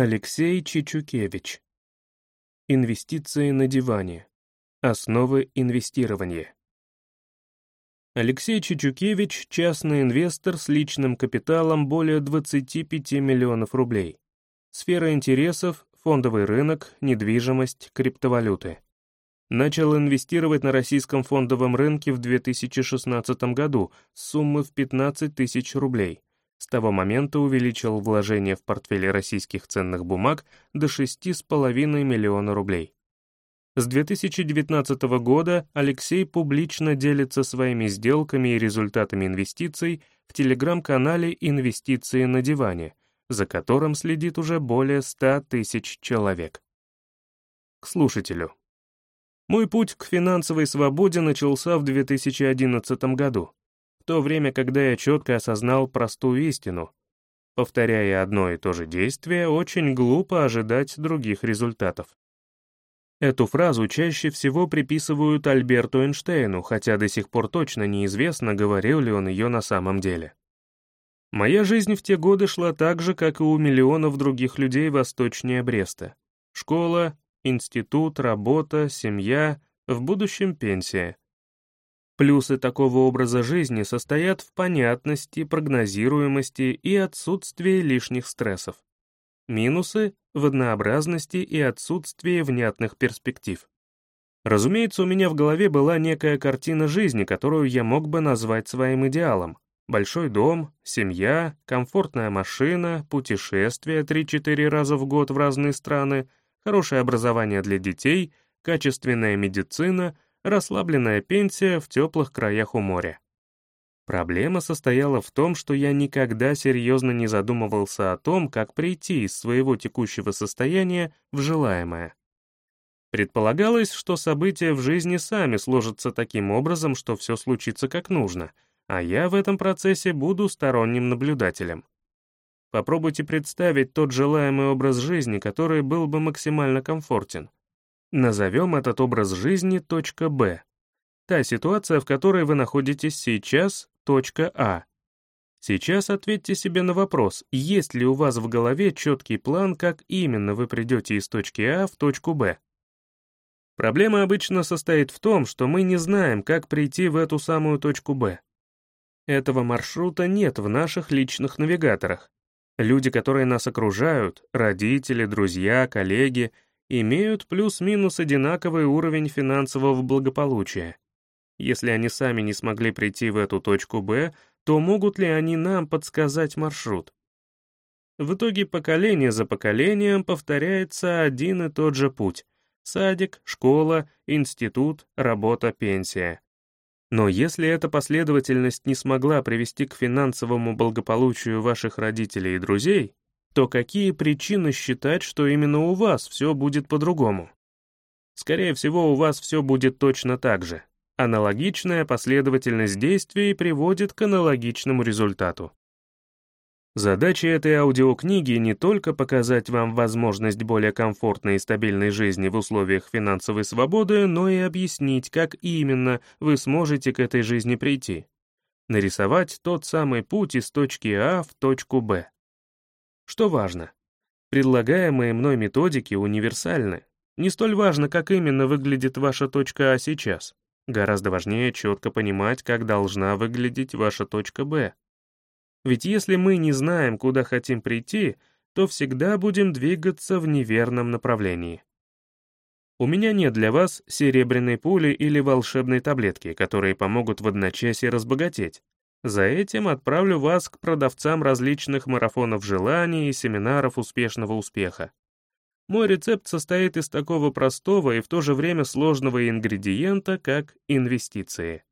Алексей Чичукевич. Инвестиции на диване. Основы инвестирования. Алексей Чичукевич – частный инвестор с личным капиталом более 25 миллионов рублей. Сфера интересов – фондовый рынок, недвижимость, криптовалюты. Начал инвестировать на российском фондовом рынке в 2016 году с суммы в 15 тысяч рублей – с того момента увеличил вложения в портфели российских ценных бумаг до 6,5 миллиона рублей. С 2019 года Алексей публично делится своими сделками и результатами инвестиций в телеграм-канале «Инвестиции на диване», за которым следит уже более 100 тысяч человек. К слушателю. Мой путь к финансовой свободе начался в 2011 году то время, когда я четко осознал простую истину. Повторяя одно и то же действие, очень глупо ожидать других результатов. Эту фразу чаще всего приписывают Альберту Эйнштейну, хотя до сих пор точно неизвестно, говорил ли он ее на самом деле. Моя жизнь в те годы шла так же, как и у миллионов других людей восточнее Бреста. Школа, институт, работа, семья, в будущем пенсия. Плюсы такого образа жизни состоят в понятности, прогнозируемости и отсутствии лишних стрессов. Минусы — в однообразности и отсутствии внятных перспектив. Разумеется, у меня в голове была некая картина жизни, которую я мог бы назвать своим идеалом. Большой дом, семья, комфортная машина, путешествия 3-4 раза в год в разные страны, хорошее образование для детей, качественная медицина — расслабленная пенсия в теплых краях у моря. Проблема состояла в том, что я никогда серьезно не задумывался о том, как прийти из своего текущего состояния в желаемое. Предполагалось, что события в жизни сами сложатся таким образом, что все случится как нужно, а я в этом процессе буду сторонним наблюдателем. Попробуйте представить тот желаемый образ жизни, который был бы максимально комфортен. Назовем этот образ жизни точка Б. Та ситуация, в которой вы находитесь сейчас, точка А. Сейчас ответьте себе на вопрос, есть ли у вас в голове четкий план, как именно вы придете из точки А в точку Б. Проблема обычно состоит в том, что мы не знаем, как прийти в эту самую точку Б. Этого маршрута нет в наших личных навигаторах. Люди, которые нас окружают, родители, друзья, коллеги — имеют плюс-минус одинаковый уровень финансового благополучия. Если они сами не смогли прийти в эту точку Б, то могут ли они нам подсказать маршрут? В итоге поколение за поколением повторяется один и тот же путь — садик, школа, институт, работа, пенсия. Но если эта последовательность не смогла привести к финансовому благополучию ваших родителей и друзей, то какие причины считать, что именно у вас все будет по-другому? Скорее всего, у вас все будет точно так же. Аналогичная последовательность действий приводит к аналогичному результату. Задача этой аудиокниги не только показать вам возможность более комфортной и стабильной жизни в условиях финансовой свободы, но и объяснить, как именно вы сможете к этой жизни прийти. Нарисовать тот самый путь из точки А в точку Б. Что важно? Предлагаемые мной методики универсальны. Не столь важно, как именно выглядит ваша точка А сейчас. Гораздо важнее четко понимать, как должна выглядеть ваша точка Б. Ведь если мы не знаем, куда хотим прийти, то всегда будем двигаться в неверном направлении. У меня нет для вас серебряной пули или волшебной таблетки, которые помогут в одночасье разбогатеть. За этим отправлю вас к продавцам различных марафонов желаний и семинаров успешного успеха. Мой рецепт состоит из такого простого и в то же время сложного ингредиента, как инвестиции.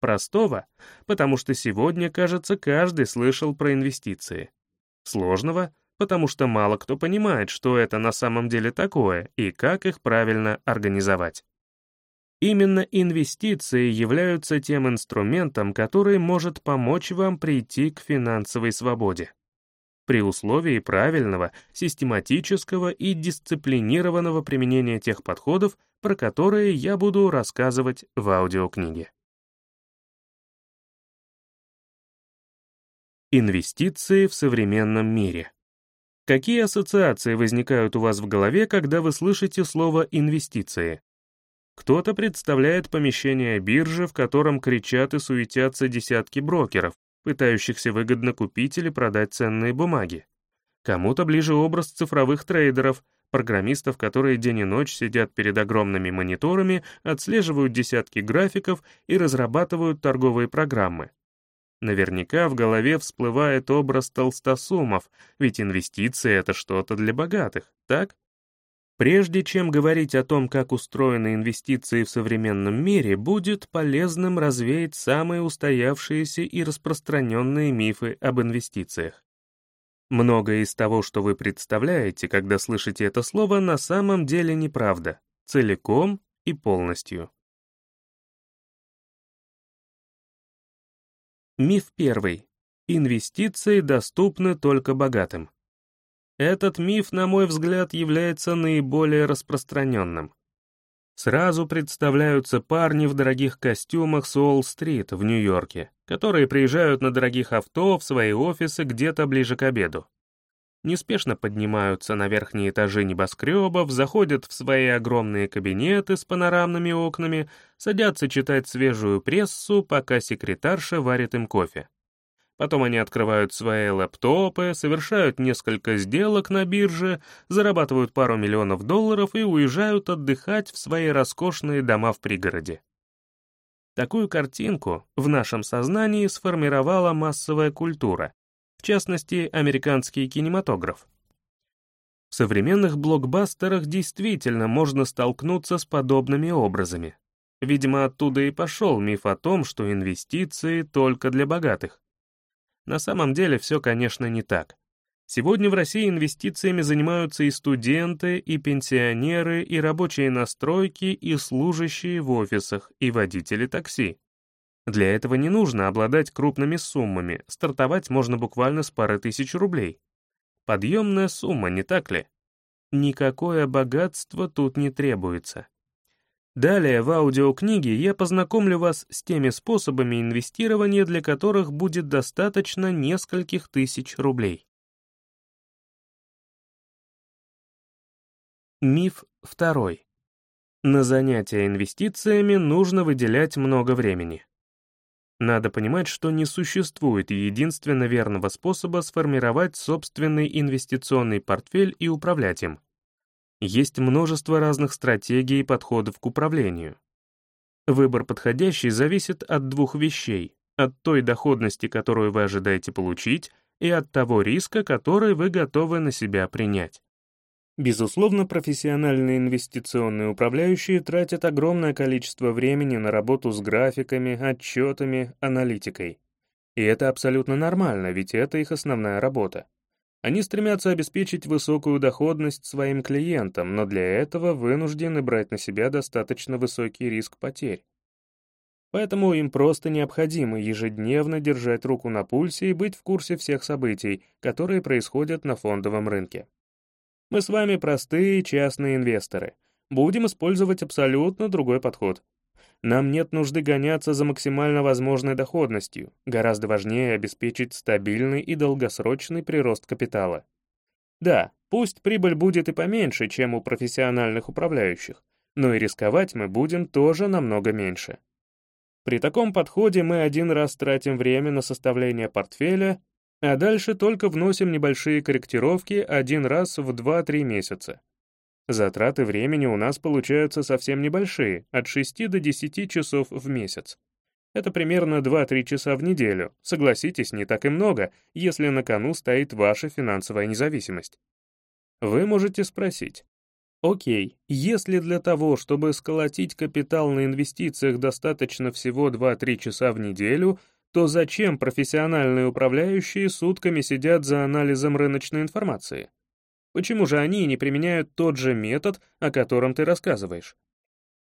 Простого, потому что сегодня, кажется, каждый слышал про инвестиции. Сложного, потому что мало кто понимает, что это на самом деле такое и как их правильно организовать. Именно инвестиции являются тем инструментом, который может помочь вам прийти к финансовой свободе. При условии правильного, систематического и дисциплинированного применения тех подходов, про которые я буду рассказывать в аудиокниге. Инвестиции в современном мире. Какие ассоциации возникают у вас в голове, когда вы слышите слово «инвестиции»? Кто-то представляет помещение биржи, в котором кричат и суетятся десятки брокеров, пытающихся выгодно купить или продать ценные бумаги. Кому-то ближе образ цифровых трейдеров, программистов, которые день и ночь сидят перед огромными мониторами, отслеживают десятки графиков и разрабатывают торговые программы. Наверняка в голове всплывает образ толстосумов, ведь инвестиции — это что-то для богатых, так? Прежде чем говорить о том, как устроены инвестиции в современном мире, будет полезным развеять самые устоявшиеся и распространенные мифы об инвестициях. Многое из того, что вы представляете, когда слышите это слово, на самом деле неправда, целиком и полностью. Миф первый. Инвестиции доступны только богатым. Этот миф, на мой взгляд, является наиболее распространенным. Сразу представляются парни в дорогих костюмах с Уолл-стрит в Нью-Йорке, которые приезжают на дорогих авто в свои офисы где-то ближе к обеду. Неспешно поднимаются на верхние этажи небоскребов, заходят в свои огромные кабинеты с панорамными окнами, садятся читать свежую прессу, пока секретарша варит им кофе. Потом они открывают свои лэптопы, совершают несколько сделок на бирже, зарабатывают пару миллионов долларов и уезжают отдыхать в свои роскошные дома в пригороде. Такую картинку в нашем сознании сформировала массовая культура, в частности, американский кинематограф. В современных блокбастерах действительно можно столкнуться с подобными образами. Видимо, оттуда и пошел миф о том, что инвестиции только для богатых. На самом деле все, конечно, не так. Сегодня в России инвестициями занимаются и студенты, и пенсионеры, и рабочие настройки, и служащие в офисах, и водители такси. Для этого не нужно обладать крупными суммами, стартовать можно буквально с пары тысяч рублей. Подъемная сумма, не так ли? Никакое богатство тут не требуется. Далее в аудиокниге я познакомлю вас с теми способами инвестирования, для которых будет достаточно нескольких тысяч рублей. Миф второй. На занятия инвестициями нужно выделять много времени. Надо понимать, что не существует единственно верного способа сформировать собственный инвестиционный портфель и управлять им. Есть множество разных стратегий и подходов к управлению. Выбор подходящий зависит от двух вещей, от той доходности, которую вы ожидаете получить, и от того риска, который вы готовы на себя принять. Безусловно, профессиональные инвестиционные управляющие тратят огромное количество времени на работу с графиками, отчетами, аналитикой. И это абсолютно нормально, ведь это их основная работа. Они стремятся обеспечить высокую доходность своим клиентам, но для этого вынуждены брать на себя достаточно высокий риск потерь. Поэтому им просто необходимо ежедневно держать руку на пульсе и быть в курсе всех событий, которые происходят на фондовом рынке. Мы с вами простые частные инвесторы. Будем использовать абсолютно другой подход. Нам нет нужды гоняться за максимально возможной доходностью, гораздо важнее обеспечить стабильный и долгосрочный прирост капитала. Да, пусть прибыль будет и поменьше, чем у профессиональных управляющих, но и рисковать мы будем тоже намного меньше. При таком подходе мы один раз тратим время на составление портфеля, а дальше только вносим небольшие корректировки один раз в 2-3 месяца. Затраты времени у нас получаются совсем небольшие, от 6 до 10 часов в месяц. Это примерно 2-3 часа в неделю. Согласитесь, не так и много, если на кону стоит ваша финансовая независимость. Вы можете спросить, окей, если для того, чтобы сколотить капитал на инвестициях достаточно всего 2-3 часа в неделю, то зачем профессиональные управляющие сутками сидят за анализом рыночной информации? Почему же они не применяют тот же метод, о котором ты рассказываешь?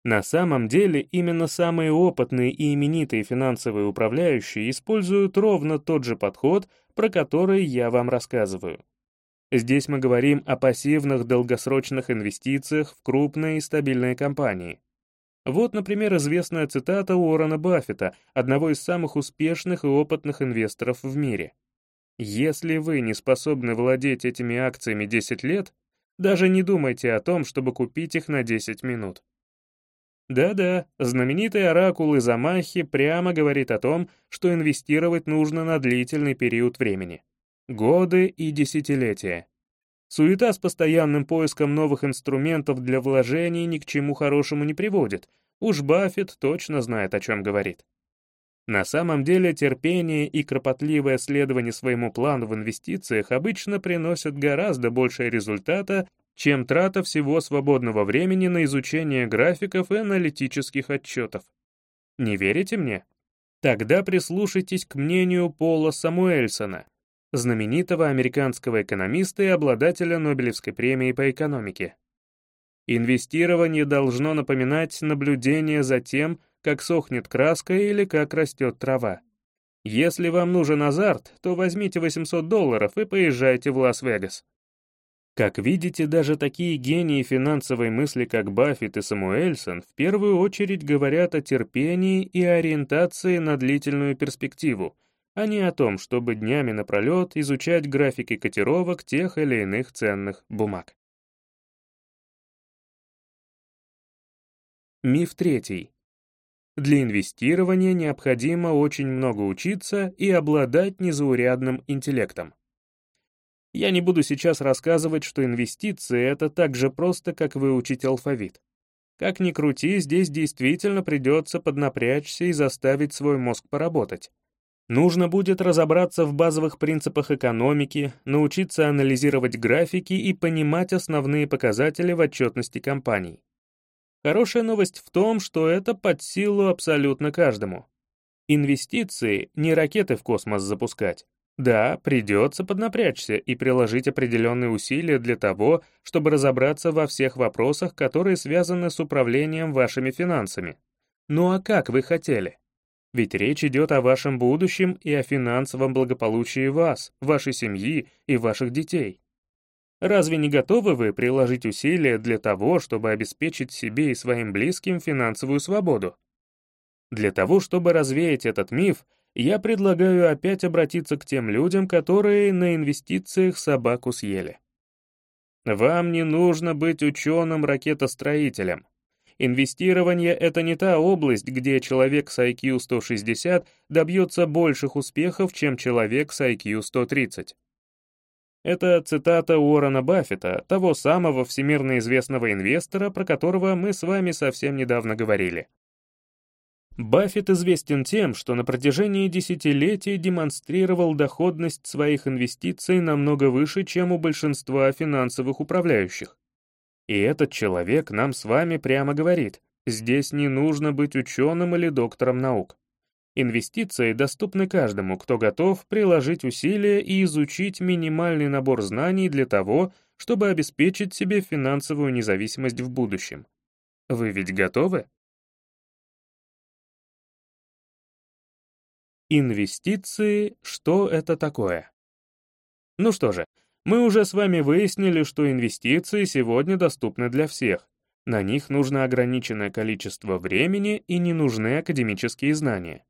На самом деле, именно самые опытные и именитые финансовые управляющие используют ровно тот же подход, про который я вам рассказываю. Здесь мы говорим о пассивных долгосрочных инвестициях в крупные и стабильные компании. Вот, например, известная цитата Уоррена Баффета, одного из самых успешных и опытных инвесторов в мире. Если вы не способны владеть этими акциями 10 лет, даже не думайте о том, чтобы купить их на 10 минут. Да-да, знаменитый оракул из Амахи прямо говорит о том, что инвестировать нужно на длительный период времени. Годы и десятилетия. Суета с постоянным поиском новых инструментов для вложений ни к чему хорошему не приводит. Уж Баффет точно знает, о чем говорит. На самом деле терпение и кропотливое следование своему плану в инвестициях обычно приносят гораздо большее результата, чем трата всего свободного времени на изучение графиков и аналитических отчетов. Не верите мне? Тогда прислушайтесь к мнению Пола Самуэльсона, знаменитого американского экономиста и обладателя Нобелевской премии по экономике. Инвестирование должно напоминать наблюдение за тем, как сохнет краска или как растет трава. Если вам нужен азарт, то возьмите 800 долларов и поезжайте в Лас-Вегас. Как видите, даже такие гении финансовой мысли, как Баффет и Самуэльсон, в первую очередь говорят о терпении и ориентации на длительную перспективу, а не о том, чтобы днями напролет изучать графики котировок тех или иных ценных бумаг. Миф третий. Для инвестирования необходимо очень много учиться и обладать незаурядным интеллектом. Я не буду сейчас рассказывать, что инвестиции — это так же просто, как выучить алфавит. Как ни крути, здесь действительно придется поднапрячься и заставить свой мозг поработать. Нужно будет разобраться в базовых принципах экономики, научиться анализировать графики и понимать основные показатели в отчетности компаний. Хорошая новость в том, что это под силу абсолютно каждому. Инвестиции — не ракеты в космос запускать. Да, придется поднапрячься и приложить определенные усилия для того, чтобы разобраться во всех вопросах, которые связаны с управлением вашими финансами. Ну а как вы хотели? Ведь речь идет о вашем будущем и о финансовом благополучии вас, вашей семьи и ваших детей. Разве не готовы вы приложить усилия для того, чтобы обеспечить себе и своим близким финансовую свободу? Для того, чтобы развеять этот миф, я предлагаю опять обратиться к тем людям, которые на инвестициях собаку съели. Вам не нужно быть ученым-ракетостроителем. Инвестирование — это не та область, где человек с IQ 160 добьется больших успехов, чем человек с IQ 130. Это цитата Уоррена Баффета, того самого всемирно известного инвестора, про которого мы с вами совсем недавно говорили. Баффет известен тем, что на протяжении десятилетий демонстрировал доходность своих инвестиций намного выше, чем у большинства финансовых управляющих. И этот человек нам с вами прямо говорит, здесь не нужно быть ученым или доктором наук. Инвестиции доступны каждому, кто готов приложить усилия и изучить минимальный набор знаний для того, чтобы обеспечить себе финансовую независимость в будущем. Вы ведь готовы? Инвестиции — что это такое? Ну что же, мы уже с вами выяснили, что инвестиции сегодня доступны для всех. На них нужно ограниченное количество времени и не нужны академические знания.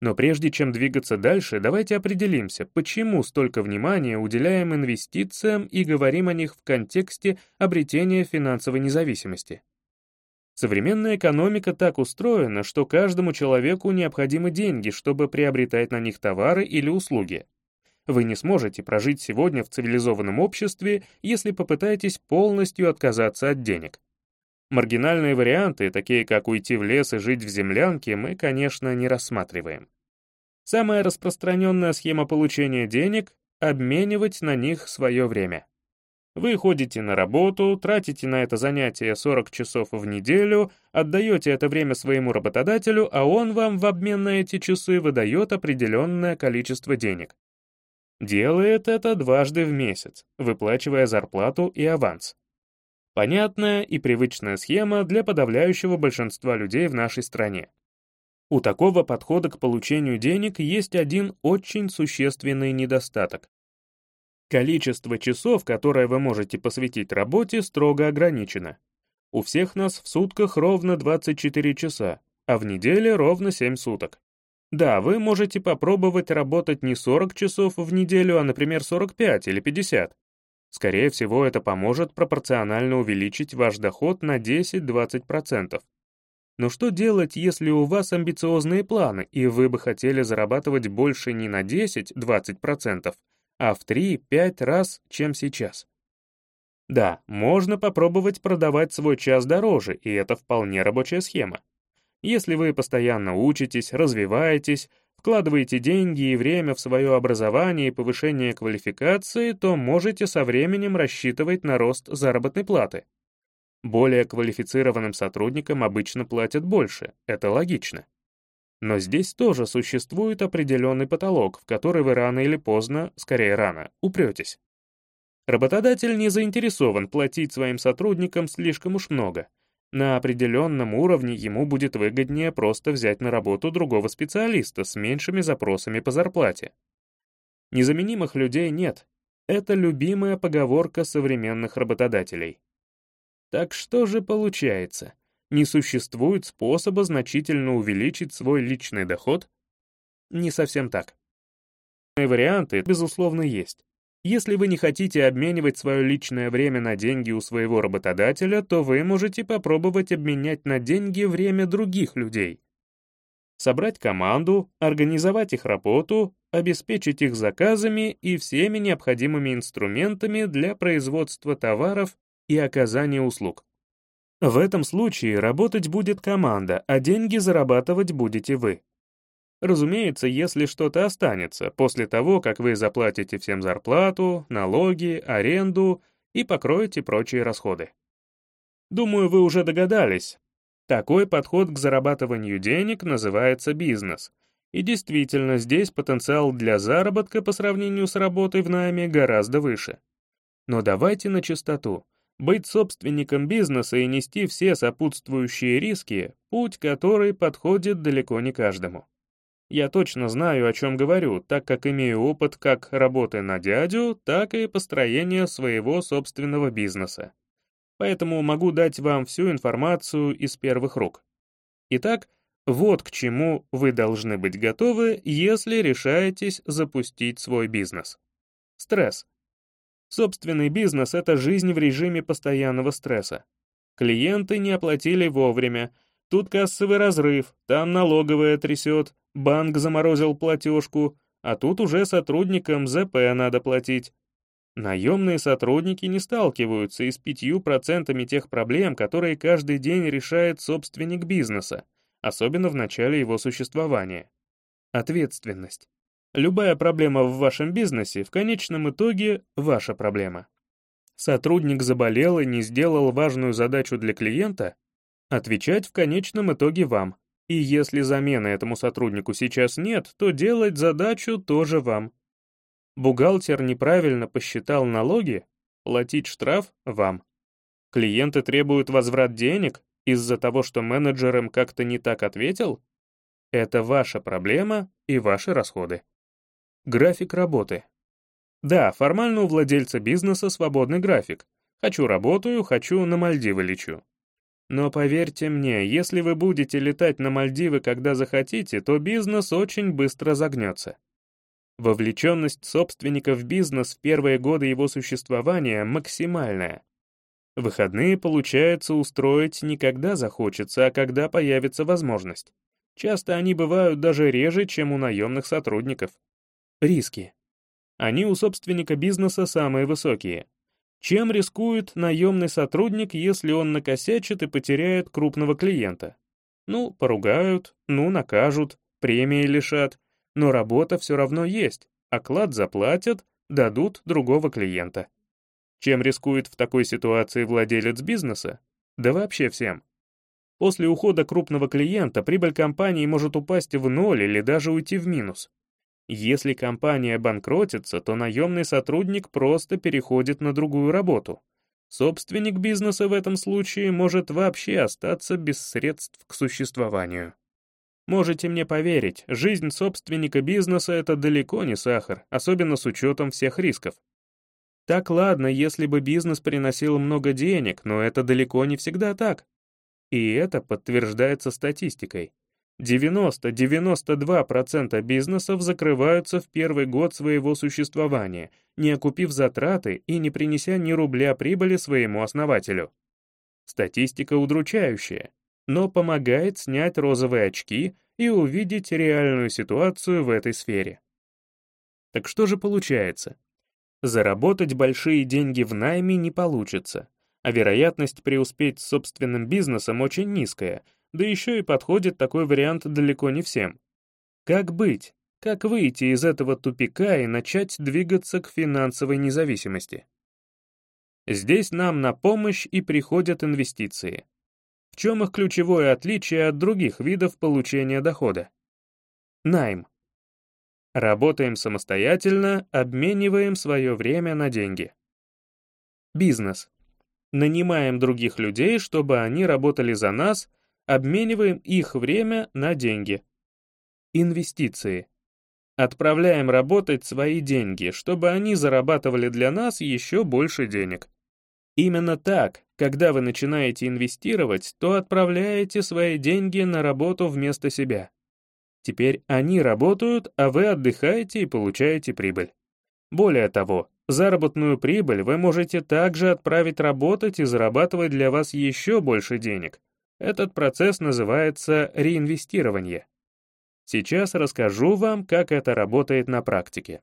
Но прежде чем двигаться дальше, давайте определимся, почему столько внимания уделяем инвестициям и говорим о них в контексте обретения финансовой независимости. Современная экономика так устроена, что каждому человеку необходимы деньги, чтобы приобретать на них товары или услуги. Вы не сможете прожить сегодня в цивилизованном обществе, если попытаетесь полностью отказаться от денег. Маргинальные варианты, такие как уйти в лес и жить в землянке, мы, конечно, не рассматриваем. Самая распространенная схема получения денег — обменивать на них свое время. Вы ходите на работу, тратите на это занятие 40 часов в неделю, отдаете это время своему работодателю, а он вам в обмен на эти часы выдает определенное количество денег. Делает это дважды в месяц, выплачивая зарплату и аванс. Понятная и привычная схема для подавляющего большинства людей в нашей стране. У такого подхода к получению денег есть один очень существенный недостаток. Количество часов, которое вы можете посвятить работе, строго ограничено. У всех нас в сутках ровно 24 часа, а в неделе ровно 7 суток. Да, вы можете попробовать работать не 40 часов в неделю, а, например, 45 или 50. Скорее всего, это поможет пропорционально увеличить ваш доход на 10-20%. Но что делать, если у вас амбициозные планы, и вы бы хотели зарабатывать больше не на 10-20%, а в 3-5 раз, чем сейчас? Да, можно попробовать продавать свой час дороже, и это вполне рабочая схема. Если вы постоянно учитесь, развиваетесь, вкладываете деньги и время в свое образование и повышение квалификации, то можете со временем рассчитывать на рост заработной платы. Более квалифицированным сотрудникам обычно платят больше, это логично. Но здесь тоже существует определенный потолок, в который вы рано или поздно, скорее рано, упретесь. Работодатель не заинтересован платить своим сотрудникам слишком уж много. На определенном уровне ему будет выгоднее просто взять на работу другого специалиста с меньшими запросами по зарплате. Незаменимых людей нет. Это любимая поговорка современных работодателей. Так что же получается? Не существует способа значительно увеличить свой личный доход? Не совсем так. Варианты, безусловно, есть. Если вы не хотите обменивать свое личное время на деньги у своего работодателя, то вы можете попробовать обменять на деньги время других людей. Собрать команду, организовать их работу, обеспечить их заказами и всеми необходимыми инструментами для производства товаров и оказания услуг. В этом случае работать будет команда, а деньги зарабатывать будете вы. Разумеется, если что-то останется после того, как вы заплатите всем зарплату, налоги, аренду и покроете прочие расходы. Думаю, вы уже догадались. Такой подход к зарабатыванию денег называется бизнес. И действительно, здесь потенциал для заработка по сравнению с работой в найме гораздо выше. Но давайте на чистоту. Быть собственником бизнеса и нести все сопутствующие риски — путь, который подходит далеко не каждому. Я точно знаю, о чем говорю, так как имею опыт как работы на дядю, так и построения своего собственного бизнеса. Поэтому могу дать вам всю информацию из первых рук. Итак, вот к чему вы должны быть готовы, если решаетесь запустить свой бизнес. Стресс. Собственный бизнес — это жизнь в режиме постоянного стресса. Клиенты не оплатили вовремя, тут кассовый разрыв, там налоговая трясет, банк заморозил платежку, а тут уже сотрудникам ЗП надо платить. Наемные сотрудники не сталкиваются и с пятью процентами тех проблем, которые каждый день решает собственник бизнеса, особенно в начале его существования. Ответственность. Любая проблема в вашем бизнесе в конечном итоге ваша проблема. Сотрудник заболел и не сделал важную задачу для клиента, отвечать в конечном итоге вам. И если замены этому сотруднику сейчас нет, то делать задачу тоже вам. Бухгалтер неправильно посчитал налоги, платить штраф вам. Клиенты требуют возврат денег из-за того, что менеджер им как-то не так ответил? Это ваша проблема и ваши расходы. График работы. Да, формально у владельца бизнеса свободный график. Хочу работаю, хочу на Мальдивы лечу. Но поверьте мне, если вы будете летать на Мальдивы, когда захотите, то бизнес очень быстро загнется. Вовлеченность собственника в бизнес в первые годы его существования максимальная. Выходные получается устроить не когда захочется, а когда появится возможность. Часто они бывают даже реже, чем у наемных сотрудников. Риски. Они у собственника бизнеса самые высокие. Чем рискует наемный сотрудник, если он накосячит и потеряет крупного клиента? Ну, поругают, ну, накажут, премии лишат, но работа все равно есть, оклад заплатят, дадут другого клиента. Чем рискует в такой ситуации владелец бизнеса? Да вообще всем. После ухода крупного клиента прибыль компании может упасть в ноль или даже уйти в минус. Если компания банкротится, то наемный сотрудник просто переходит на другую работу. Собственник бизнеса в этом случае может вообще остаться без средств к существованию. Можете мне поверить, жизнь собственника бизнеса — это далеко не сахар, особенно с учетом всех рисков. Так ладно, если бы бизнес приносил много денег, но это далеко не всегда так. И это подтверждается статистикой. 90-92% бизнесов закрываются в первый год своего существования, не окупив затраты и не принеся ни рубля прибыли своему основателю. Статистика удручающая, но помогает снять розовые очки и увидеть реальную ситуацию в этой сфере. Так что же получается? Заработать большие деньги в найме не получится, а вероятность преуспеть с собственным бизнесом очень низкая, да еще и подходит такой вариант далеко не всем. Как быть? Как выйти из этого тупика и начать двигаться к финансовой независимости? Здесь нам на помощь и приходят инвестиции. В чем их ключевое отличие от других видов получения дохода? Найм. Работаем самостоятельно, обмениваем свое время на деньги. Бизнес. Нанимаем других людей, чтобы они работали за нас, обмениваем их время на деньги. Инвестиции. Отправляем работать свои деньги, чтобы они зарабатывали для нас еще больше денег. Именно так, когда вы начинаете инвестировать, то отправляете свои деньги на работу вместо себя. Теперь они работают, а вы отдыхаете и получаете прибыль. Более того, заработную прибыль вы можете также отправить работать и зарабатывать для вас еще больше денег. Этот процесс называется реинвестирование. Сейчас расскажу вам, как это работает на практике.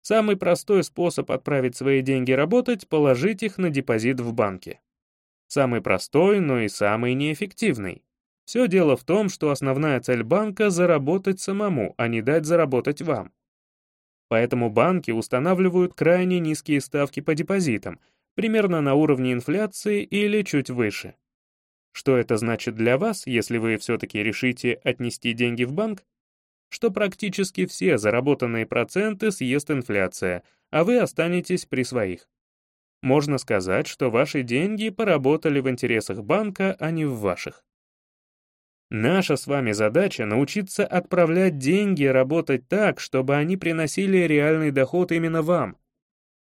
Самый простой способ отправить свои деньги работать — положить их на депозит в банке. Самый простой, но и самый неэффективный. Все дело в том, что основная цель банка — заработать самому, а не дать заработать вам. Поэтому банки устанавливают крайне низкие ставки по депозитам, примерно на уровне инфляции или чуть выше. Что это значит для вас, если вы все-таки решите отнести деньги в банк? Что практически все заработанные проценты съест инфляция, а вы останетесь при своих. Можно сказать, что ваши деньги поработали в интересах банка, а не в ваших. Наша с вами задача — научиться отправлять деньги работать так, чтобы они приносили реальный доход именно вам.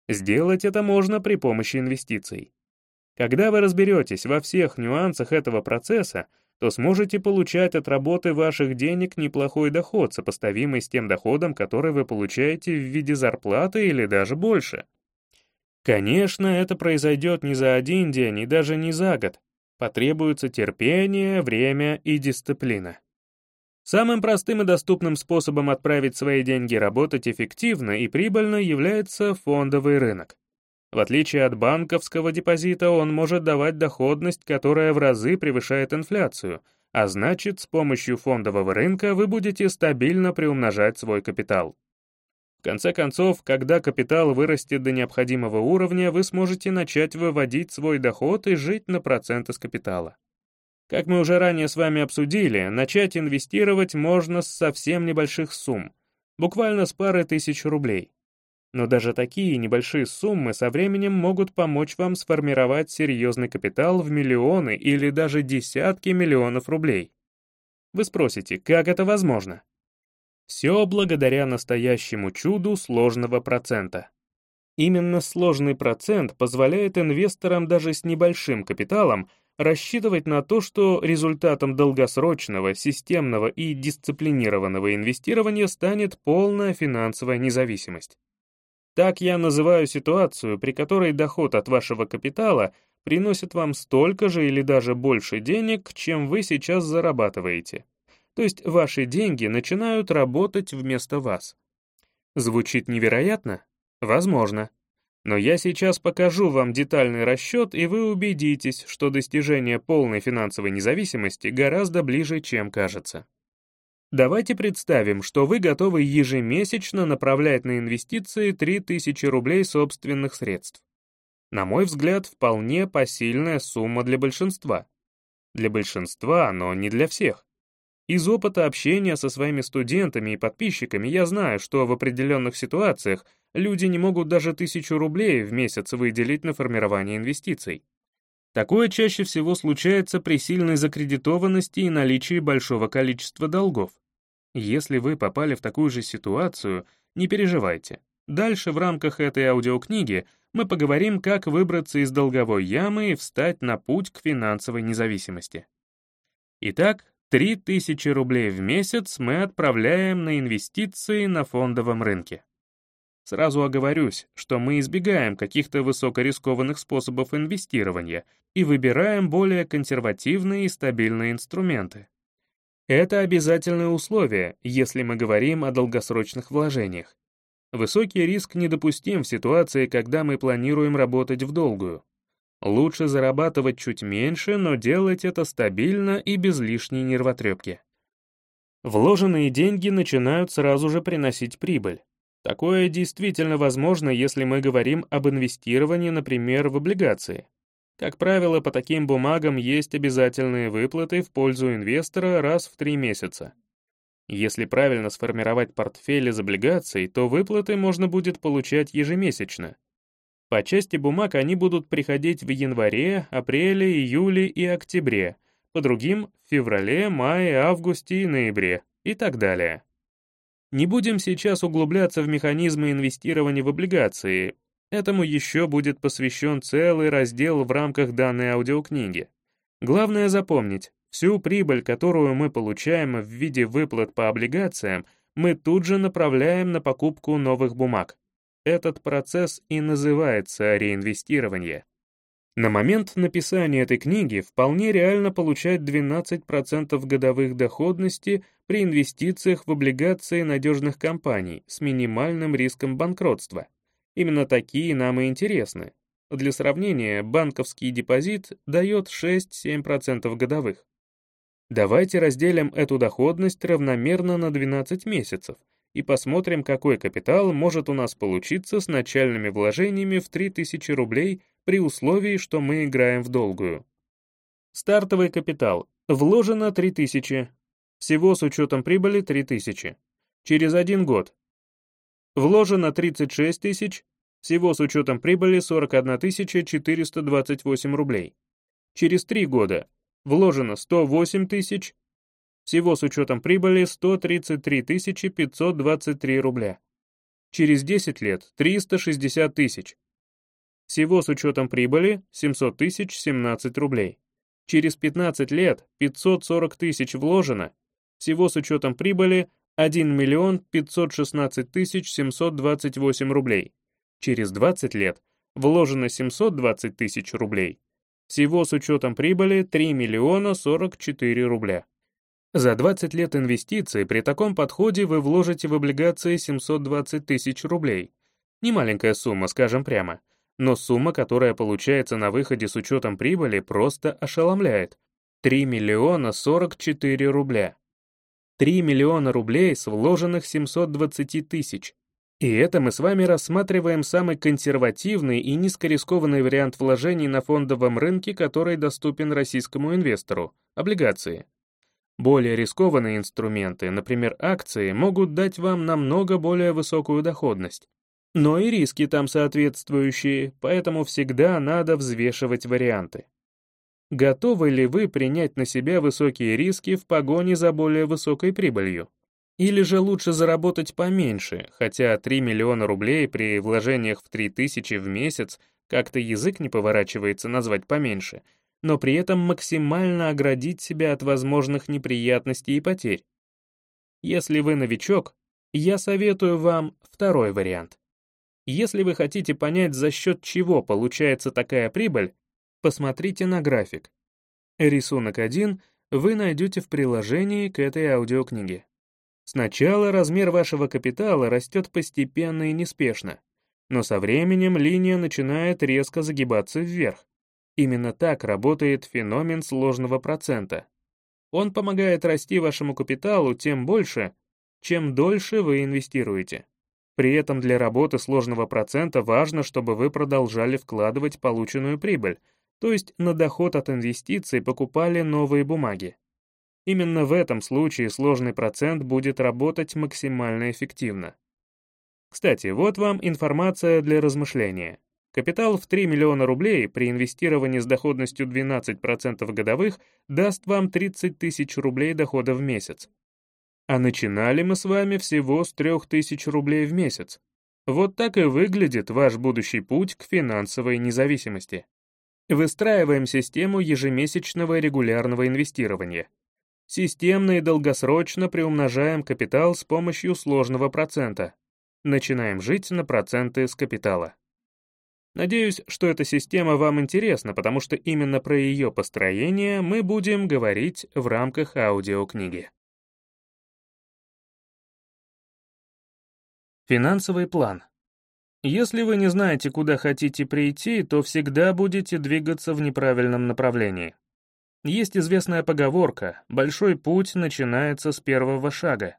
Сделать это можно при помощи инвестиций. Когда вы разберетесь во всех нюансах этого процесса, то сможете получать от работы ваших денег неплохой доход, сопоставимый с тем доходом, который вы получаете в виде зарплаты или даже больше. Конечно, это произойдет не за один день и даже не за год, Потребуется терпение, время и дисциплина. Самым простым и доступным способом отправить свои деньги работать эффективно и прибыльно является фондовый рынок. В отличие от банковского депозита, он может давать доходность, которая в разы превышает инфляцию, а значит, с помощью фондового рынка вы будете стабильно приумножать свой капитал. В конце концов, когда капитал вырастет до необходимого уровня, вы сможете начать выводить свой доход и жить на проценты с капитала. Как мы уже ранее с вами обсудили, начать инвестировать можно с совсем небольших сумм, буквально с пары тысяч рублей. Но даже такие небольшие суммы со временем могут помочь вам сформировать серьезный капитал в миллионы или даже десятки миллионов рублей. Вы спросите, как это возможно? Все благодаря настоящему чуду сложного процента. Именно сложный процент позволяет инвесторам даже с небольшим капиталом рассчитывать на то, что результатом долгосрочного, системного и дисциплинированного инвестирования станет полная финансовая независимость. Так я называю ситуацию, при которой доход от вашего капитала приносит вам столько же или даже больше денег, чем вы сейчас зарабатываете. То есть ваши деньги начинают работать вместо вас. Звучит невероятно? Возможно. Но я сейчас покажу вам детальный расчет, и вы убедитесь, что достижение полной финансовой независимости гораздо ближе, чем кажется. Давайте представим, что вы готовы ежемесячно направлять на инвестиции 3000 рублей собственных средств. На мой взгляд, вполне посильная сумма для большинства. Для большинства, но не для всех. Из опыта общения со своими студентами и подписчиками я знаю, что в определенных ситуациях люди не могут даже тысячу рублей в месяц выделить на формирование инвестиций. Такое чаще всего случается при сильной закредитованности и наличии большого количества долгов. Если вы попали в такую же ситуацию, не переживайте. Дальше в рамках этой аудиокниги мы поговорим, как выбраться из долговой ямы и встать на путь к финансовой независимости. Итак, 3000 рублей в месяц мы отправляем на инвестиции на фондовом рынке. Сразу оговорюсь, что мы избегаем каких-то высокорискованных способов инвестирования и выбираем более консервативные и стабильные инструменты. Это обязательное условие, если мы говорим о долгосрочных вложениях. Высокий риск недопустим в ситуации, когда мы планируем работать в долгую. Лучше зарабатывать чуть меньше, но делать это стабильно и без лишней нервотрепки. Вложенные деньги начинают сразу же приносить прибыль. Такое действительно возможно, если мы говорим об инвестировании, например, в облигации. Как правило, по таким бумагам есть обязательные выплаты в пользу инвестора раз в три месяца. Если правильно сформировать портфель из облигаций, то выплаты можно будет получать ежемесячно. По части бумаг они будут приходить в январе, апреле, июле и октябре, по другим — в феврале, мае, августе и ноябре и так далее. Не будем сейчас углубляться в механизмы инвестирования в облигации, этому еще будет посвящен целый раздел в рамках данной аудиокниги. Главное запомнить, всю прибыль, которую мы получаем в виде выплат по облигациям, мы тут же направляем на покупку новых бумаг. Этот процесс и называется реинвестирование. На момент написания этой книги вполне реально получать 12% годовых доходности при инвестициях в облигации надежных компаний с минимальным риском банкротства. Именно такие нам и интересны. Для сравнения, банковский депозит дает 6-7% годовых. Давайте разделим эту доходность равномерно на 12 месяцев и посмотрим, какой капитал может у нас получиться с начальными вложениями в 3000 рублей при условии, что мы играем в долгую. Стартовый капитал. Вложено 3000. Всего с учетом прибыли 3000. Через один год. Вложено 36 тысяч. Всего с учетом прибыли 41 428 рублей. Через три года. Вложено 108 тысяч. Всего с учетом прибыли 133 523 рубля. Через 10 лет 360 тысяч. Всего с учетом прибыли 700 тысяч 17 рублей. Через 15 лет 540 тысяч вложено, всего с учетом прибыли 1 миллион 516 тысяч 728 рублей. Через 20 лет вложено 720 тысяч рублей. Всего с учетом прибыли 3 миллиона 44 рубля. За 20 лет инвестиций при таком подходе вы вложите в облигации 720 тысяч рублей. Немаленькая сумма, скажем прямо но сумма, которая получается на выходе с учетом прибыли, просто ошеломляет. 3 миллиона 44 рубля. 3 миллиона рублей с вложенных 720 тысяч. И это мы с вами рассматриваем самый консервативный и низкорискованный вариант вложений на фондовом рынке, который доступен российскому инвестору — облигации. Более рискованные инструменты, например, акции, могут дать вам намного более высокую доходность, но и риски там соответствующие, поэтому всегда надо взвешивать варианты. Готовы ли вы принять на себя высокие риски в погоне за более высокой прибылью? Или же лучше заработать поменьше, хотя 3 миллиона рублей при вложениях в 3000 в месяц как-то язык не поворачивается назвать поменьше, но при этом максимально оградить себя от возможных неприятностей и потерь? Если вы новичок, я советую вам второй вариант. Если вы хотите понять, за счет чего получается такая прибыль, посмотрите на график. Рисунок 1 вы найдете в приложении к этой аудиокниге. Сначала размер вашего капитала растет постепенно и неспешно, но со временем линия начинает резко загибаться вверх. Именно так работает феномен сложного процента. Он помогает расти вашему капиталу тем больше, чем дольше вы инвестируете. При этом для работы сложного процента важно, чтобы вы продолжали вкладывать полученную прибыль, то есть на доход от инвестиций покупали новые бумаги. Именно в этом случае сложный процент будет работать максимально эффективно. Кстати, вот вам информация для размышления. Капитал в 3 миллиона рублей при инвестировании с доходностью 12% годовых даст вам 30 тысяч рублей дохода в месяц. А начинали мы с вами всего с 3000 рублей в месяц. Вот так и выглядит ваш будущий путь к финансовой независимости. Выстраиваем систему ежемесячного регулярного инвестирования. Системно и долгосрочно приумножаем капитал с помощью сложного процента. Начинаем жить на проценты с капитала. Надеюсь, что эта система вам интересна, потому что именно про ее построение мы будем говорить в рамках аудиокниги. Финансовый план. Если вы не знаете, куда хотите прийти, то всегда будете двигаться в неправильном направлении. Есть известная поговорка «большой путь начинается с первого шага».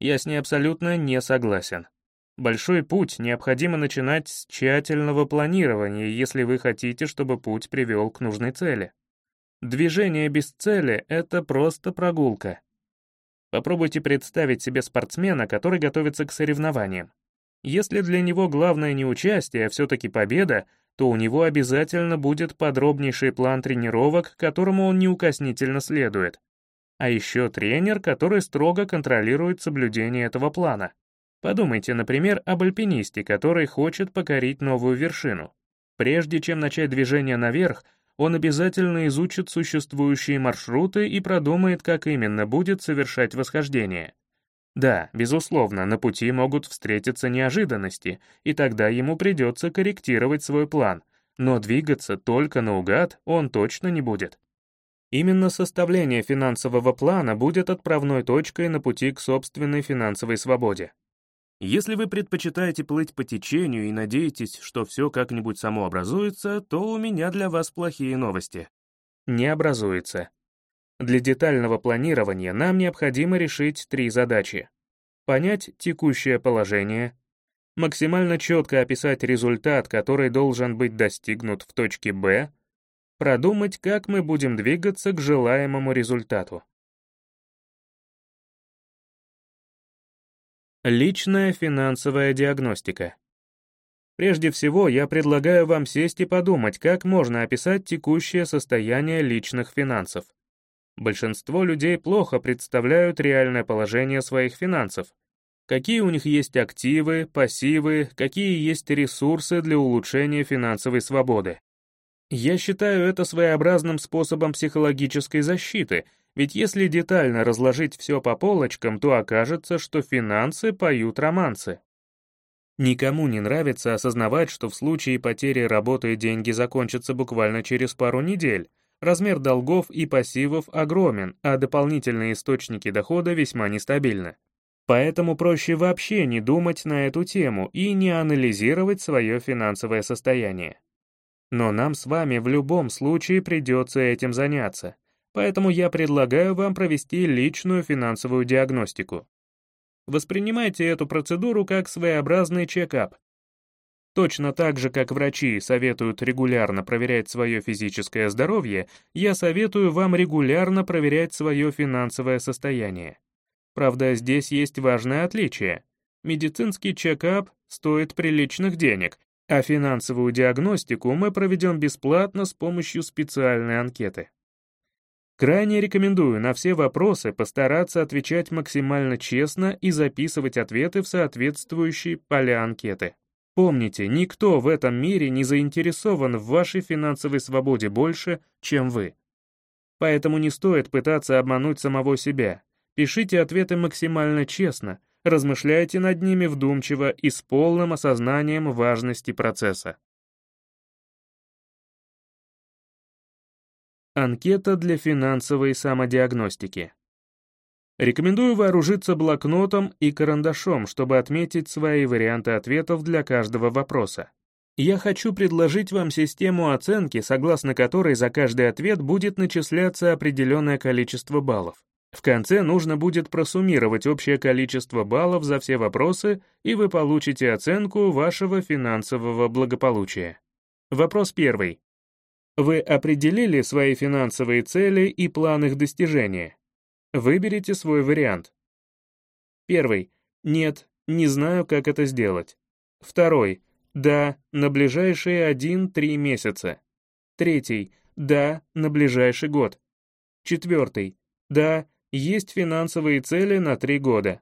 Я с ней абсолютно не согласен. Большой путь необходимо начинать с тщательного планирования, если вы хотите, чтобы путь привел к нужной цели. Движение без цели — это просто прогулка. Попробуйте представить себе спортсмена, который готовится к соревнованиям. Если для него главное не участие, а все-таки победа, то у него обязательно будет подробнейший план тренировок, которому он неукоснительно следует. А еще тренер, который строго контролирует соблюдение этого плана. Подумайте, например, об альпинисте, который хочет покорить новую вершину. Прежде чем начать движение наверх, он обязательно изучит существующие маршруты и продумает, как именно будет совершать восхождение. Да, безусловно, на пути могут встретиться неожиданности, и тогда ему придется корректировать свой план, но двигаться только наугад он точно не будет. Именно составление финансового плана будет отправной точкой на пути к собственной финансовой свободе. Если вы предпочитаете плыть по течению и надеетесь, что все как-нибудь само образуется, то у меня для вас плохие новости. Не образуется. Для детального планирования нам необходимо решить три задачи. Понять текущее положение, максимально четко описать результат, который должен быть достигнут в точке Б, продумать, как мы будем двигаться к желаемому результату. Личная финансовая диагностика. Прежде всего, я предлагаю вам сесть и подумать, как можно описать текущее состояние личных финансов. Большинство людей плохо представляют реальное положение своих финансов. Какие у них есть активы, пассивы, какие есть ресурсы для улучшения финансовой свободы. Я считаю это своеобразным способом психологической защиты, ведь если детально разложить все по полочкам, то окажется, что финансы поют романсы. Никому не нравится осознавать, что в случае потери работы деньги закончатся буквально через пару недель, Размер долгов и пассивов огромен, а дополнительные источники дохода весьма нестабильны. Поэтому проще вообще не думать на эту тему и не анализировать свое финансовое состояние. Но нам с вами в любом случае придется этим заняться, поэтому я предлагаю вам провести личную финансовую диагностику. Воспринимайте эту процедуру как своеобразный чекап, Точно так же, как врачи советуют регулярно проверять свое физическое здоровье, я советую вам регулярно проверять свое финансовое состояние. Правда, здесь есть важное отличие. Медицинский чекап стоит приличных денег, а финансовую диагностику мы проведем бесплатно с помощью специальной анкеты. Крайне рекомендую на все вопросы постараться отвечать максимально честно и записывать ответы в соответствующие поля анкеты. Помните, никто в этом мире не заинтересован в вашей финансовой свободе больше, чем вы. Поэтому не стоит пытаться обмануть самого себя. Пишите ответы максимально честно, размышляйте над ними вдумчиво и с полным осознанием важности процесса. Анкета для финансовой самодиагностики. Рекомендую вооружиться блокнотом и карандашом, чтобы отметить свои варианты ответов для каждого вопроса. Я хочу предложить вам систему оценки, согласно которой за каждый ответ будет начисляться определенное количество баллов. В конце нужно будет просуммировать общее количество баллов за все вопросы, и вы получите оценку вашего финансового благополучия. Вопрос первый. Вы определили свои финансовые цели и план их достижения? Выберите свой вариант. Первый. Нет, не знаю, как это сделать. Второй. Да, на ближайшие 1-3 месяца. Третий. Да, на ближайший год. Четвертый. Да, есть финансовые цели на 3 года.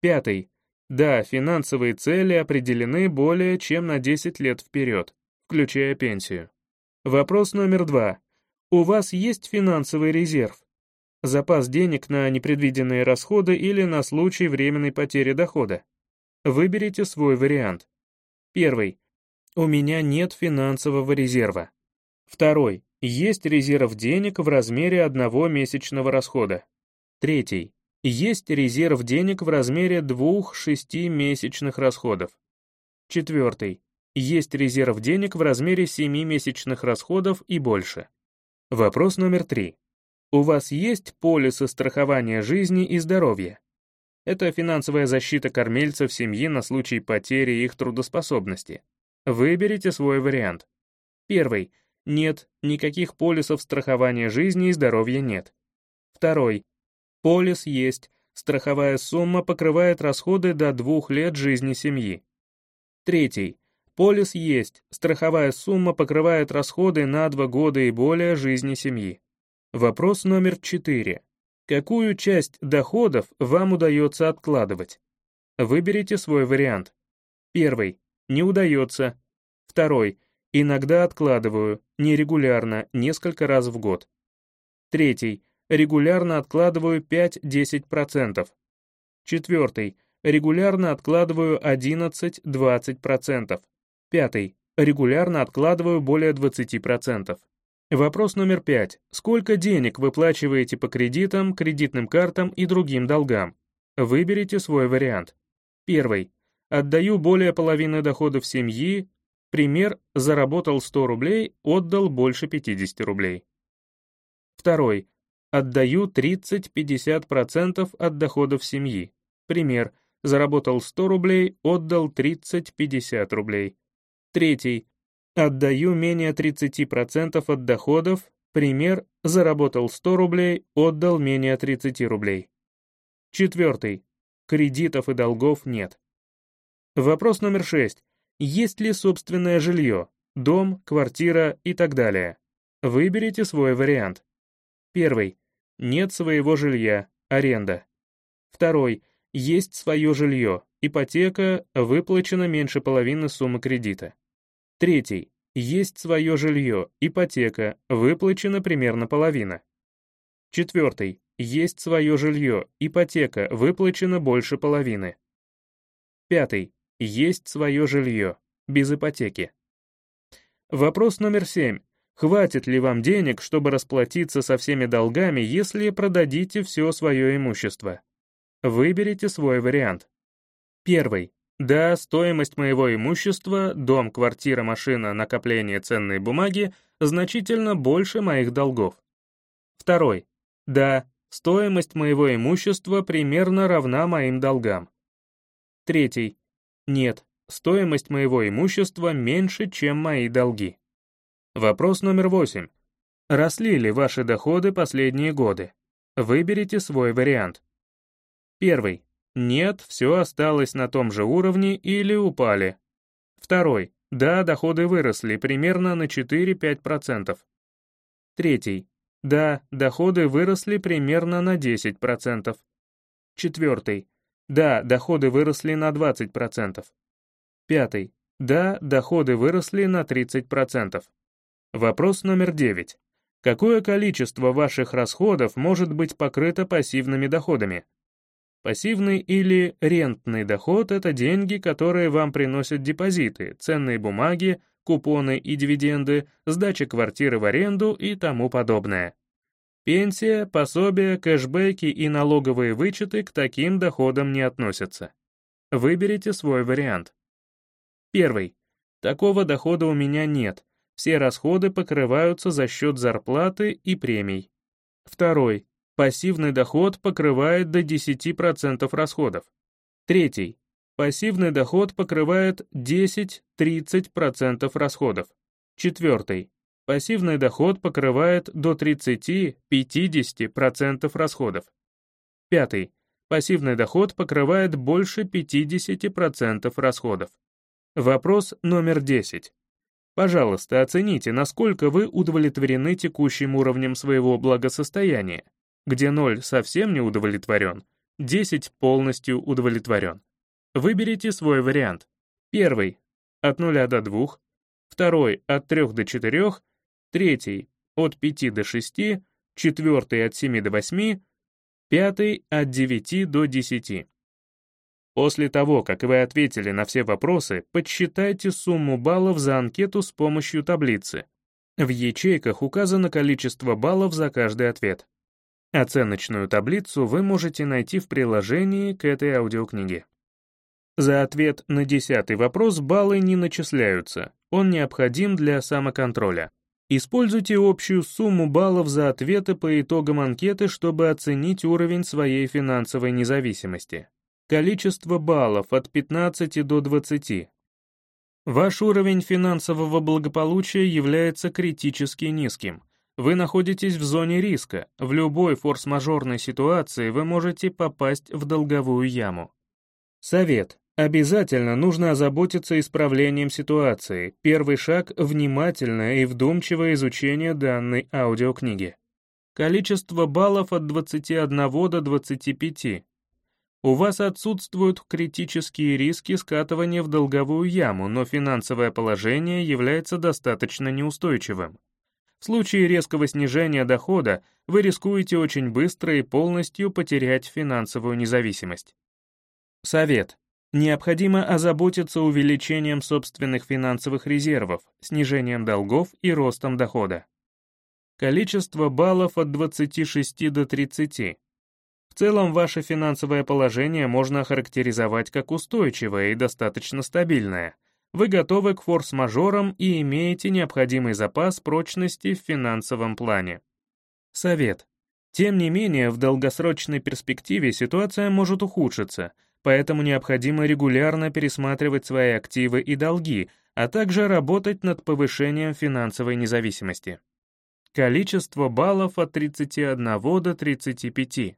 Пятый. Да, финансовые цели определены более чем на 10 лет вперед, включая пенсию. Вопрос номер два. У вас есть финансовый резерв? Запас денег на непредвиденные расходы или на случай временной потери дохода. Выберите свой вариант. Первый. У меня нет финансового резерва. Второй. Есть резерв денег в размере одного месячного расхода. Третий. Есть резерв денег в размере двух-шести месячных расходов. Четвертый. Есть резерв денег в размере семи месячных расходов и больше. Вопрос номер три. У вас есть полисы страхования жизни и здоровья? Это финансовая защита кормильцев семьи на случай потери их трудоспособности. Выберите свой вариант. Первый. Нет, никаких полисов страхования жизни и здоровья нет. Второй. Полис есть, страховая сумма покрывает расходы до двух лет жизни семьи. Третий. Полис есть, страховая сумма покрывает расходы на два года и более жизни семьи. Вопрос номер четыре. Какую часть доходов вам удается откладывать? Выберите свой вариант. Первый. Не удается. Второй. Иногда откладываю, нерегулярно, несколько раз в год. Третий. Регулярно откладываю 5-10%. Четвертый. Регулярно откладываю 11-20%. Пятый. Регулярно откладываю более 20%. Вопрос номер пять. Сколько денег выплачиваете по кредитам, кредитным картам и другим долгам? Выберите свой вариант. Первый. Отдаю более половины доходов семьи. Пример. Заработал 100 рублей, отдал больше 50 рублей. Второй. Отдаю 30-50% от доходов семьи. Пример. Заработал 100 рублей, отдал 30-50 рублей. Третий. Отдаю менее 30% от доходов, пример, заработал 100 рублей, отдал менее 30 рублей. Четвертый. Кредитов и долгов нет. Вопрос номер 6. Есть ли собственное жилье, дом, квартира и так далее? Выберите свой вариант. Первый. Нет своего жилья, аренда. Второй. Есть свое жилье, ипотека, выплачено меньше половины суммы кредита. Третий. Есть свое жилье, ипотека, выплачена примерно половина. Четвертый. Есть свое жилье, ипотека, выплачена больше половины. Пятый. Есть свое жилье, без ипотеки. Вопрос номер семь. Хватит ли вам денег, чтобы расплатиться со всеми долгами, если продадите все свое имущество? Выберите свой вариант. Первый. Да, стоимость моего имущества, дом, квартира, машина, накопление ценной бумаги, значительно больше моих долгов. Второй. Да, стоимость моего имущества примерно равна моим долгам. Третий. Нет, стоимость моего имущества меньше, чем мои долги. Вопрос номер восемь. Росли ли ваши доходы последние годы? Выберите свой вариант. Первый. Нет, все осталось на том же уровне или упали. Второй. Да, доходы выросли примерно на 4-5%. Третий. Да, доходы выросли примерно на 10%. Четвертый. Да, доходы выросли на 20%. Пятый. Да, доходы выросли на 30%. Вопрос номер 9. Какое количество ваших расходов может быть покрыто пассивными доходами? Пассивный или рентный доход — это деньги, которые вам приносят депозиты, ценные бумаги, купоны и дивиденды, сдача квартиры в аренду и тому подобное. Пенсия, пособия, кэшбэки и налоговые вычеты к таким доходам не относятся. Выберите свой вариант. Первый. Такого дохода у меня нет. Все расходы покрываются за счет зарплаты и премий. Второй. Пассивный доход покрывает до 10% расходов. Третий. Пассивный доход покрывает 10-30% расходов. Четвертый. Пассивный доход покрывает до 30-50% расходов. Пятый. Пассивный доход покрывает больше 50% расходов. Вопрос номер 10. Пожалуйста, оцените, насколько вы удовлетворены текущим уровнем своего благосостояния где 0 совсем не удовлетворен, 10 полностью удовлетворен. Выберите свой вариант. Первый — от 0 до 2, второй — от 3 до 4, третий — от 5 до 6, четвертый от 7 до 8, пятый от 9 до 10. После того, как вы ответили на все вопросы, подсчитайте сумму баллов за анкету с помощью таблицы. В ячейках указано количество баллов за каждый ответ. Оценочную таблицу вы можете найти в приложении к этой аудиокниге. За ответ на десятый вопрос баллы не начисляются, он необходим для самоконтроля. Используйте общую сумму баллов за ответы по итогам анкеты, чтобы оценить уровень своей финансовой независимости. Количество баллов от 15 до 20. Ваш уровень финансового благополучия является критически низким. Вы находитесь в зоне риска. В любой форс-мажорной ситуации вы можете попасть в долговую яму. Совет. Обязательно нужно озаботиться исправлением ситуации. Первый шаг — внимательное и вдумчивое изучение данной аудиокниги. Количество баллов от 21 до 25. У вас отсутствуют критические риски скатывания в долговую яму, но финансовое положение является достаточно неустойчивым. В случае резкого снижения дохода вы рискуете очень быстро и полностью потерять финансовую независимость. Совет. Необходимо озаботиться увеличением собственных финансовых резервов, снижением долгов и ростом дохода. Количество баллов от 26 до 30. В целом, ваше финансовое положение можно охарактеризовать как устойчивое и достаточно стабильное. Вы готовы к форс-мажорам и имеете необходимый запас прочности в финансовом плане. Совет. Тем не менее, в долгосрочной перспективе ситуация может ухудшиться — поэтому необходимо регулярно пересматривать свои активы и долги, а также работать над повышением финансовой независимости. Количество баллов от 31 до 35.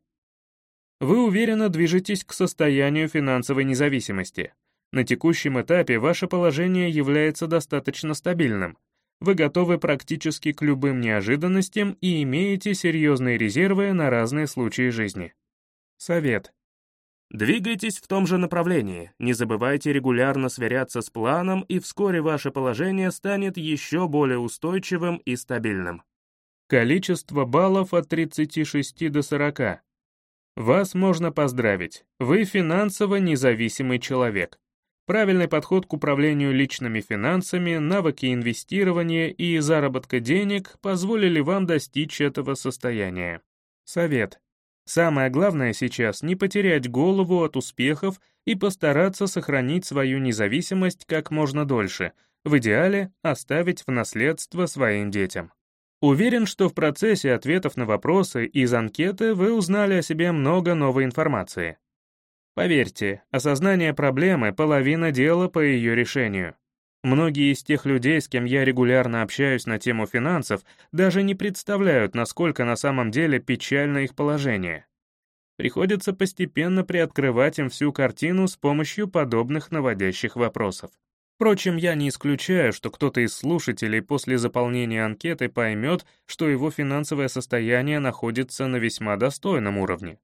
Вы уверенно движетесь к состоянию финансовой независимости. На текущем этапе ваше положение является достаточно стабильным. Вы готовы практически к любым неожиданностям и имеете серьезные резервы на разные случаи жизни. Совет. Двигайтесь в том же направлении, не забывайте регулярно сверяться с планом, и вскоре ваше положение станет еще более устойчивым и стабильным. Количество баллов от 36 до 40. Вас можно поздравить, вы финансово независимый человек. Правильный подход к управлению личными финансами, навыки инвестирования и заработка денег позволили вам достичь этого состояния. Совет. Самое главное сейчас не потерять голову от успехов и постараться сохранить свою независимость как можно дольше, в идеале оставить в наследство своим детям. Уверен, что в процессе ответов на вопросы из анкеты вы узнали о себе много новой информации. Поверьте, осознание проблемы — половина дела по ее решению. Многие из тех людей, с кем я регулярно общаюсь на тему финансов, даже не представляют, насколько на самом деле печально их положение. Приходится постепенно приоткрывать им всю картину с помощью подобных наводящих вопросов. Впрочем, я не исключаю, что кто-то из слушателей после заполнения анкеты поймет, что его финансовое состояние находится на весьма достойном уровне.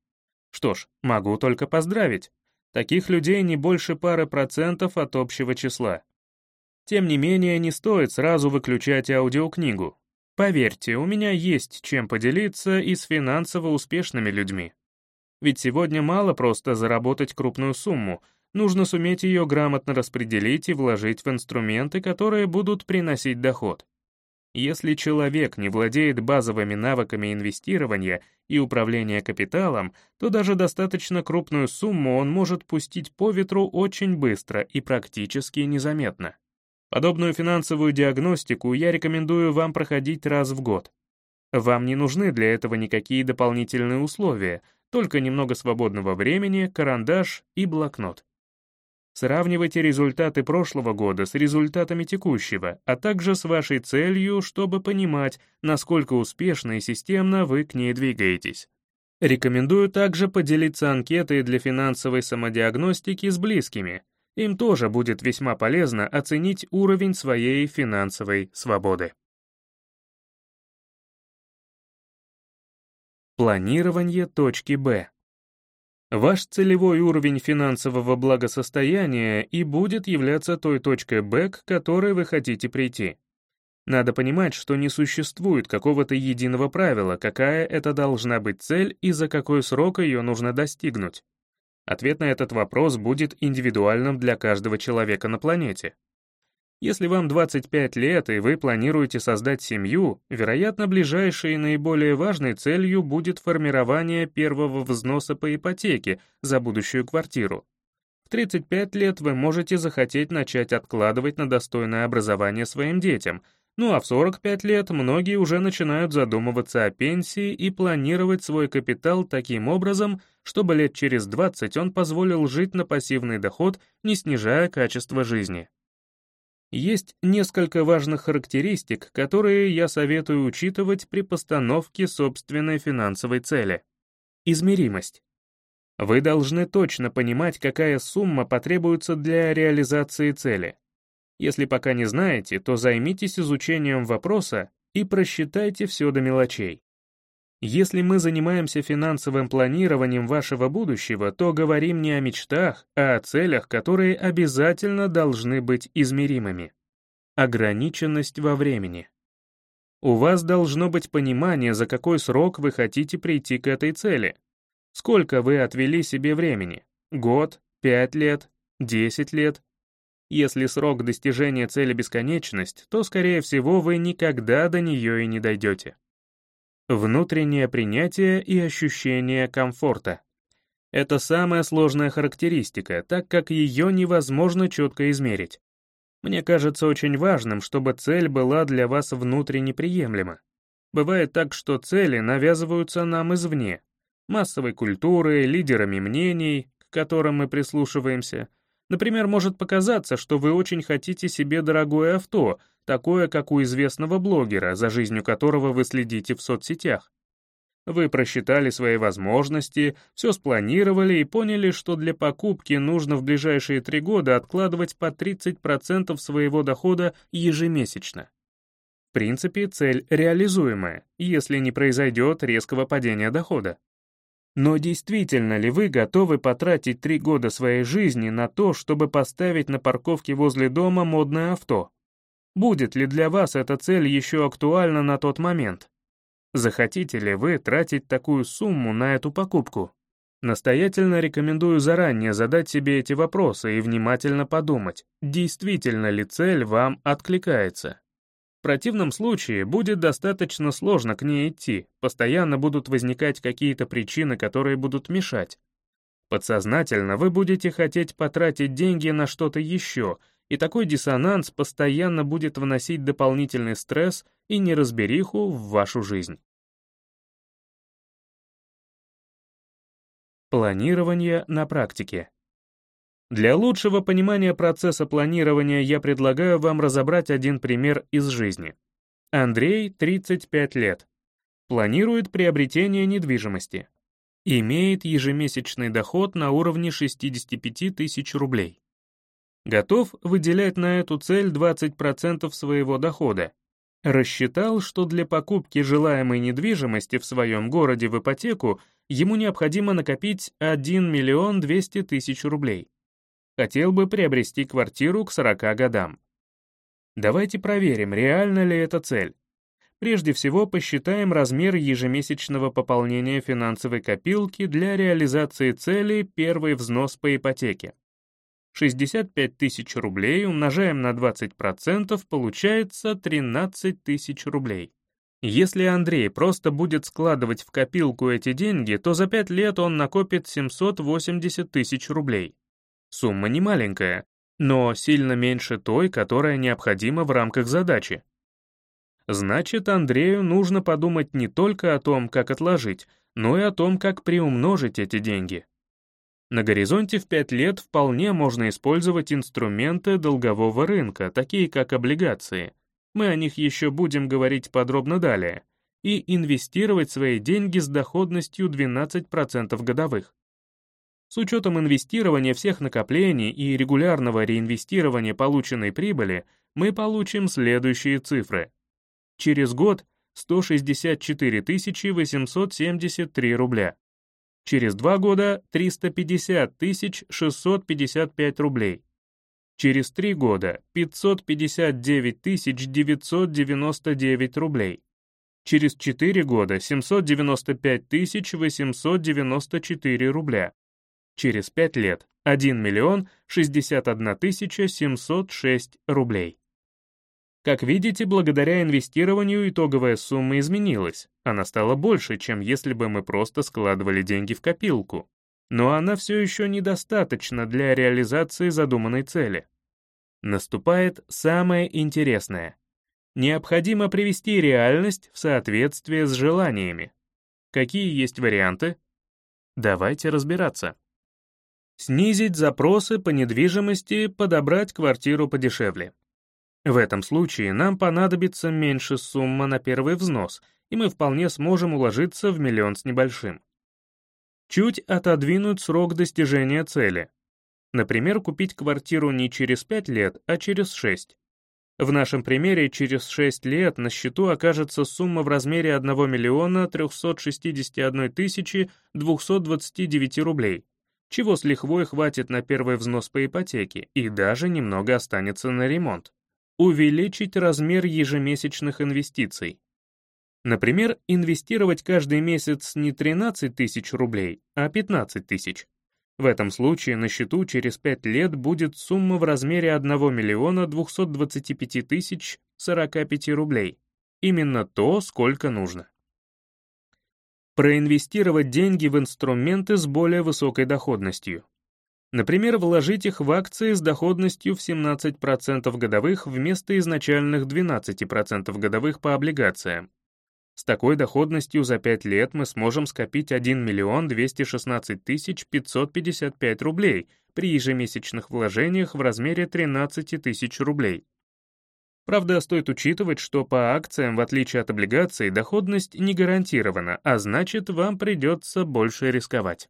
Что ж, могу только поздравить. Таких людей не больше пары процентов от общего числа. Тем не менее, не стоит сразу выключать аудиокнигу. Поверьте, у меня есть чем поделиться и с финансово успешными людьми. Ведь сегодня мало просто заработать крупную сумму, нужно суметь ее грамотно распределить и вложить в инструменты, которые будут приносить доход. Если человек не владеет базовыми навыками инвестирования и управления капиталом, то даже достаточно крупную сумму он может пустить по ветру очень быстро и практически незаметно. Подобную финансовую диагностику я рекомендую вам проходить раз в год. Вам не нужны для этого никакие дополнительные условия, только немного свободного времени, карандаш и блокнот. Сравнивайте результаты прошлого года с результатами текущего, а также с вашей целью, чтобы понимать, насколько успешно и системно вы к ней двигаетесь. Рекомендую также поделиться анкетой для финансовой самодиагностики с близкими — им тоже будет весьма полезно оценить уровень своей финансовой свободы. Планирование точки Б. Ваш целевой уровень финансового благосостояния и будет являться той точкой Б, к которой вы хотите прийти. Надо понимать, что не существует какого-то единого правила, какая это должна быть цель и за какой срок ее нужно достигнуть. Ответ на этот вопрос будет индивидуальным для каждого человека на планете. Если вам 25 лет и вы планируете создать семью, вероятно, ближайшей и наиболее важной целью будет формирование первого взноса по ипотеке за будущую квартиру. В 35 лет вы можете захотеть начать откладывать на достойное образование своим детям — ну а в 45 лет многие уже начинают задумываться о пенсии и планировать свой капитал таким образом, чтобы лет через 20 он позволил жить на пассивный доход, не снижая качество жизни. Есть несколько важных характеристик, которые я советую учитывать при постановке собственной финансовой цели. Измеримость. Вы должны точно понимать, какая сумма потребуется для реализации цели. Если пока не знаете, то займитесь изучением вопроса и просчитайте все до мелочей. Если мы занимаемся финансовым планированием вашего будущего, то говорим не о мечтах, а о целях, которые обязательно должны быть измеримыми. Ограниченность во времени. У вас должно быть понимание, за какой срок вы хотите прийти к этой цели. Сколько вы отвели себе времени? Год, пять лет, десять лет если срок достижения цели бесконечность, то, скорее всего, вы никогда до нее и не дойдете. Внутреннее принятие и ощущение комфорта. Это самая сложная характеристика, так как ее невозможно четко измерить. Мне кажется очень важным, чтобы цель была для вас внутренне приемлема. Бывает так, что цели навязываются нам извне, массовой культурой, лидерами мнений, к которым мы прислушиваемся, Например, может показаться, что вы очень хотите себе дорогое авто, такое, как у известного блогера, за жизнью которого вы следите в соцсетях. Вы просчитали свои возможности, все спланировали и поняли, что для покупки нужно в ближайшие три года откладывать по 30% своего дохода ежемесячно. В принципе, цель реализуемая, если не произойдет резкого падения дохода. Но действительно ли вы готовы потратить три года своей жизни на то, чтобы поставить на парковке возле дома модное авто? Будет ли для вас эта цель еще актуальна на тот момент? Захотите ли вы тратить такую сумму на эту покупку? Настоятельно рекомендую заранее задать себе эти вопросы и внимательно подумать, действительно ли цель вам откликается противном случае будет достаточно сложно к ней идти, постоянно будут возникать какие-то причины, которые будут мешать. Подсознательно вы будете хотеть потратить деньги на что-то еще, и такой диссонанс постоянно будет вносить дополнительный стресс и неразбериху в вашу жизнь. Планирование на практике. Для лучшего понимания процесса планирования я предлагаю вам разобрать один пример из жизни. Андрей, 35 лет. Планирует приобретение недвижимости. Имеет ежемесячный доход на уровне 65 тысяч рублей. Готов выделять на эту цель 20% своего дохода. Рассчитал, что для покупки желаемой недвижимости в своем городе в ипотеку ему необходимо накопить 1 миллион 200 тысяч рублей хотел бы приобрести квартиру к 40 годам. Давайте проверим, реальна ли эта цель. Прежде всего посчитаем размер ежемесячного пополнения финансовой копилки для реализации цели первый взнос по ипотеке. 65 тысяч рублей умножаем на 20%, получается 13 тысяч рублей. Если Андрей просто будет складывать в копилку эти деньги, то за 5 лет он накопит 780 тысяч рублей. Сумма не маленькая, но сильно меньше той, которая необходима в рамках задачи. Значит, Андрею нужно подумать не только о том, как отложить, но и о том, как приумножить эти деньги. На горизонте в 5 лет вполне можно использовать инструменты долгового рынка, такие как облигации. Мы о них еще будем говорить подробно далее. И инвестировать свои деньги с доходностью 12% годовых. С учетом инвестирования всех накоплений и регулярного реинвестирования полученной прибыли мы получим следующие цифры. Через год 164 873 рубля. Через два года 350 655 рублей. Через три года 559 999 рублей. Через четыре года 795 894 рубля. Через пять лет 1 миллион 61 706 рублей. Как видите, благодаря инвестированию итоговая сумма изменилась. Она стала больше, чем если бы мы просто складывали деньги в копилку но она все еще недостаточна для реализации задуманной цели. Наступает самое интересное. Необходимо привести реальность в соответствие с желаниями. Какие есть варианты? Давайте разбираться. Снизить запросы по недвижимости, подобрать квартиру подешевле. В этом случае нам понадобится меньше сумма на первый взнос, и мы вполне сможем уложиться в миллион с небольшим. Чуть отодвинуть срок достижения цели. Например, купить квартиру не через 5 лет, а через 6. В нашем примере через 6 лет на счету окажется сумма в размере 1 миллиона 361 тысячи 229 рублей, чего с лихвой хватит на первый взнос по ипотеке и даже немного останется на ремонт. Увеличить размер ежемесячных инвестиций. Например, инвестировать каждый месяц не 13 тысяч рублей, а 15 тысяч. В этом случае на счету через 5 лет будет сумма в размере 1 миллиона 225 тысяч 45 рублей. Именно то, сколько нужно. Проинвестировать деньги в инструменты с более высокой доходностью. Например, вложить их в акции с доходностью в 17% годовых вместо изначальных 12% годовых по облигациям с такой доходностью за 5 лет мы сможем скопить 1 миллион 216 тысяч 555 рублей при ежемесячных вложениях в размере 13 тысяч рублей. Правда, стоит учитывать, что по акциям, в отличие от облигаций, доходность не гарантирована, а значит, вам придется больше рисковать.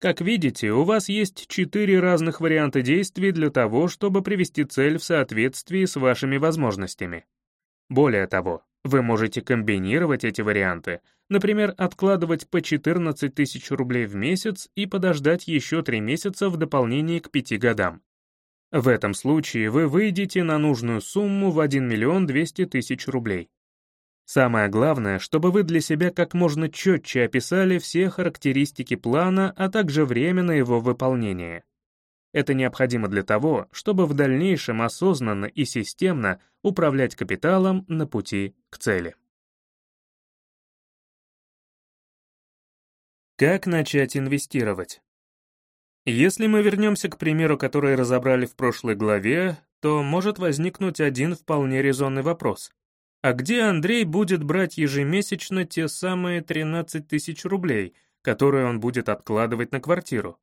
Как видите, у вас есть четыре разных варианта действий для того, чтобы привести цель в соответствии с вашими возможностями. Более того, вы можете комбинировать эти варианты, например, откладывать по 14 тысяч рублей в месяц и подождать еще 3 месяца в дополнение к 5 годам. В этом случае вы выйдете на нужную сумму в 1 миллион 200 тысяч рублей. Самое главное, чтобы вы для себя как можно четче описали все характеристики плана, а также время на его выполнение. Это необходимо для того, чтобы в дальнейшем осознанно и системно управлять капиталом на пути к цели. Как начать инвестировать? Если мы вернемся к примеру, который разобрали в прошлой главе, то может возникнуть один вполне резонный вопрос. А где Андрей будет брать ежемесячно те самые 13 тысяч рублей, которые он будет откладывать на квартиру?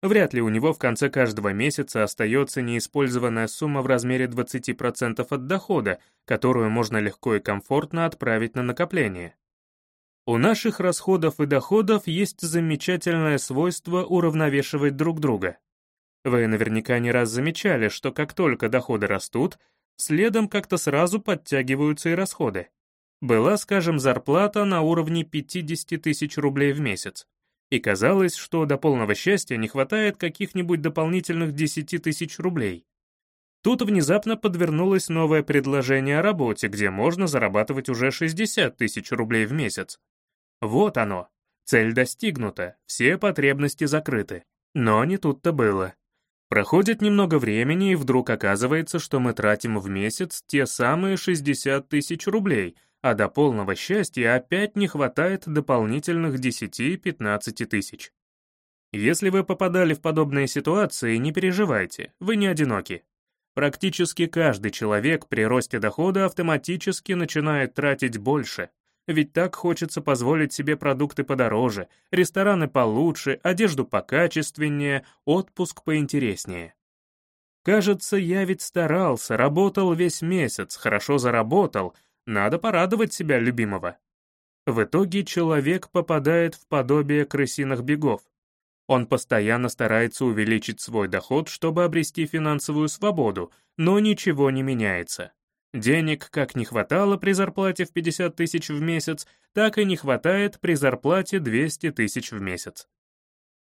Вряд ли у него в конце каждого месяца остается неиспользованная сумма в размере 20% от дохода, которую можно легко и комфортно отправить на накопление. У наших расходов и доходов есть замечательное свойство уравновешивать друг друга. Вы наверняка не раз замечали, что как только доходы растут, следом как-то сразу подтягиваются и расходы. Была, скажем, зарплата на уровне 50 тысяч рублей в месяц и казалось, что до полного счастья не хватает каких-нибудь дополнительных 10 тысяч рублей. Тут внезапно подвернулось новое предложение о работе, где можно зарабатывать уже 60 тысяч рублей в месяц. Вот оно. Цель достигнута, все потребности закрыты. Но не тут-то было. Проходит немного времени, и вдруг оказывается, что мы тратим в месяц те самые 60 тысяч рублей, а до полного счастья опять не хватает дополнительных 10-15 тысяч. Если вы попадали в подобные ситуации, не переживайте, вы не одиноки. Практически каждый человек при росте дохода автоматически начинает тратить больше, ведь так хочется позволить себе продукты подороже, рестораны получше, одежду покачественнее, отпуск поинтереснее. Кажется, я ведь старался, работал весь месяц, хорошо заработал, надо порадовать себя любимого. В итоге человек попадает в подобие крысиных бегов. Он постоянно старается увеличить свой доход, чтобы обрести финансовую свободу, но ничего не меняется. Денег как не хватало при зарплате в 50 тысяч в месяц, так и не хватает при зарплате 200 тысяч в месяц.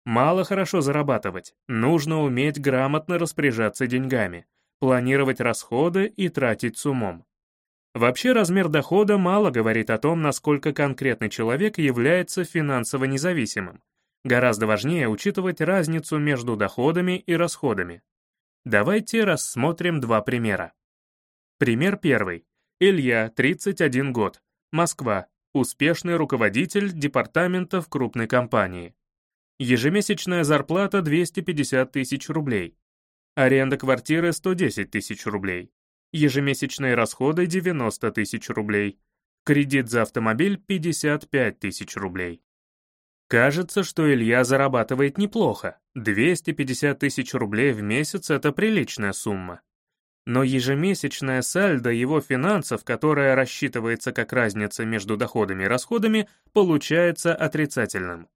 Мало хорошо зарабатывать, нужно уметь грамотно распоряжаться деньгами, планировать расходы и тратить с умом. Вообще размер дохода мало говорит о том, насколько конкретный человек является финансово независимым. Гораздо важнее учитывать разницу между доходами и расходами. Давайте рассмотрим два примера. Пример первый. Илья, 31 год, Москва, успешный руководитель департамента в крупной компании. Ежемесячная зарплата 250 тысяч рублей. Аренда квартиры 110 тысяч рублей. Ежемесячные расходы 90 тысяч рублей. Кредит за автомобиль 55 тысяч рублей. Кажется, что Илья зарабатывает неплохо. 250 тысяч рублей в месяц — это приличная сумма. Но ежемесячная сальдо его финансов, которая рассчитывается как разница между доходами и расходами, получается отрицательным.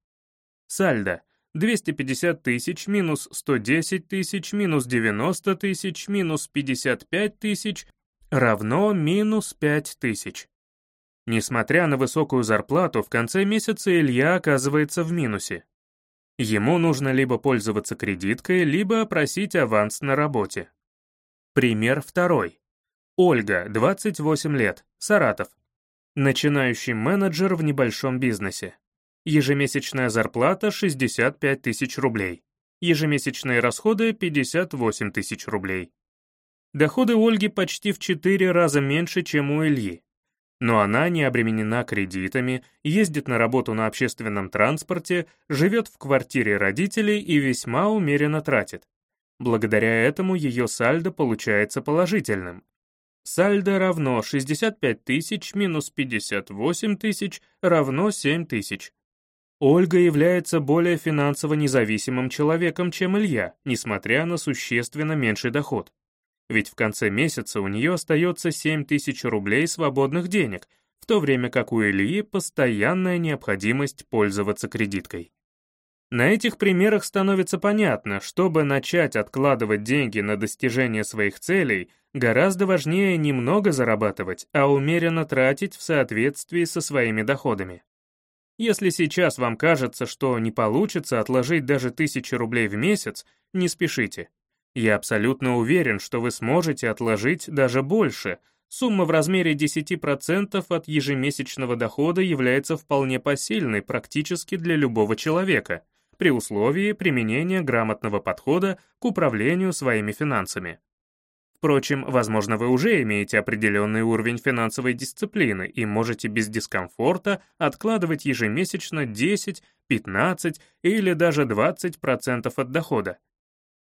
Сальдо 250 тысяч минус 110 тысяч минус 90 тысяч минус 55 тысяч равно минус 5 тысяч. Несмотря на высокую зарплату, в конце месяца Илья оказывается в минусе. Ему нужно либо пользоваться кредиткой, либо просить аванс на работе. Пример второй. Ольга, 28 лет, Саратов. Начинающий менеджер в небольшом бизнесе. Ежемесячная зарплата 65 тысяч рублей. Ежемесячные расходы 58 тысяч рублей. Доходы Ольги почти в 4 раза меньше, чем у Ильи. Но она не обременена кредитами, ездит на работу на общественном транспорте, живет в квартире родителей и весьма умеренно тратит. Благодаря этому ее сальдо получается положительным. Сальдо равно 65 тысяч минус 58 тысяч равно 7 тысяч. Ольга является более финансово независимым человеком, чем Илья, несмотря на существенно меньший доход. Ведь в конце месяца у нее остается 7 тысяч рублей свободных денег, в то время как у Ильи постоянная необходимость пользоваться кредиткой. На этих примерах становится понятно, чтобы начать откладывать деньги на достижение своих целей, гораздо важнее немного зарабатывать, а умеренно тратить в соответствии со своими доходами. Если сейчас вам кажется, что не получится отложить даже тысячи рублей в месяц, не спешите. Я абсолютно уверен, что вы сможете отложить даже больше. Сумма в размере 10% от ежемесячного дохода является вполне посильной практически для любого человека, при условии применения грамотного подхода к управлению своими финансами. Впрочем, возможно, вы уже имеете определенный уровень финансовой дисциплины и можете без дискомфорта откладывать ежемесячно 10, 15 или даже 20% от дохода.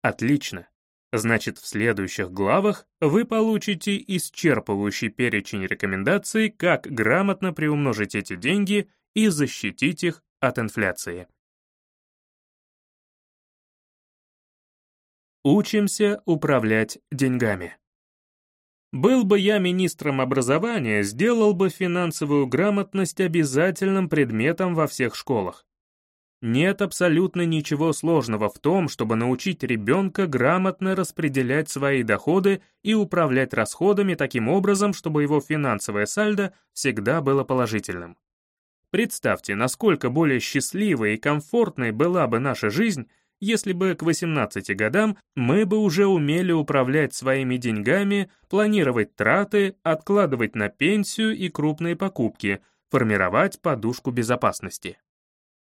Отлично. Значит, в следующих главах вы получите исчерпывающий перечень рекомендаций, как грамотно приумножить эти деньги и защитить их от инфляции. Учимся управлять деньгами. Был бы я министром образования, сделал бы финансовую грамотность обязательным предметом во всех школах. Нет абсолютно ничего сложного в том, чтобы научить ребенка грамотно распределять свои доходы и управлять расходами таким образом, чтобы его финансовое сальдо всегда было положительным. Представьте, насколько более счастливой и комфортной была бы наша жизнь, если бы к 18 годам мы бы уже умели управлять своими деньгами, планировать траты, откладывать на пенсию и крупные покупки, формировать подушку безопасности.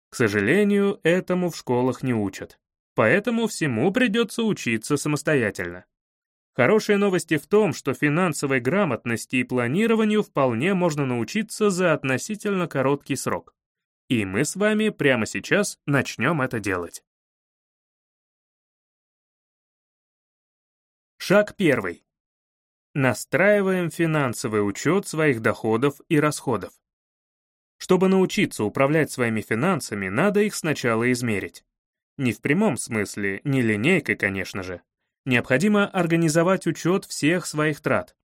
К сожалению, этому в школах не учат. Поэтому всему придется учиться самостоятельно. Хорошие новости в том, что финансовой грамотности и планированию вполне можно научиться за относительно короткий срок. И мы с вами прямо сейчас начнем это делать. Шаг первый. Настраиваем финансовый учет своих доходов и расходов. Чтобы научиться управлять своими финансами, надо их сначала измерить. Не в прямом смысле, не линейкой, конечно же. Необходимо организовать учет всех своих трат.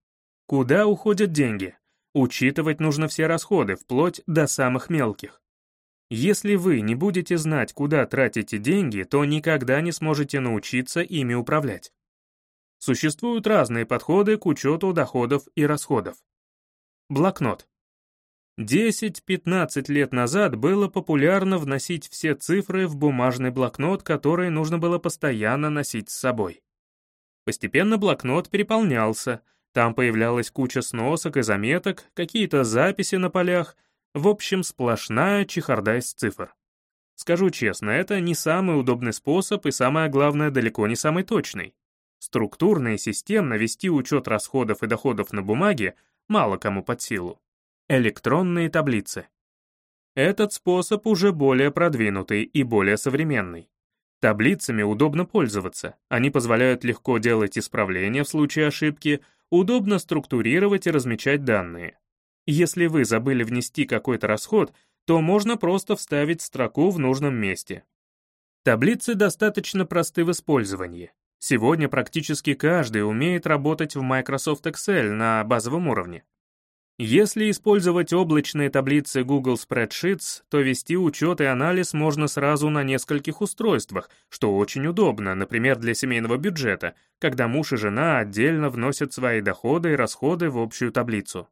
Куда уходят деньги? Учитывать нужно все расходы, вплоть до самых мелких. Если вы не будете знать, куда тратите деньги, то никогда не сможете научиться ими управлять. Существуют разные подходы к учету доходов и расходов. Блокнот. 10-15 лет назад было популярно вносить все цифры в бумажный блокнот, который нужно было постоянно носить с собой. Постепенно блокнот переполнялся, там появлялась куча сносок и заметок, какие-то записи на полях, в общем, сплошная чехарда из цифр. Скажу честно, это не самый удобный способ и, самое главное, далеко не самый точный. Структурно и системно вести учет расходов и доходов на бумаге мало кому под силу. Электронные таблицы. Этот способ уже более продвинутый и более современный. Таблицами удобно пользоваться, они позволяют легко делать исправления в случае ошибки, удобно структурировать и размечать данные. Если вы забыли внести какой-то расход, то можно просто вставить строку в нужном месте. Таблицы достаточно просты в использовании. Сегодня практически каждый умеет работать в Microsoft Excel на базовом уровне. Если использовать облачные таблицы Google Spreadsheets, то вести учет и анализ можно сразу на нескольких устройствах, что очень удобно, например, для семейного бюджета, когда муж и жена отдельно вносят свои доходы и расходы в общую таблицу.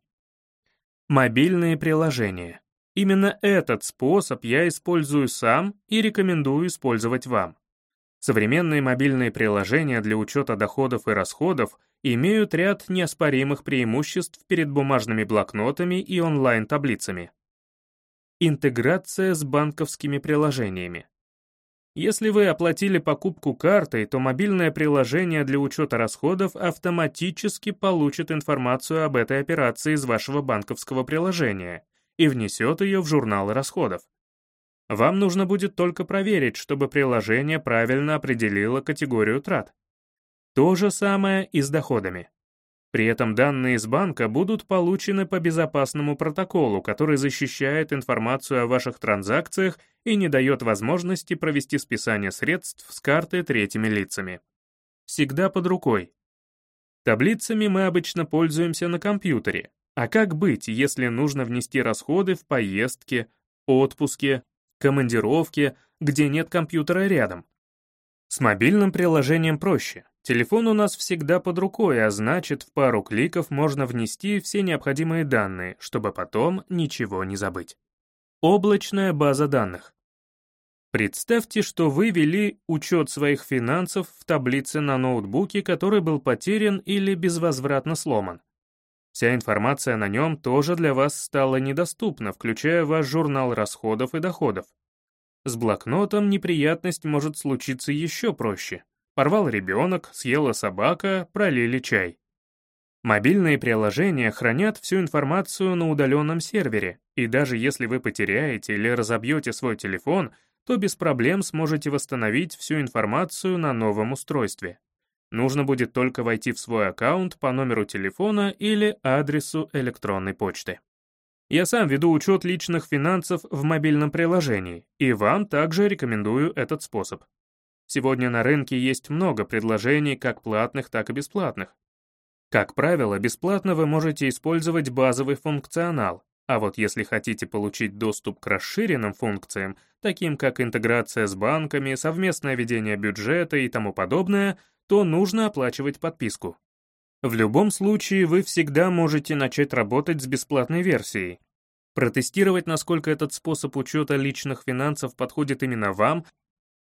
Мобильные приложения. Именно этот способ я использую сам и рекомендую использовать вам. Современные мобильные приложения для учета доходов и расходов — имеют ряд неоспоримых преимуществ перед бумажными блокнотами и онлайн-таблицами. Интеграция с банковскими приложениями. Если вы оплатили покупку картой, то мобильное приложение для учета расходов автоматически получит информацию об этой операции из вашего банковского приложения и внесет ее в журнал расходов. Вам нужно будет только проверить, чтобы приложение правильно определило категорию трат. То же самое и с доходами. При этом данные из банка будут получены по безопасному протоколу, который защищает информацию о ваших транзакциях и не дает возможности провести списание средств с карты третьими лицами. Всегда под рукой. Таблицами мы обычно пользуемся на компьютере. А как быть, если нужно внести расходы в поездке, отпуске, командировке, где нет компьютера рядом? С мобильным приложением проще. Телефон у нас всегда под рукой, а значит, в пару кликов можно внести все необходимые данные, чтобы потом ничего не забыть. Облачная база данных. Представьте, что вы вели учет своих финансов в таблице на ноутбуке, который был потерян или безвозвратно сломан. Вся информация на нем тоже для вас стала недоступна, включая ваш журнал расходов и доходов. С блокнотом неприятность может случиться еще проще. Порвал ребенок, съела собака, пролили чай. Мобильные приложения хранят всю информацию на удаленном сервере, и даже если вы потеряете или разобьете свой телефон, то без проблем сможете восстановить всю информацию на новом устройстве. Нужно будет только войти в свой аккаунт по номеру телефона или адресу электронной почты. Я сам веду учет личных финансов в мобильном приложении, и вам также рекомендую этот способ. Сегодня на рынке есть много предложений, как платных, так и бесплатных. Как правило, бесплатно вы можете использовать базовый функционал, а вот если хотите получить доступ к расширенным функциям, таким как интеграция с банками, совместное ведение бюджета и тому подобное, то нужно оплачивать подписку. В любом случае, вы всегда можете начать работать с бесплатной версией. Протестировать, насколько этот способ учета личных финансов подходит именно вам,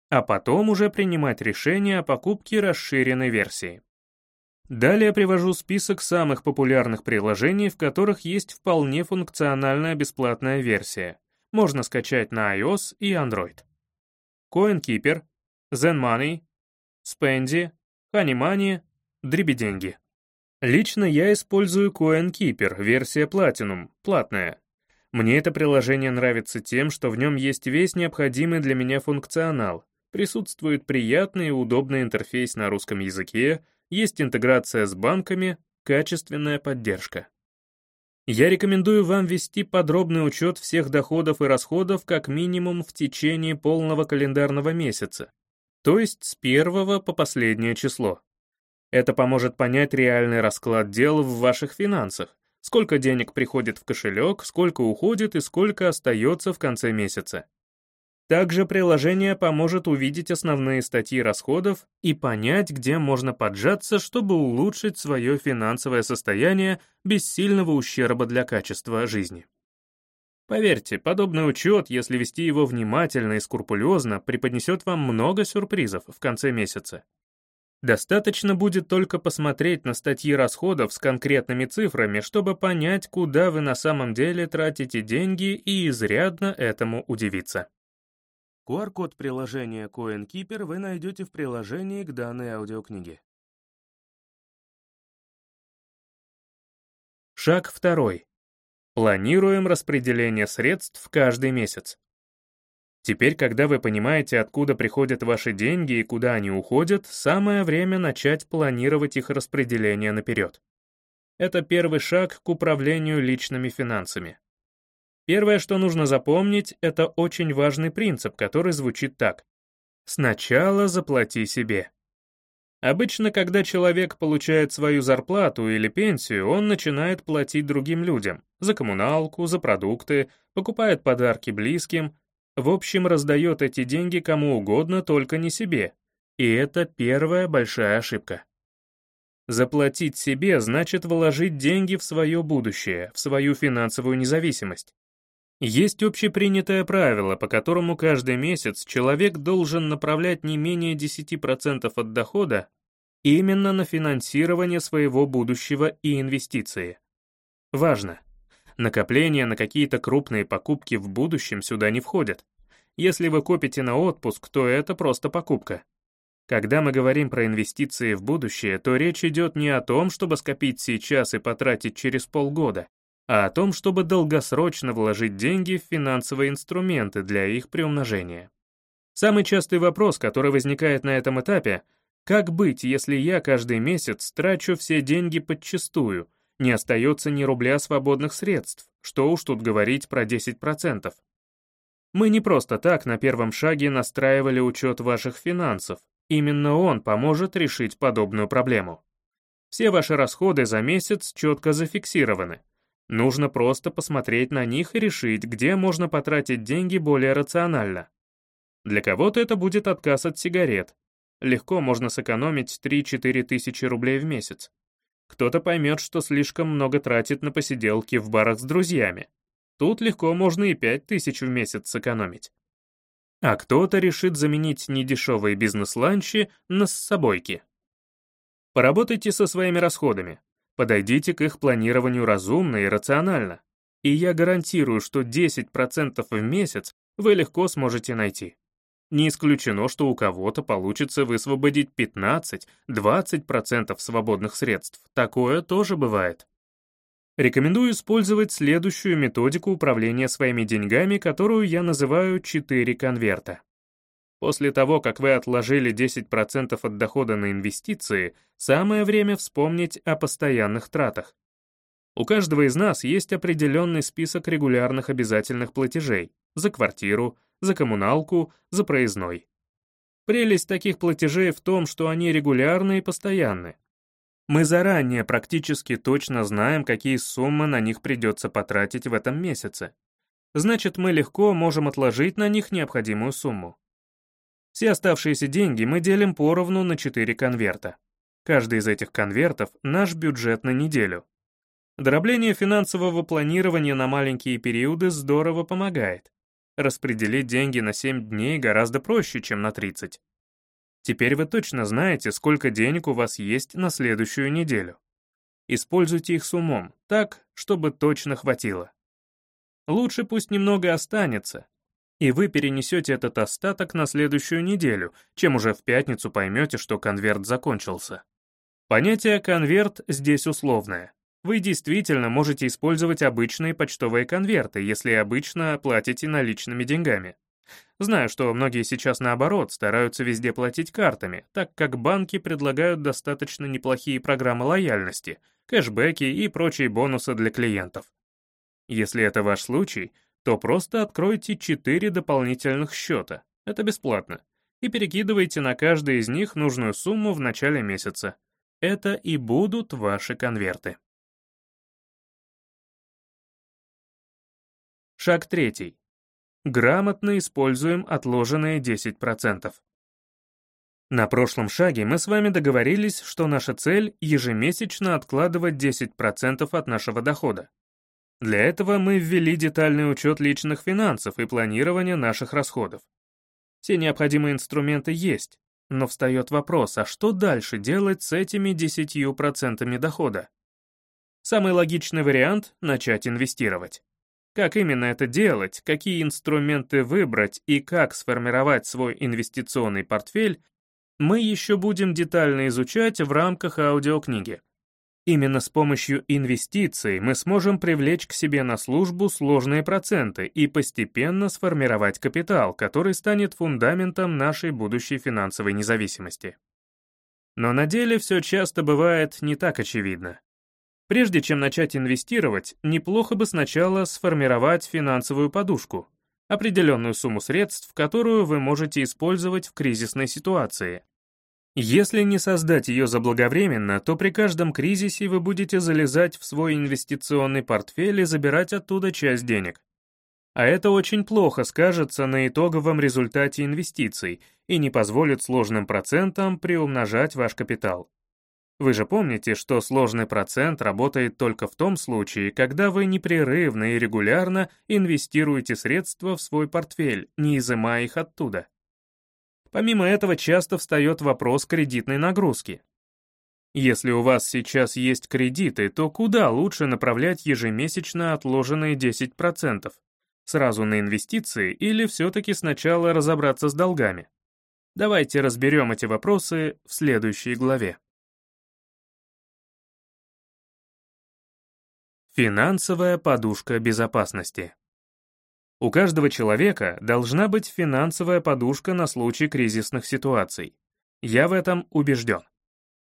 а потом уже принимать решение о покупке расширенной версии. Далее привожу список самых популярных приложений, в которых есть вполне функциональная бесплатная версия. Можно скачать на iOS и Android. CoinKeeper, ZenMoney, Spendy, HoneyMoney, Дребеденьги. Лично я использую CoinKeeper, версия Platinum, платная. Мне это приложение нравится тем, что в нем есть весь необходимый для меня функционал, присутствует приятный и удобный интерфейс на русском языке, есть интеграция с банками, качественная поддержка. Я рекомендую вам вести подробный учет всех доходов и расходов как минимум в течение полного календарного месяца, то есть с первого по последнее число. Это поможет понять реальный расклад дел в ваших финансах, сколько денег приходит в кошелек, сколько уходит и сколько остается в конце месяца. Также приложение поможет увидеть основные статьи расходов и понять, где можно поджаться, чтобы улучшить свое финансовое состояние без сильного ущерба для качества жизни. Поверьте, подобный учет, если вести его внимательно и скрупулезно, преподнесет вам много сюрпризов в конце месяца. Достаточно будет только посмотреть на статьи расходов с конкретными цифрами, чтобы понять, куда вы на самом деле тратите деньги и изрядно этому удивиться. QR-код приложения CoinKeeper вы найдете в приложении к данной аудиокниге. Шаг второй. Планируем распределение средств каждый месяц. Теперь, когда вы понимаете, откуда приходят ваши деньги и куда они уходят, самое время начать планировать их распределение наперед. Это первый шаг к управлению личными финансами. Первое, что нужно запомнить, это очень важный принцип, который звучит так. Сначала заплати себе. Обычно, когда человек получает свою зарплату или пенсию, он начинает платить другим людям за коммуналку, за продукты, покупает подарки близким, в общем, раздает эти деньги кому угодно, только не себе. И это первая большая ошибка. Заплатить себе значит вложить деньги в свое будущее, в свою финансовую независимость. Есть общепринятое правило, по которому каждый месяц человек должен направлять не менее 10% от дохода именно на финансирование своего будущего и инвестиции. Важно, Накопления на какие-то крупные покупки в будущем сюда не входят. Если вы копите на отпуск, то это просто покупка. Когда мы говорим про инвестиции в будущее, то речь идет не о том, чтобы скопить сейчас и потратить через полгода, а о том, чтобы долгосрочно вложить деньги в финансовые инструменты для их приумножения. Самый частый вопрос, который возникает на этом этапе, как быть, если я каждый месяц трачу все деньги подчистую, не остается ни рубля свободных средств, что уж тут говорить про 10%. Мы не просто так на первом шаге настраивали учет ваших финансов, именно он поможет решить подобную проблему. Все ваши расходы за месяц четко зафиксированы. Нужно просто посмотреть на них и решить, где можно потратить деньги более рационально. Для кого-то это будет отказ от сигарет. Легко можно сэкономить 3-4 тысячи рублей в месяц. Кто-то поймет, что слишком много тратит на посиделки в барах с друзьями. Тут легко можно и пять тысяч в месяц сэкономить. А кто-то решит заменить недешевые бизнес-ланчи на ссобойки. Поработайте со своими расходами. Подойдите к их планированию разумно и рационально. И я гарантирую, что 10% в месяц вы легко сможете найти. Не исключено, что у кого-то получится высвободить 15-20% свободных средств. Такое тоже бывает. Рекомендую использовать следующую методику управления своими деньгами, которую я называю 4 конверта. После того, как вы отложили 10% от дохода на инвестиции, самое время вспомнить о постоянных тратах. У каждого из нас есть определенный список регулярных обязательных платежей за квартиру, за коммуналку, за проездной. Прелесть таких платежей в том, что они регулярны и постоянны. Мы заранее практически точно знаем, какие суммы на них придется потратить в этом месяце. Значит, мы легко можем отложить на них необходимую сумму. Все оставшиеся деньги мы делим поровну на 4 конверта. Каждый из этих конвертов — наш бюджет на неделю. Дробление финансового планирования на маленькие периоды здорово помогает. Распределить деньги на 7 дней гораздо проще, чем на 30. Теперь вы точно знаете, сколько денег у вас есть на следующую неделю. Используйте их с умом, так, чтобы точно хватило. Лучше пусть немного останется, и вы перенесете этот остаток на следующую неделю, чем уже в пятницу поймете, что конверт закончился. Понятие «конверт» здесь условное. Вы действительно можете использовать обычные почтовые конверты, если обычно платите наличными деньгами. Знаю, что многие сейчас наоборот стараются везде платить картами, так как банки предлагают достаточно неплохие программы лояльности, кэшбэки и прочие бонусы для клиентов. Если это ваш случай, то просто откройте 4 дополнительных счета, это бесплатно, и перекидывайте на каждый из них нужную сумму в начале месяца. Это и будут ваши конверты. Шаг третий. Грамотно используем отложенные 10%. На прошлом шаге мы с вами договорились, что наша цель — ежемесячно откладывать 10% от нашего дохода. Для этого мы ввели детальный учет личных финансов и планирование наших расходов. Все необходимые инструменты есть, но встает вопрос, а что дальше делать с этими 10% дохода? Самый логичный вариант — начать инвестировать. Как именно это делать, какие инструменты выбрать и как сформировать свой инвестиционный портфель, мы еще будем детально изучать в рамках аудиокниги. Именно с помощью инвестиций мы сможем привлечь к себе на службу сложные проценты и постепенно сформировать капитал, который станет фундаментом нашей будущей финансовой независимости. Но на деле все часто бывает не так очевидно. Прежде чем начать инвестировать, неплохо бы сначала сформировать финансовую подушку, определенную сумму средств, которую вы можете использовать в кризисной ситуации, если не создать ее заблаговременно, то при каждом кризисе вы будете залезать в свой инвестиционный портфель и забирать оттуда часть денег. А это очень плохо скажется на итоговом результате инвестиций и не позволит сложным процентам приумножать ваш капитал. Вы же помните, что сложный процент работает только в том случае, когда вы непрерывно и регулярно инвестируете средства в свой портфель, не изымая их оттуда. Помимо этого часто встает вопрос кредитной нагрузки. Если у вас сейчас есть кредиты, то куда лучше направлять ежемесячно отложенные 10%? Сразу на инвестиции или все-таки сначала разобраться с долгами? Давайте разберем эти вопросы в следующей главе. Финансовая подушка безопасности. У каждого человека должна быть финансовая подушка на случай кризисных ситуаций. Я в этом убежден.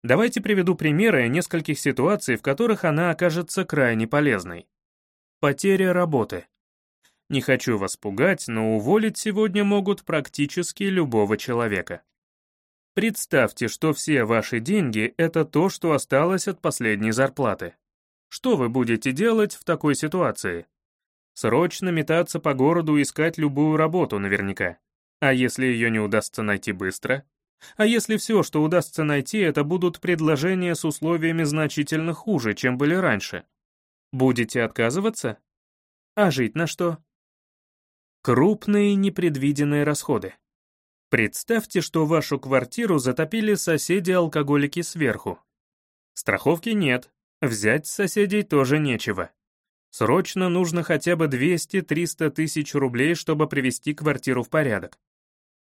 Давайте приведу примеры нескольких ситуаций, в которых она окажется крайне полезной. Потеря работы. Не хочу вас пугать, но уволить сегодня могут практически любого человека. Представьте, что все ваши деньги — это то, что осталось от последней зарплаты. Что вы будете делать в такой ситуации? Срочно метаться по городу и искать любую работу наверняка. А если ее не удастся найти быстро? А если все, что удастся найти, это будут предложения с условиями значительно хуже, чем были раньше? Будете отказываться? А жить на что? Крупные непредвиденные расходы. Представьте, что вашу квартиру затопили соседи-алкоголики сверху. Страховки нет, взять с соседей тоже нечего. Срочно нужно хотя бы 200-300 тысяч рублей, чтобы привести квартиру в порядок.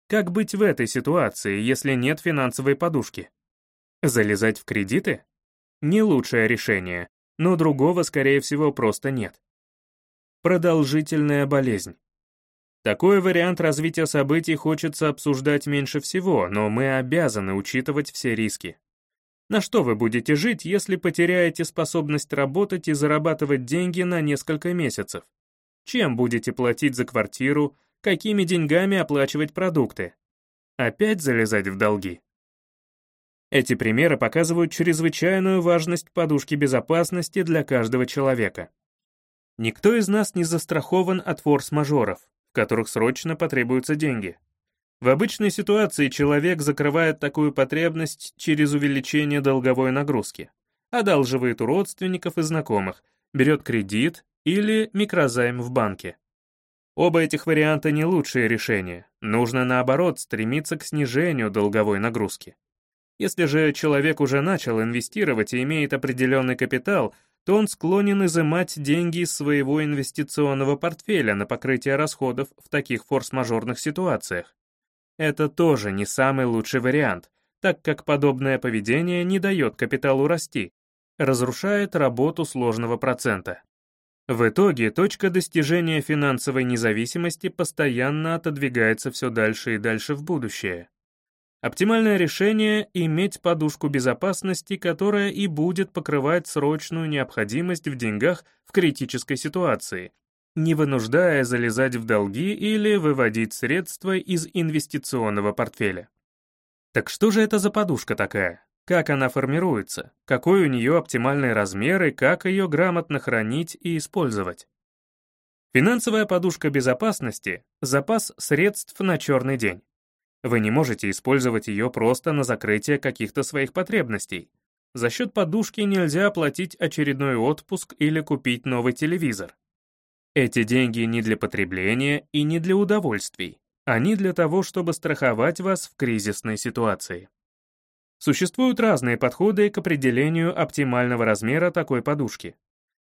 Как быть в этой ситуации, если нет финансовой подушки? Залезать в кредиты? Не лучшее решение, но другого, скорее всего, просто нет. Продолжительная болезнь. Такой вариант развития событий хочется обсуждать меньше всего, но мы обязаны учитывать все риски. На что вы будете жить, если потеряете способность работать и зарабатывать деньги на несколько месяцев? Чем будете платить за квартиру, какими деньгами оплачивать продукты? Опять залезать в долги? Эти примеры показывают чрезвычайную важность подушки безопасности для каждого человека. Никто из нас не застрахован от форс-мажоров, в которых срочно потребуются деньги. В обычной ситуации человек закрывает такую потребность через увеличение долговой нагрузки, одалживает у родственников и знакомых, берет кредит или микрозайм в банке. Оба этих варианта не лучшие решения, нужно наоборот стремиться к снижению долговой нагрузки. Если же человек уже начал инвестировать и имеет определенный капитал, то он склонен изымать деньги из своего инвестиционного портфеля на покрытие расходов в таких форс-мажорных ситуациях. Это тоже не самый лучший вариант, так как подобное поведение не дает капиталу расти, разрушает работу сложного процента. В итоге точка достижения финансовой независимости постоянно отодвигается все дальше и дальше в будущее. Оптимальное решение — иметь подушку безопасности, которая и будет покрывать срочную необходимость в деньгах в критической ситуации, не вынуждая залезать в долги или выводить средства из инвестиционного портфеля. Так что же это за подушка такая? Как она формируется? Какой у нее оптимальный размер и как ее грамотно хранить и использовать? Финансовая подушка безопасности — запас средств на черный день. Вы не можете использовать ее просто на закрытие каких-то своих потребностей. За счет подушки нельзя оплатить очередной отпуск или купить новый телевизор. Эти деньги не для потребления и не для удовольствий. Они для того, чтобы страховать вас в кризисной ситуации. Существуют разные подходы к определению оптимального размера такой подушки.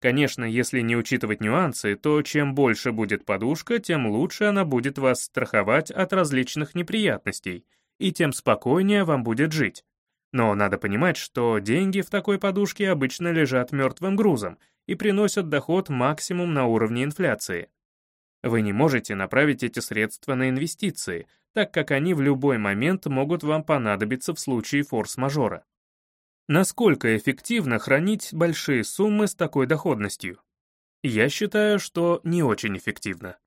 Конечно, если не учитывать нюансы, то чем больше будет подушка, тем лучше она будет вас страховать от различных неприятностей, и тем спокойнее вам будет жить. Но надо понимать, что деньги в такой подушке обычно лежат мертвым грузом и приносят доход максимум на уровне инфляции. Вы не можете направить эти средства на инвестиции, так как они в любой момент могут вам понадобиться в случае форс-мажора. Насколько эффективно хранить большие суммы с такой доходностью? Я считаю, что не очень эффективно.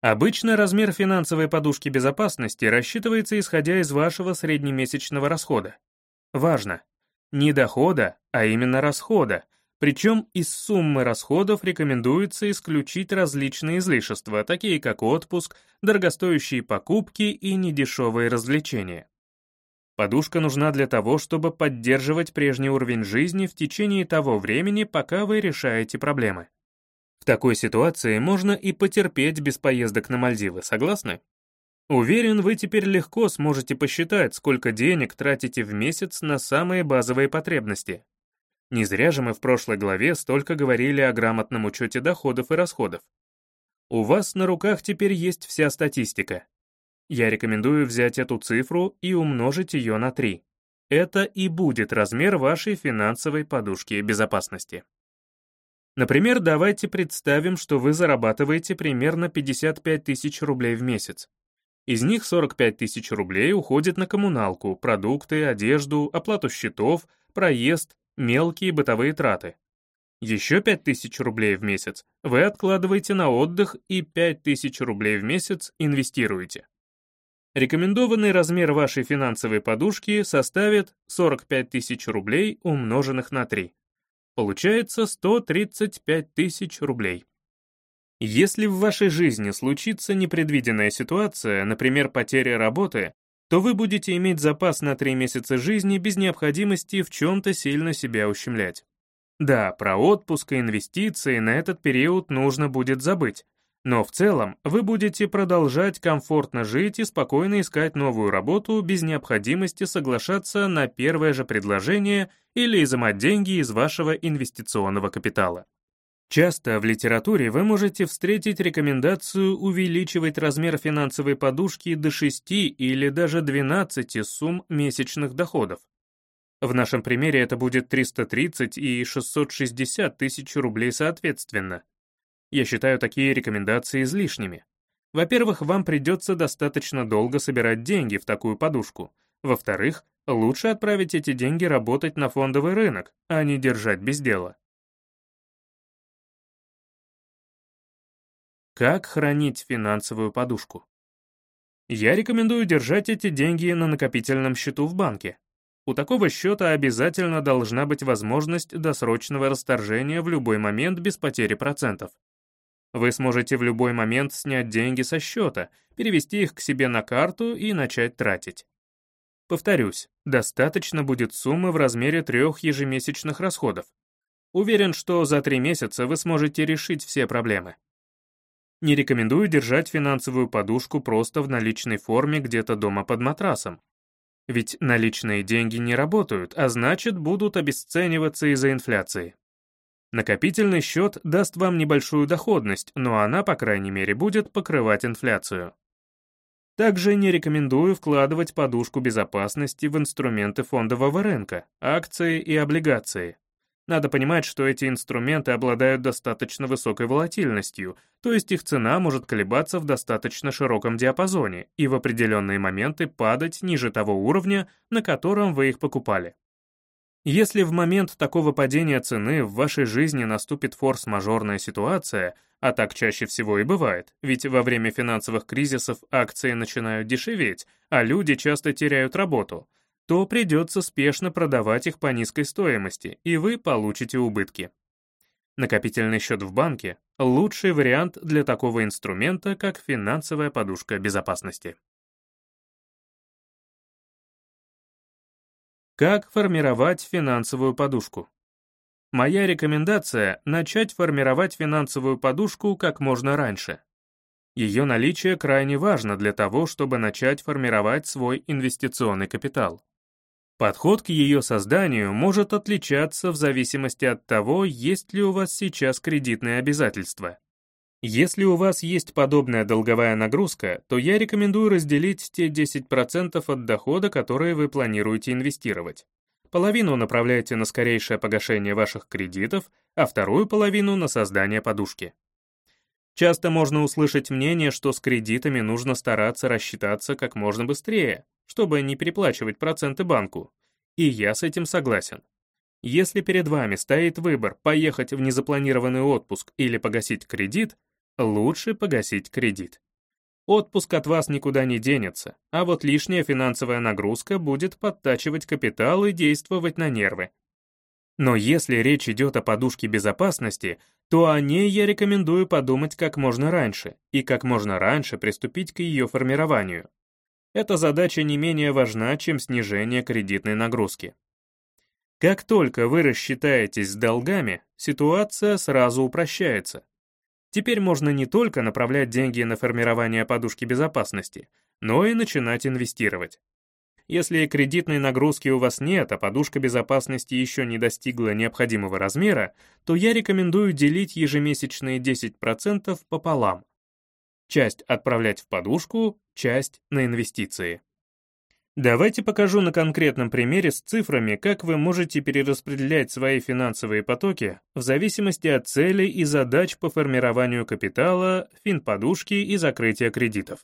Обычно размер финансовой подушки безопасности рассчитывается исходя из вашего среднемесячного расхода. Важно, не дохода, а именно расхода, причем из суммы расходов рекомендуется исключить различные излишества, такие как отпуск, дорогостоящие покупки и недешевые развлечения. Подушка нужна для того, чтобы поддерживать прежний уровень жизни в течение того времени, пока вы решаете проблемы. В такой ситуации можно и потерпеть без поездок на Мальдивы, согласны? Уверен, вы теперь легко сможете посчитать, сколько денег тратите в месяц на самые базовые потребности, не зря же мы в прошлой главе столько говорили о грамотном учете доходов и расходов. У вас на руках теперь есть вся статистика. Я рекомендую взять эту цифру и умножить ее на 3. Это и будет размер вашей финансовой подушки безопасности. Например, давайте представим, что вы зарабатываете примерно 55 тысяч рублей в месяц. Из них 45 тысяч рублей уходит на коммуналку, продукты, одежду, оплату счетов, проезд, мелкие бытовые траты. Еще 5000 рублей в месяц вы откладываете на отдых и 5000 рублей в месяц инвестируете. Рекомендованный размер вашей финансовой подушки составит 45 тысяч рублей умноженных на 3. Получается 135 тысяч рублей. Если в вашей жизни случится непредвиденная ситуация, например, потеря работы, то вы будете иметь запас на 3 месяца жизни без необходимости в чем-то сильно себя ущемлять. Да, про отпуск и инвестиции на этот период нужно будет забыть, но в целом вы будете продолжать комфортно жить и спокойно искать новую работу без необходимости соглашаться на первое же предложение или изымать деньги из вашего инвестиционного капитала. Часто в литературе вы можете встретить рекомендацию увеличивать размер финансовой подушки до 6 или даже 12 сумм месячных доходов. В нашем примере это будет 330 и 660 тысяч рублей соответственно. Я считаю такие рекомендации излишними. Во-первых, вам придется достаточно долго собирать деньги в такую подушку. Во-вторых, лучше отправить эти деньги работать на фондовый рынок, а не держать без дела. Как хранить финансовую подушку? Я рекомендую держать эти деньги на накопительном счету в банке. У такого счета обязательно должна быть возможность досрочного расторжения в любой момент без потери процентов. Вы сможете в любой момент снять деньги со счета, перевести их к себе на карту и начать тратить. Повторюсь, достаточно будет суммы в размере трех ежемесячных расходов. Уверен, что за три месяца вы сможете решить все проблемы. Не рекомендую держать финансовую подушку просто в наличной форме где-то дома под матрасом. Ведь наличные деньги не работают, а значит, будут обесцениваться из-за инфляции. Накопительный счет даст вам небольшую доходность, но она, по крайней мере, будет покрывать инфляцию. Также не рекомендую вкладывать подушку безопасности в инструменты фондового рынка, акции и облигации. Надо понимать, что эти инструменты обладают достаточно высокой волатильностью, то есть их цена может колебаться в достаточно широком диапазоне и в определенные моменты падать ниже того уровня, на котором вы их покупали. Если в момент такого падения цены в вашей жизни наступит форс-мажорная ситуация, а так чаще всего и бывает, ведь во время финансовых кризисов акции начинают дешеветь, а люди часто теряют работу — то придется спешно продавать их по низкой стоимости, и вы получите убытки. Накопительный счет в банке – лучший вариант для такого инструмента, как финансовая подушка безопасности. Как формировать финансовую подушку? Моя рекомендация — начать формировать финансовую подушку как можно раньше. Ее наличие крайне важно для того, чтобы начать формировать свой инвестиционный капитал. Подход к ее созданию может отличаться в зависимости от того, есть ли у вас сейчас кредитные обязательства. Если у вас есть подобная долговая нагрузка, то я рекомендую разделить те 10% от дохода, которые вы планируете инвестировать. Половину направляйте на скорейшее погашение ваших кредитов, а вторую половину на создание подушки. Часто можно услышать мнение, что с кредитами нужно стараться рассчитаться как можно быстрее, чтобы не переплачивать проценты банку. И я с этим согласен. Если перед вами стоит выбор поехать в незапланированный отпуск или погасить кредит, лучше погасить кредит. Отпуск от вас никуда не денется, а вот лишняя финансовая нагрузка будет подтачивать капитал и действовать на нервы. Но если речь идет о подушке безопасности, то о ней я рекомендую подумать как можно раньше и как можно раньше приступить к ее формированию. Эта задача не менее важна, чем снижение кредитной нагрузки. Как только вы рассчитаетесь с долгами, ситуация сразу упрощается. Теперь можно не только направлять деньги на формирование подушки безопасности, но и начинать инвестировать. Если кредитной нагрузки у вас нет, а подушка безопасности еще не достигла необходимого размера, то я рекомендую делить ежемесячные 10% пополам. Часть отправлять в подушку, часть на инвестиции. Давайте покажу на конкретном примере с цифрами, как вы можете перераспределять свои финансовые потоки в зависимости от целей и задач по формированию капитала, финподушки и закрытия кредитов.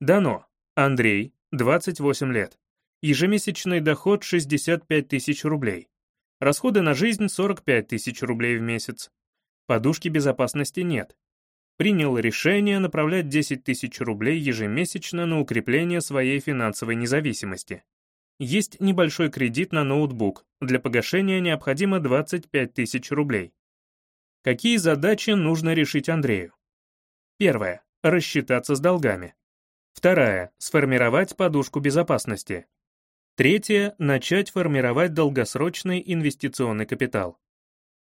Дано. Андрей, 28 лет. Ежемесячный доход 65 тысяч рублей. Расходы на жизнь 45 тысяч рублей в месяц. Подушки безопасности нет принял решение направлять 10 тысяч рублей ежемесячно на укрепление своей финансовой независимости. Есть небольшой кредит на ноутбук, для погашения необходимо 25 тысяч рублей. Какие задачи нужно решить Андрею? Первое. Рассчитаться с долгами. Вторая. Сформировать подушку безопасности. Третье. Начать формировать долгосрочный инвестиционный капитал.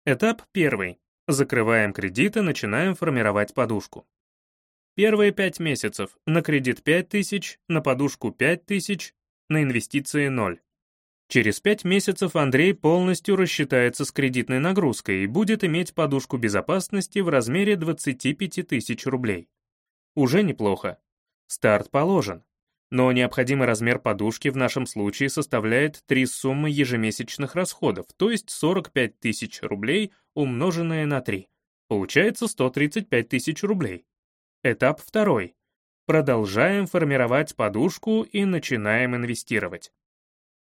Этап первый. Закрываем кредиты, начинаем формировать подушку. Первые 5 месяцев на кредит 5000, на подушку 5000, на инвестиции 0. Через 5 месяцев Андрей полностью рассчитается с кредитной нагрузкой и будет иметь подушку безопасности в размере 25 тысяч рублей. Уже неплохо. Старт положен. Но необходимый размер подушки в нашем случае составляет три суммы ежемесячных расходов, то есть 45 тысяч рублей, умноженное на 3. Получается 135 тысяч рублей. Этап второй. Продолжаем формировать подушку и начинаем инвестировать.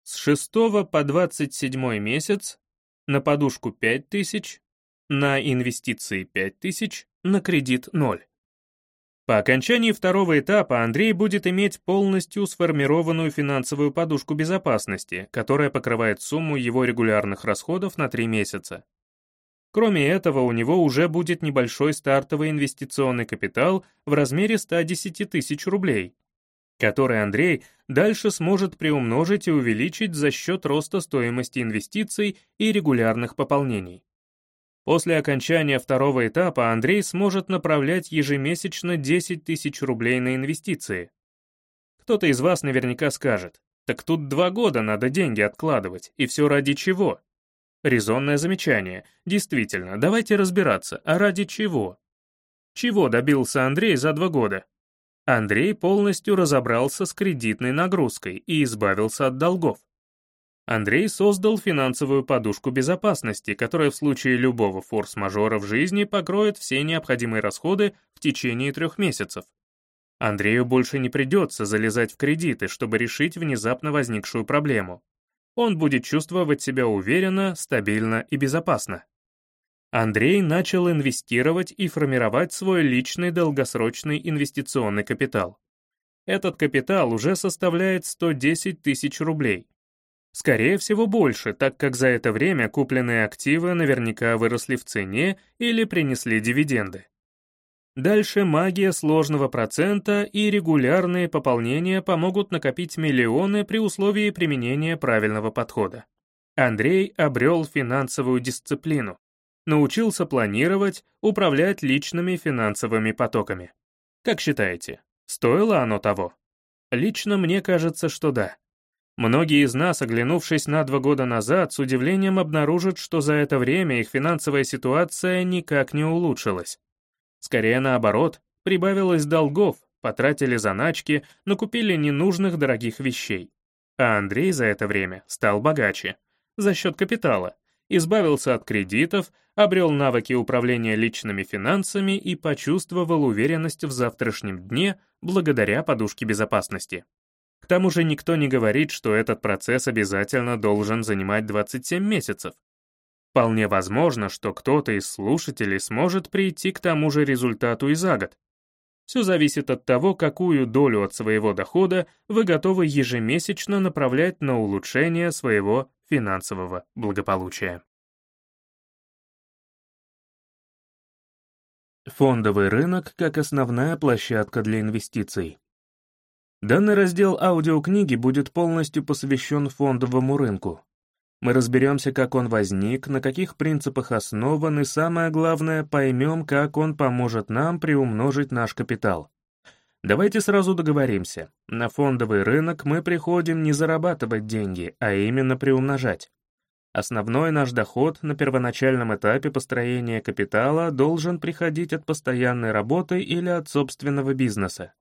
С 6 по 27 месяц на подушку 5 тысяч, на инвестиции 5 тысяч, на кредит 0. По окончании второго этапа Андрей будет иметь полностью сформированную финансовую подушку безопасности, которая покрывает сумму его регулярных расходов на три месяца. Кроме этого, у него уже будет небольшой стартовый инвестиционный капитал в размере 110 тысяч рублей, который Андрей дальше сможет приумножить и увеличить за счет роста стоимости инвестиций и регулярных пополнений. После окончания второго этапа Андрей сможет направлять ежемесячно 10 тысяч рублей на инвестиции. Кто-то из вас наверняка скажет, так тут два года надо деньги откладывать, и все ради чего? Резонное замечание. Действительно, давайте разбираться, а ради чего? Чего добился Андрей за два года? Андрей полностью разобрался с кредитной нагрузкой и избавился от долгов. Андрей создал финансовую подушку безопасности, которая в случае любого форс-мажора в жизни покроет все необходимые расходы в течение трех месяцев. Андрею больше не придется залезать в кредиты, чтобы решить внезапно возникшую проблему. Он будет чувствовать себя уверенно, стабильно и безопасно. Андрей начал инвестировать и формировать свой личный долгосрочный инвестиционный капитал. Этот капитал уже составляет 110 тысяч рублей, Скорее всего, больше, так как за это время купленные активы наверняка выросли в цене или принесли дивиденды. Дальше магия сложного процента и регулярные пополнения помогут накопить миллионы при условии применения правильного подхода. Андрей обрел финансовую дисциплину, научился планировать, управлять личными финансовыми потоками. Как считаете, стоило оно того? Лично мне кажется, что да. Многие из нас, оглянувшись на два года назад, с удивлением обнаружат, что за это время их финансовая ситуация никак не улучшилась. Скорее наоборот, прибавилось долгов, потратили заначки, накупили ненужных дорогих вещей. А Андрей за это время стал богаче. За счет капитала. Избавился от кредитов, обрел навыки управления личными финансами и почувствовал уверенность в завтрашнем дне благодаря подушке безопасности. Тому же никто не говорит, что этот процесс обязательно должен занимать 27 месяцев. Вполне возможно, что кто-то из слушателей сможет прийти к тому же результату и за год. Все зависит от того, какую долю от своего дохода вы готовы ежемесячно направлять на улучшение своего финансового благополучия. Фондовый рынок как основная площадка для инвестиций. Данный раздел аудиокниги будет полностью посвящен фондовому рынку. Мы разберемся, как он возник, на каких принципах основан и, самое главное, поймем, как он поможет нам приумножить наш капитал. Давайте сразу договоримся. На фондовый рынок мы приходим не зарабатывать деньги, а именно приумножать. Основной наш доход на первоначальном этапе построения капитала должен приходить от постоянной работы или от собственного бизнеса.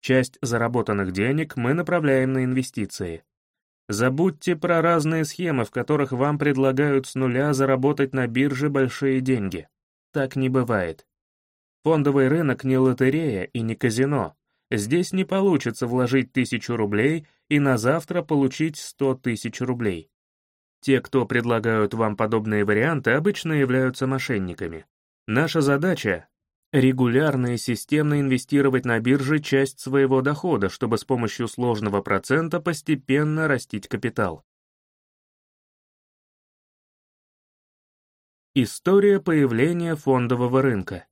Часть заработанных денег мы направляем на инвестиции. Забудьте про разные схемы, в которых вам предлагают с нуля заработать на бирже большие деньги. Так не бывает. Фондовый рынок не лотерея и не казино. Здесь не получится вложить тысячу рублей и на завтра получить сто тысяч рублей. Те, кто предлагают вам подобные варианты, обычно являются мошенниками. Наша задача регулярно и системно инвестировать на бирже часть своего дохода, чтобы с помощью сложного процента постепенно растить капитал. История появления фондового рынка.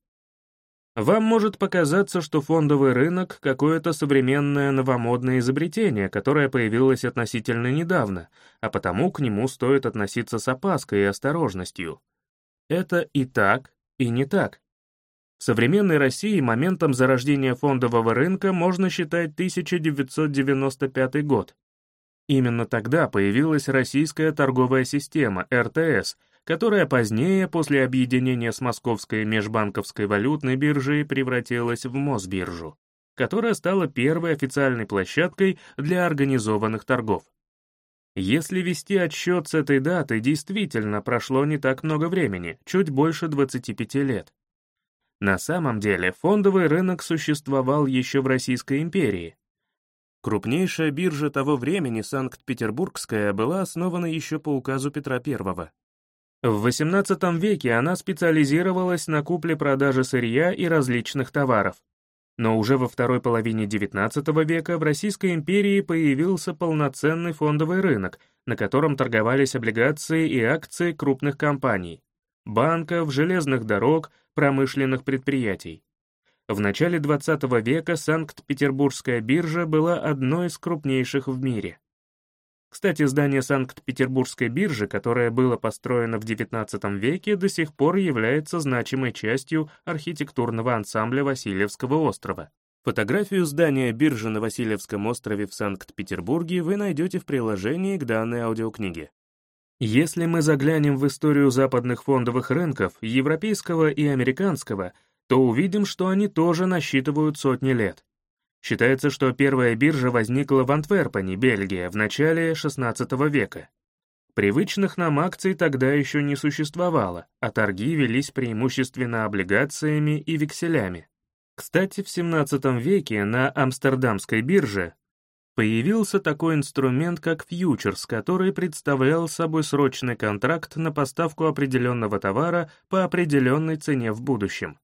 Вам может показаться, что фондовый рынок — какое-то современное новомодное изобретение, которое появилось относительно недавно, а потому к нему стоит относиться с опаской и осторожностью. Это и так, и не так. В современной России моментом зарождения фондового рынка можно считать 1995 год. Именно тогда появилась российская торговая система, РТС, которая позднее, после объединения с Московской межбанковской валютной биржей, превратилась в Мосбиржу, которая стала первой официальной площадкой для организованных торгов. Если вести отсчет с этой даты, действительно прошло не так много времени, чуть больше 25 лет. На самом деле фондовый рынок существовал еще в Российской империи. Крупнейшая биржа того времени, Санкт-Петербургская, была основана еще по указу Петра I. В XVIII веке она специализировалась на купле-продаже сырья и различных товаров. Но уже во второй половине XIX века в Российской империи появился полноценный фондовый рынок, на котором торговались облигации и акции крупных компаний, банков, железных дорог, промышленных предприятий. В начале XX века Санкт-Петербургская биржа была одной из крупнейших в мире. Кстати, здание Санкт-Петербургской биржи, которое было построено в XIX веке, до сих пор является значимой частью архитектурного ансамбля Васильевского острова. Фотографию здания биржи на Васильевском острове в Санкт-Петербурге вы найдете в приложении к данной аудиокниге. Если мы заглянем в историю западных фондовых рынков, европейского и американского, то увидим, что они тоже насчитывают сотни лет. Считается, что первая биржа возникла в Антверпене, Бельгия, в начале XVI века. Привычных нам акций тогда еще не существовало, а торги велись преимущественно облигациями и векселями. Кстати, в XVII веке на Амстердамской бирже Появился такой инструмент, как фьючерс, который представлял собой срочный контракт на поставку определенного товара по определенной цене в будущем.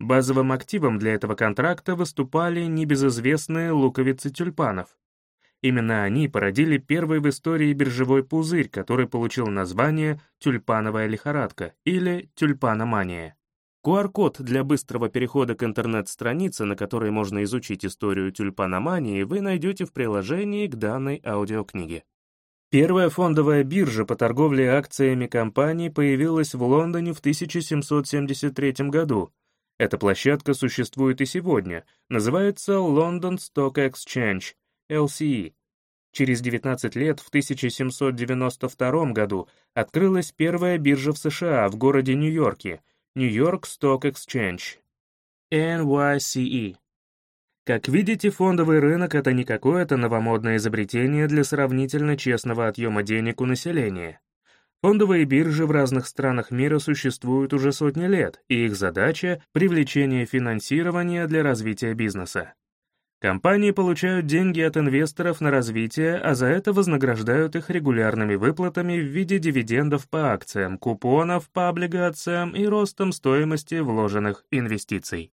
Базовым активом для этого контракта выступали небезызвестные луковицы тюльпанов. Именно они породили первый в истории биржевой пузырь, который получил название «тюльпановая лихорадка» или «тюльпаномания». QR-код для быстрого перехода к интернет-странице, на которой можно изучить историю тюльпаномании, вы найдете в приложении к данной аудиокниге. Первая фондовая биржа по торговле акциями компаний появилась в Лондоне в 1773 году. Эта площадка существует и сегодня, называется London Stock Exchange, LCE. Через 19 лет, в 1792 году, открылась первая биржа в США в городе Нью-Йорке, Нью-Йорк Stock Exchange, NYCE. Как видите, фондовый рынок — это не какое-то новомодное изобретение для сравнительно честного отъема денег у населения. Фондовые биржи в разных странах мира существуют уже сотни лет, и их задача — привлечение финансирования для развития бизнеса. Компании получают деньги от инвесторов на развитие, а за это вознаграждают их регулярными выплатами в виде дивидендов по акциям, купонов по облигациям и ростом стоимости вложенных инвестиций.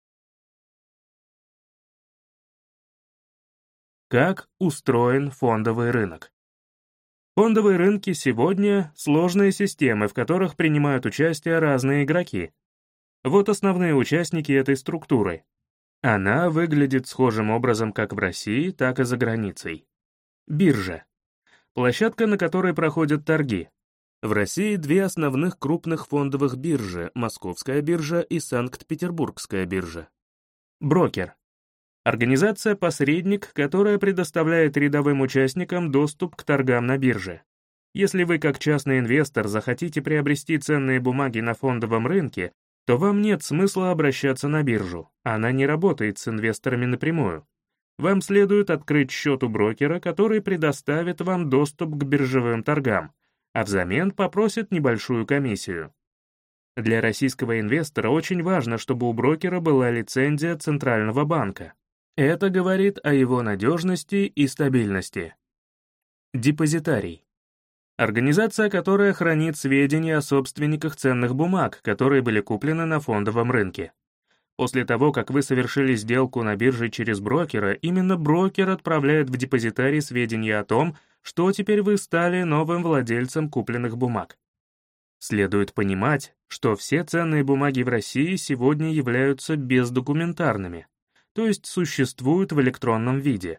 Как устроен фондовый рынок? Фондовые рынки сегодня — сложные системы, в которых принимают участие разные игроки. Вот основные участники этой структуры. Она выглядит схожим образом как в России, так и за границей. Биржа. Площадка, на которой проходят торги. В России две основных крупных фондовых биржи — Московская биржа и Санкт-Петербургская биржа. Брокер. Организация-посредник, которая предоставляет рядовым участникам доступ к торгам на бирже. Если вы как частный инвестор захотите приобрести ценные бумаги на фондовом рынке, то вам нет смысла обращаться на биржу, она не работает с инвесторами напрямую. Вам следует открыть счет у брокера, который предоставит вам доступ к биржевым торгам, а взамен попросит небольшую комиссию. Для российского инвестора очень важно, чтобы у брокера была лицензия Центрального банка. Это говорит о его надежности и стабильности. Депозитарий. Организация, которая хранит сведения о собственниках ценных бумаг, которые были куплены на фондовом рынке. После того, как вы совершили сделку на бирже через брокера, именно брокер отправляет в депозитарий сведения о том, что теперь вы стали новым владельцем купленных бумаг. Следует понимать, что все ценные бумаги в России сегодня являются бездокументарными то есть существуют в электронном виде.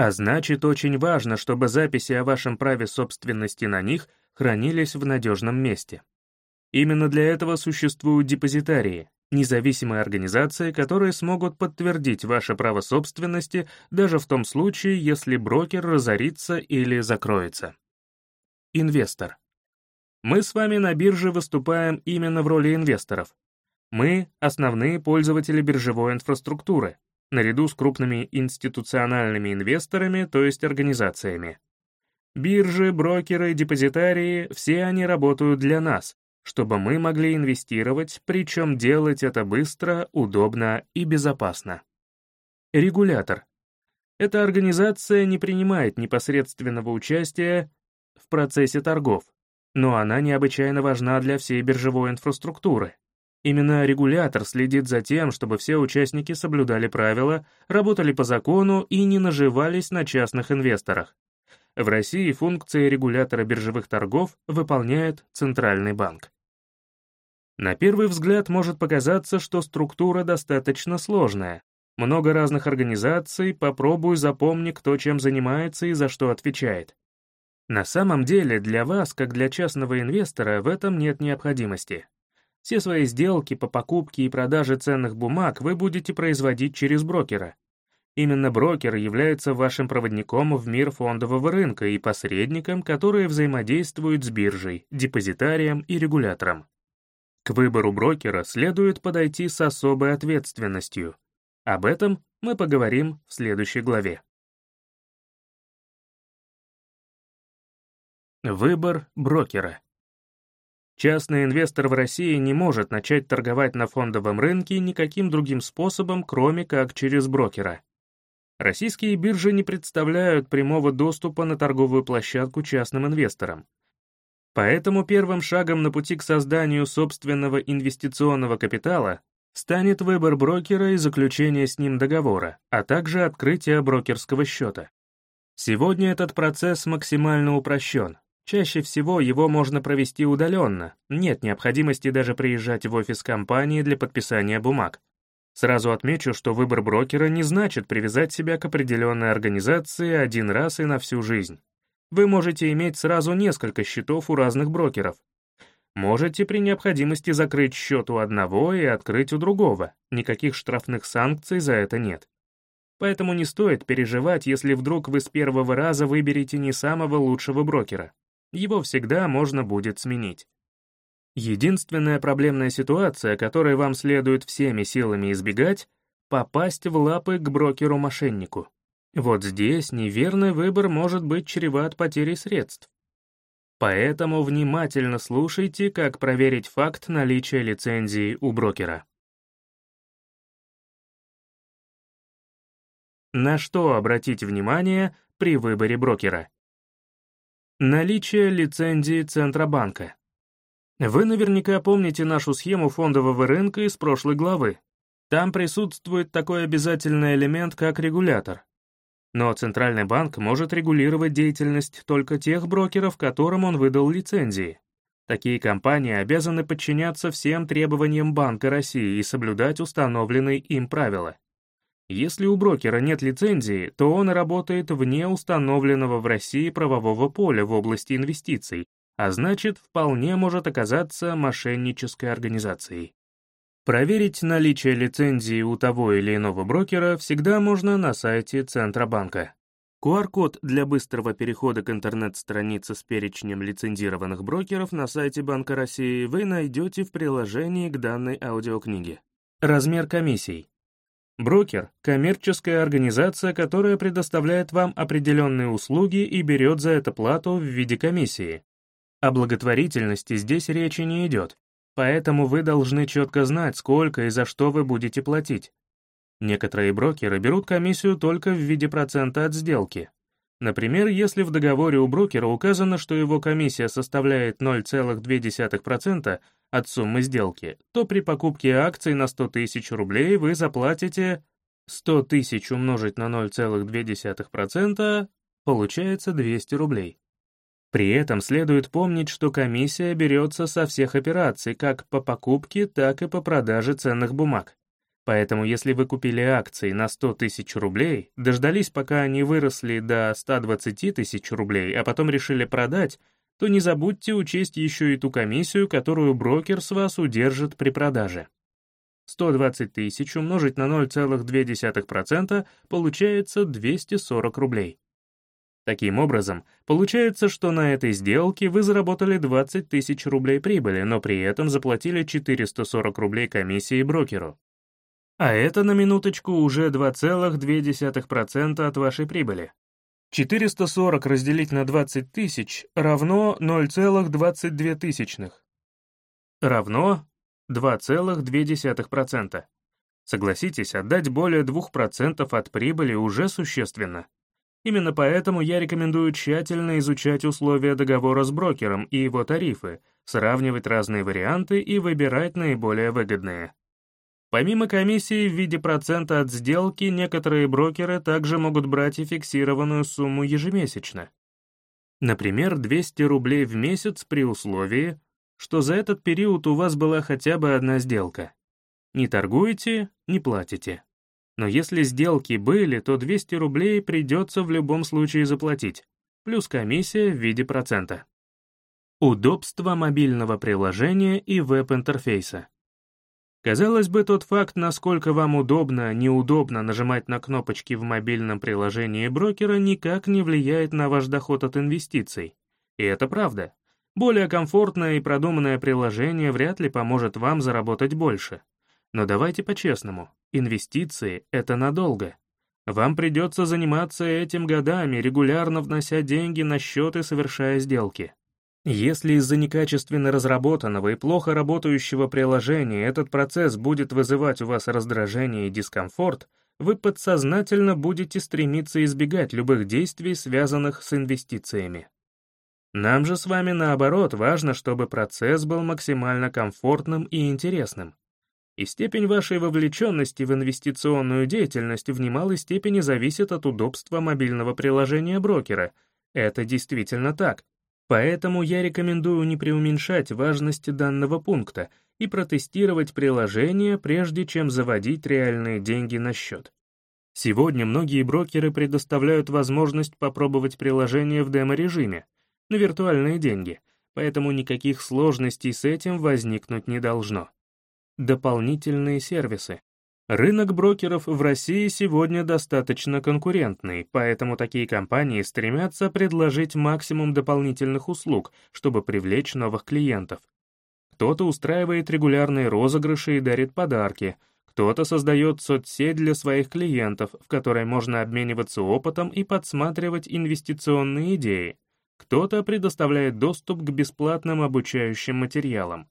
А значит, очень важно, чтобы записи о вашем праве собственности на них хранились в надежном месте. Именно для этого существуют депозитарии, независимые организации, которые смогут подтвердить ваше право собственности даже в том случае, если брокер разорится или закроется. Инвестор. Мы с вами на бирже выступаем именно в роли инвесторов, мы — основные пользователи биржевой инфраструктуры, наряду с крупными институциональными инвесторами, то есть организациями. Биржи, брокеры, депозитарии — все они работают для нас, чтобы мы могли инвестировать, причем делать это быстро, удобно и безопасно. Регулятор. Эта организация не принимает непосредственного участия в процессе торгов, но она необычайно важна для всей биржевой инфраструктуры. Именно регулятор следит за тем, чтобы все участники соблюдали правила, работали по закону и не наживались на частных инвесторах. В России функции регулятора биржевых торгов выполняет Центральный банк. На первый взгляд может показаться, что структура достаточно сложная. Много разных организаций, попробуй запомни, кто чем занимается и за что отвечает. На самом деле, для вас, как для частного инвестора, в этом нет необходимости. Все свои сделки по покупке и продаже ценных бумаг вы будете производить через брокера. Именно брокер является вашим проводником в мир фондового рынка и посредником, которые взаимодействуют с биржей, депозитарием и регулятором. К выбору брокера следует подойти с особой ответственностью. Об этом мы поговорим в следующей главе. Выбор брокера. Частный инвестор в России не может начать торговать на фондовом рынке никаким другим способом, кроме как через брокера. Российские биржи не представляют прямого доступа на торговую площадку частным инвесторам. Поэтому первым шагом на пути к созданию собственного инвестиционного капитала станет выбор брокера и заключение с ним договора, а также открытие брокерского счета. Сегодня этот процесс максимально упрощен, Чаще всего его можно провести удаленно, нет необходимости даже приезжать в офис компании для подписания бумаг. Сразу отмечу, что выбор брокера не значит привязать себя к определенной организации один раз и на всю жизнь. Вы можете иметь сразу несколько счетов у разных брокеров. Можете при необходимости закрыть счет у одного и открыть у другого, никаких штрафных санкций за это нет. Поэтому не стоит переживать, если вдруг вы с первого раза выберете не самого лучшего брокера. Его всегда можно будет сменить. Единственная проблемная ситуация, которой вам следует всеми силами избегать — попасть в лапы к брокеру-мошеннику. Вот здесь неверный выбор может быть чреват потерей средств. Поэтому внимательно слушайте, как проверить факт наличия лицензии у брокера. На что обратить внимание при выборе брокера? Наличие лицензии Центробанка. Вы наверняка помните нашу схему фондового рынка из прошлой главы. Там присутствует такой обязательный элемент, как регулятор. Но Центральный банк может регулировать деятельность только тех брокеров, которым он выдал лицензии. Такие компании обязаны подчиняться всем требованиям Банка России и соблюдать установленные им правила. Если у брокера нет лицензии, то он работает вне установленного в России правового поля в области инвестиций, а значит, вполне может оказаться мошеннической организацией. Проверить наличие лицензии у того или иного брокера всегда можно на сайте Центробанка. QR-код для быстрого перехода к интернет-странице с перечнем лицензированных брокеров на сайте Банка России вы найдете в приложении к данной аудиокниге. Размер комиссий. Брокер — коммерческая организация, которая предоставляет вам определенные услуги и берет за это плату в виде комиссии. О благотворительности здесь речи не идет, поэтому вы должны четко знать, сколько и за что вы будете платить. Некоторые брокеры берут комиссию только в виде процента от сделки. Например, если в договоре у брокера указано, что его комиссия составляет 0,2% от суммы сделки, то при покупке акций на 100 тысяч рублей вы заплатите 100 тысяч умножить на 0,2%, получается 200 рублей. При этом следует помнить, что комиссия берется со всех операций, как по покупке, так и по продаже ценных бумаг. Поэтому если вы купили акции на 100 тысяч рублей, дождались, пока они выросли до 120 тысяч рублей, а потом решили продать, то не забудьте учесть еще и ту комиссию, которую брокер с вас удержит при продаже. 120 тысяч умножить на 0,2% получается 240 рублей. Таким образом, получается, что на этой сделке вы заработали 20 тысяч рублей прибыли, но при этом заплатили 440 рублей комиссии брокеру. А это, на минуточку, уже 2,2% от вашей прибыли. 440 разделить на 20 тысяч равно 0,22 тысячных. Равно 2,2%. Согласитесь, отдать более 2% от прибыли уже существенно. Именно поэтому я рекомендую тщательно изучать условия договора с брокером и его тарифы, сравнивать разные варианты и выбирать наиболее выгодные. Помимо комиссии в виде процента от сделки, некоторые брокеры также могут брать и фиксированную сумму ежемесячно. Например, 200 рублей в месяц при условии, что за этот период у вас была хотя бы одна сделка. Не торгуете — не платите. Но если сделки были, то 200 рублей придется в любом случае заплатить, плюс комиссия в виде процента. Удобство мобильного приложения и веб-интерфейса. Казалось бы, тот факт, насколько вам удобно, неудобно нажимать на кнопочки в мобильном приложении брокера, никак не влияет на ваш доход от инвестиций. И это правда. Более комфортное и продуманное приложение вряд ли поможет вам заработать больше. Но давайте по-честному, инвестиции — это надолго. Вам придется заниматься этим годами, регулярно внося деньги на счет и совершая сделки. Если из-за некачественно разработанного и плохо работающего приложения этот процесс будет вызывать у вас раздражение и дискомфорт, вы подсознательно будете стремиться избегать любых действий, связанных с инвестициями. Нам же с вами наоборот важно, чтобы процесс был максимально комфортным и интересным и степень вашей вовлеченности в инвестиционную деятельность в немалой степени зависит от удобства мобильного приложения брокера. Это действительно так. Поэтому я рекомендую не преуменьшать важность данного пункта и протестировать приложение, прежде чем заводить реальные деньги на счет. Сегодня многие брокеры предоставляют возможность попробовать приложение в демо-режиме, на виртуальные деньги, поэтому никаких сложностей с этим возникнуть не должно. Дополнительные сервисы. Рынок брокеров в России сегодня достаточно конкурентный, поэтому такие компании стремятся предложить максимум дополнительных услуг, чтобы привлечь новых клиентов. Кто-то устраивает регулярные розыгрыши и дарит подарки, кто-то создает соцсеть для своих клиентов, в которой можно обмениваться опытом и подсматривать инвестиционные идеи, кто-то предоставляет доступ к бесплатным обучающим материалам.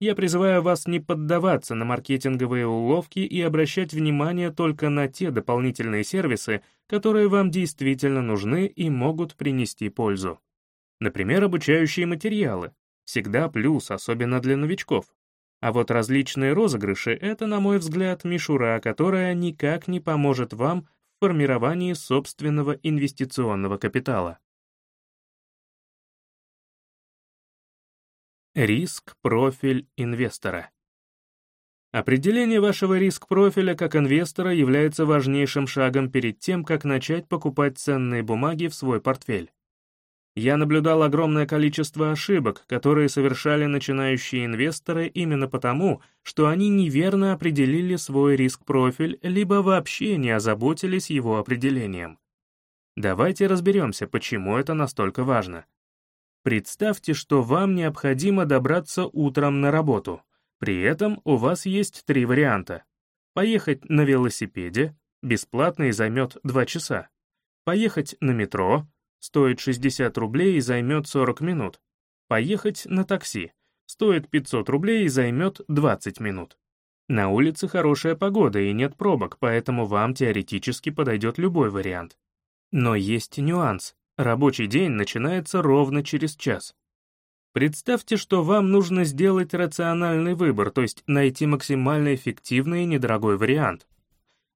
Я призываю вас не поддаваться на маркетинговые уловки и обращать внимание только на те дополнительные сервисы, которые вам действительно нужны и могут принести пользу. Например, обучающие материалы. Всегда плюс, особенно для новичков. А вот различные розыгрыши — это, на мой взгляд, мишура, которая никак не поможет вам в формировании собственного инвестиционного капитала. Риск-профиль инвестора. Определение вашего риск-профиля как инвестора является важнейшим шагом перед тем, как начать покупать ценные бумаги в свой портфель. Я наблюдал огромное количество ошибок, которые совершали начинающие инвесторы именно потому, что они неверно определили свой риск-профиль, либо вообще не озаботились его определением. Давайте разберемся, почему это настолько важно. Представьте, что вам необходимо добраться утром на работу. При этом у вас есть три варианта. Поехать на велосипеде, бесплатно и займет 2 часа. Поехать на метро, стоит 60 рублей и займет 40 минут. Поехать на такси, стоит 500 рублей и займет 20 минут. На улице хорошая погода и нет пробок, поэтому вам теоретически подойдет любой вариант. Но есть нюанс. Рабочий день начинается ровно через час. Представьте, что вам нужно сделать рациональный выбор, то есть найти максимально эффективный и недорогой вариант.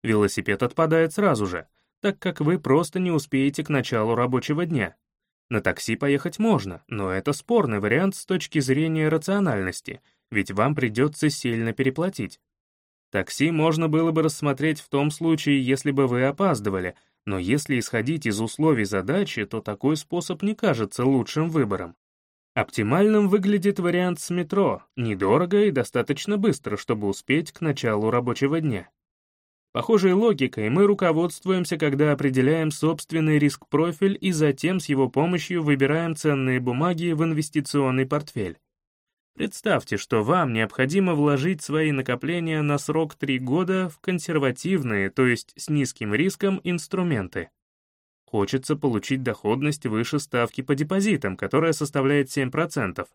Велосипед отпадает сразу же, так как вы просто не успеете к началу рабочего дня. На такси поехать можно, но это спорный вариант с точки зрения рациональности, ведь вам придется сильно переплатить. Такси можно было бы рассмотреть в том случае, если бы вы опаздывали, но если исходить из условий задачи, то такой способ не кажется лучшим выбором. Оптимальным выглядит вариант с метро, недорого и достаточно быстро, чтобы успеть к началу рабочего дня. Похожей логикой мы руководствуемся, когда определяем собственный риск-профиль и затем с его помощью выбираем ценные бумаги в инвестиционный портфель. Представьте, что вам необходимо вложить свои накопления на срок 3 года в консервативные, то есть с низким риском, инструменты. Хочется получить доходность выше ставки по депозитам, которая составляет 7%.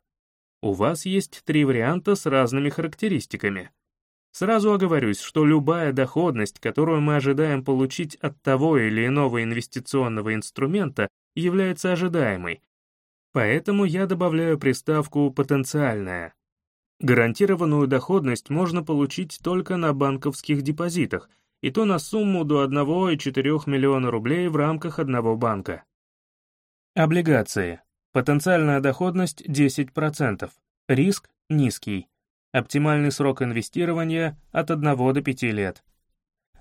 У вас есть три варианта с разными характеристиками. Сразу оговорюсь, что любая доходность, которую мы ожидаем получить от того или иного инвестиционного инструмента, является ожидаемой, Поэтому я добавляю приставку «потенциальная». Гарантированную доходность можно получить только на банковских депозитах, и то на сумму до 1,4 миллиона рублей в рамках одного банка. Облигации. Потенциальная доходность 10%. Риск низкий. Оптимальный срок инвестирования от 1 до 5 лет.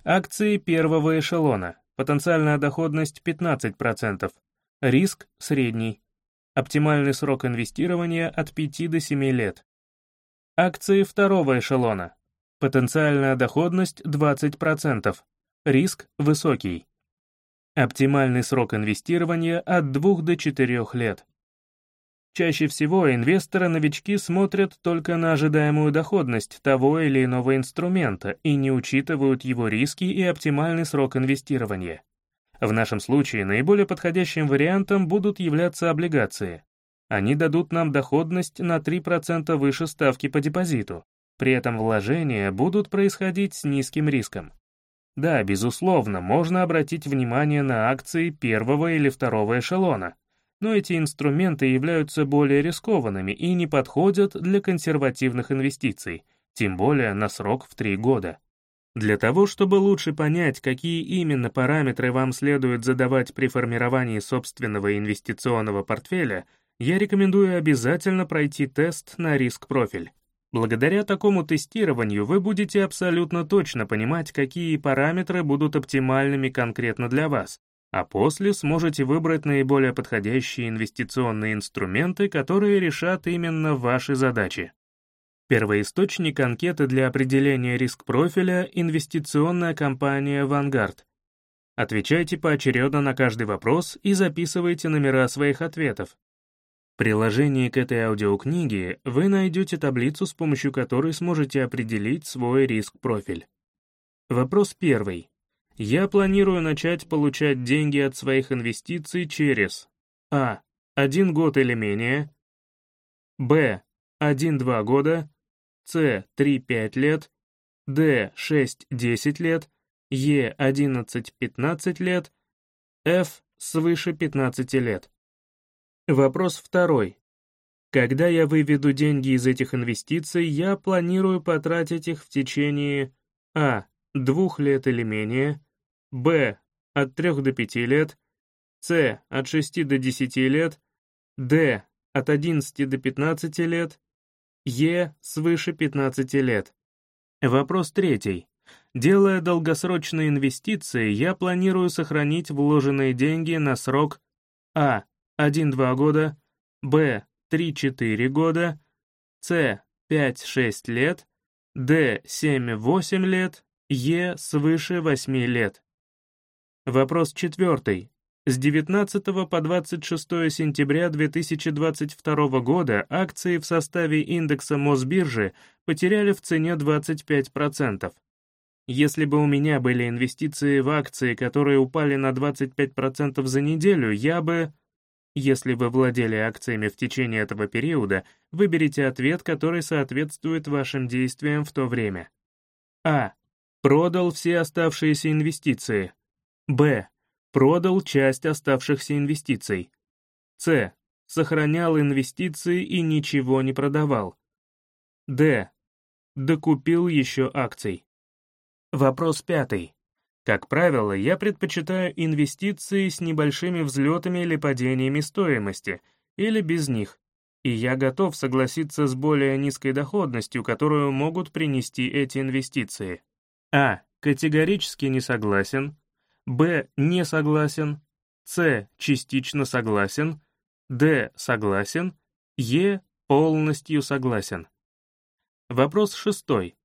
Акции первого эшелона. Потенциальная доходность 15%. Риск средний. Оптимальный срок инвестирования от 5 до 7 лет. Акции второго эшелона. Потенциальная доходность 20%. Риск высокий. Оптимальный срок инвестирования от 2 до 4 лет. Чаще всего инвесторы-новички смотрят только на ожидаемую доходность того или иного инструмента и не учитывают его риски и оптимальный срок инвестирования. В нашем случае наиболее подходящим вариантом будут являться облигации. Они дадут нам доходность на 3% выше ставки по депозиту. При этом вложения будут происходить с низким риском. Да, безусловно, можно обратить внимание на акции первого или второго эшелона, но эти инструменты являются более рискованными и не подходят для консервативных инвестиций, тем более на срок в 3 года. Для того, чтобы лучше понять, какие именно параметры вам следует задавать при формировании собственного инвестиционного портфеля, я рекомендую обязательно пройти тест на риск-профиль. Благодаря такому тестированию вы будете абсолютно точно понимать, какие параметры будут оптимальными конкретно для вас, а после сможете выбрать наиболее подходящие инвестиционные инструменты, которые решат именно ваши задачи. Первоисточник анкеты для определения риск-профиля — инвестиционная компания Vanguard. Отвечайте поочередно на каждый вопрос и записывайте номера своих ответов. В приложении к этой аудиокниге вы найдете таблицу, с помощью которой сможете определить свой риск-профиль. Вопрос первый. Я планирую начать получать деньги от своих инвестиций через А. Один год или менее, Б. 1-2 года, С. 3-5 лет, Д. 6-10 лет, Е. 11-15 лет, Ф. свыше 15 лет. Вопрос второй. Когда я выведу деньги из этих инвестиций, я планирую потратить их в течение А. двух лет или менее, Б. От 3 до 5 лет. С. От 6 до 10 лет. Д. От 11 до 15 лет. Е. Свыше 15 лет. Вопрос третий. Делая долгосрочные инвестиции, я планирую сохранить вложенные деньги на срок А. 1-2 года, Б. 3-4 года, С. 5-6 лет, Д. 7-8 лет, Е. свыше 8 лет. Вопрос четвертый. С 19 по 26 сентября 2022 года акции в составе индекса Мосбиржи потеряли в цене 25%. Если бы у меня были инвестиции в акции, которые упали на 25% за неделю, я бы... Если вы владели акциями в течение этого периода, выберите ответ, который соответствует вашим действиям в то время. А. Продал все оставшиеся инвестиции. Б. Продал часть оставшихся инвестиций. С. Сохранял инвестиции и ничего не продавал. Д. Докупил еще акций. Вопрос пятый. Как правило, я предпочитаю инвестиции с небольшими взлетами или падениями стоимости, или без них, и я готов согласиться с более низкой доходностью, которую могут принести эти инвестиции. А. Категорически не согласен, Б. Не согласен. С. Частично согласен. Д. Согласен. Е. Полностью согласен. Вопрос шестой.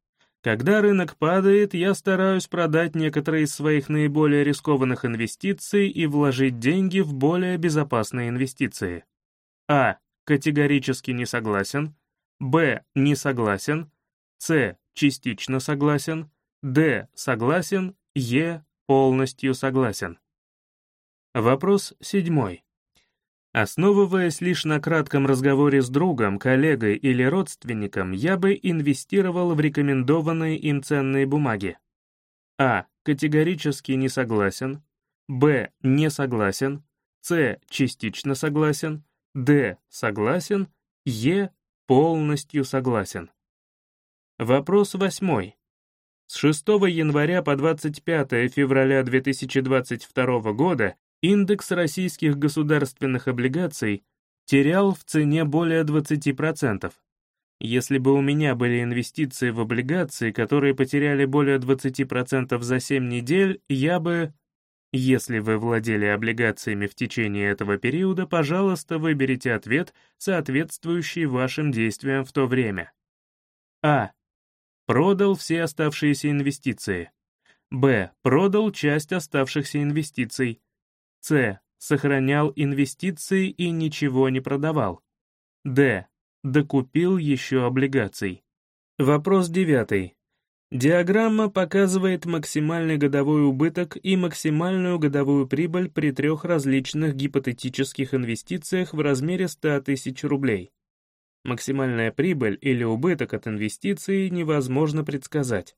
Когда рынок падает, я стараюсь продать некоторые из своих наиболее рискованных инвестиций и вложить деньги в более безопасные инвестиции. А. Категорически не согласен. Б. Не согласен. С. Частично согласен. Д. Согласен. Е полностью согласен. Вопрос седьмой. Основываясь лишь на кратком разговоре с другом, коллегой или родственником, я бы инвестировал в рекомендованные им ценные бумаги. А. Категорически не согласен. Б. Не согласен. С. Частично согласен. Д. Согласен. Е. Полностью согласен. Вопрос восьмой. С 6 января по 25 февраля 2022 года индекс российских государственных облигаций терял в цене более 20%. Если бы у меня были инвестиции в облигации, которые потеряли более 20% за 7 недель, я бы... Если вы владели облигациями в течение этого периода, пожалуйста, выберите ответ, соответствующий вашим действиям в то время. А. Продал все оставшиеся инвестиции. Б. Продал часть оставшихся инвестиций. С. Сохранял инвестиции и ничего не продавал. Д. Докупил еще облигаций. Вопрос девятый. Диаграмма показывает максимальный годовой убыток и максимальную годовую прибыль при трех различных гипотетических инвестициях в размере 100 тысяч рублей. Максимальная прибыль или убыток от инвестиций невозможно предсказать.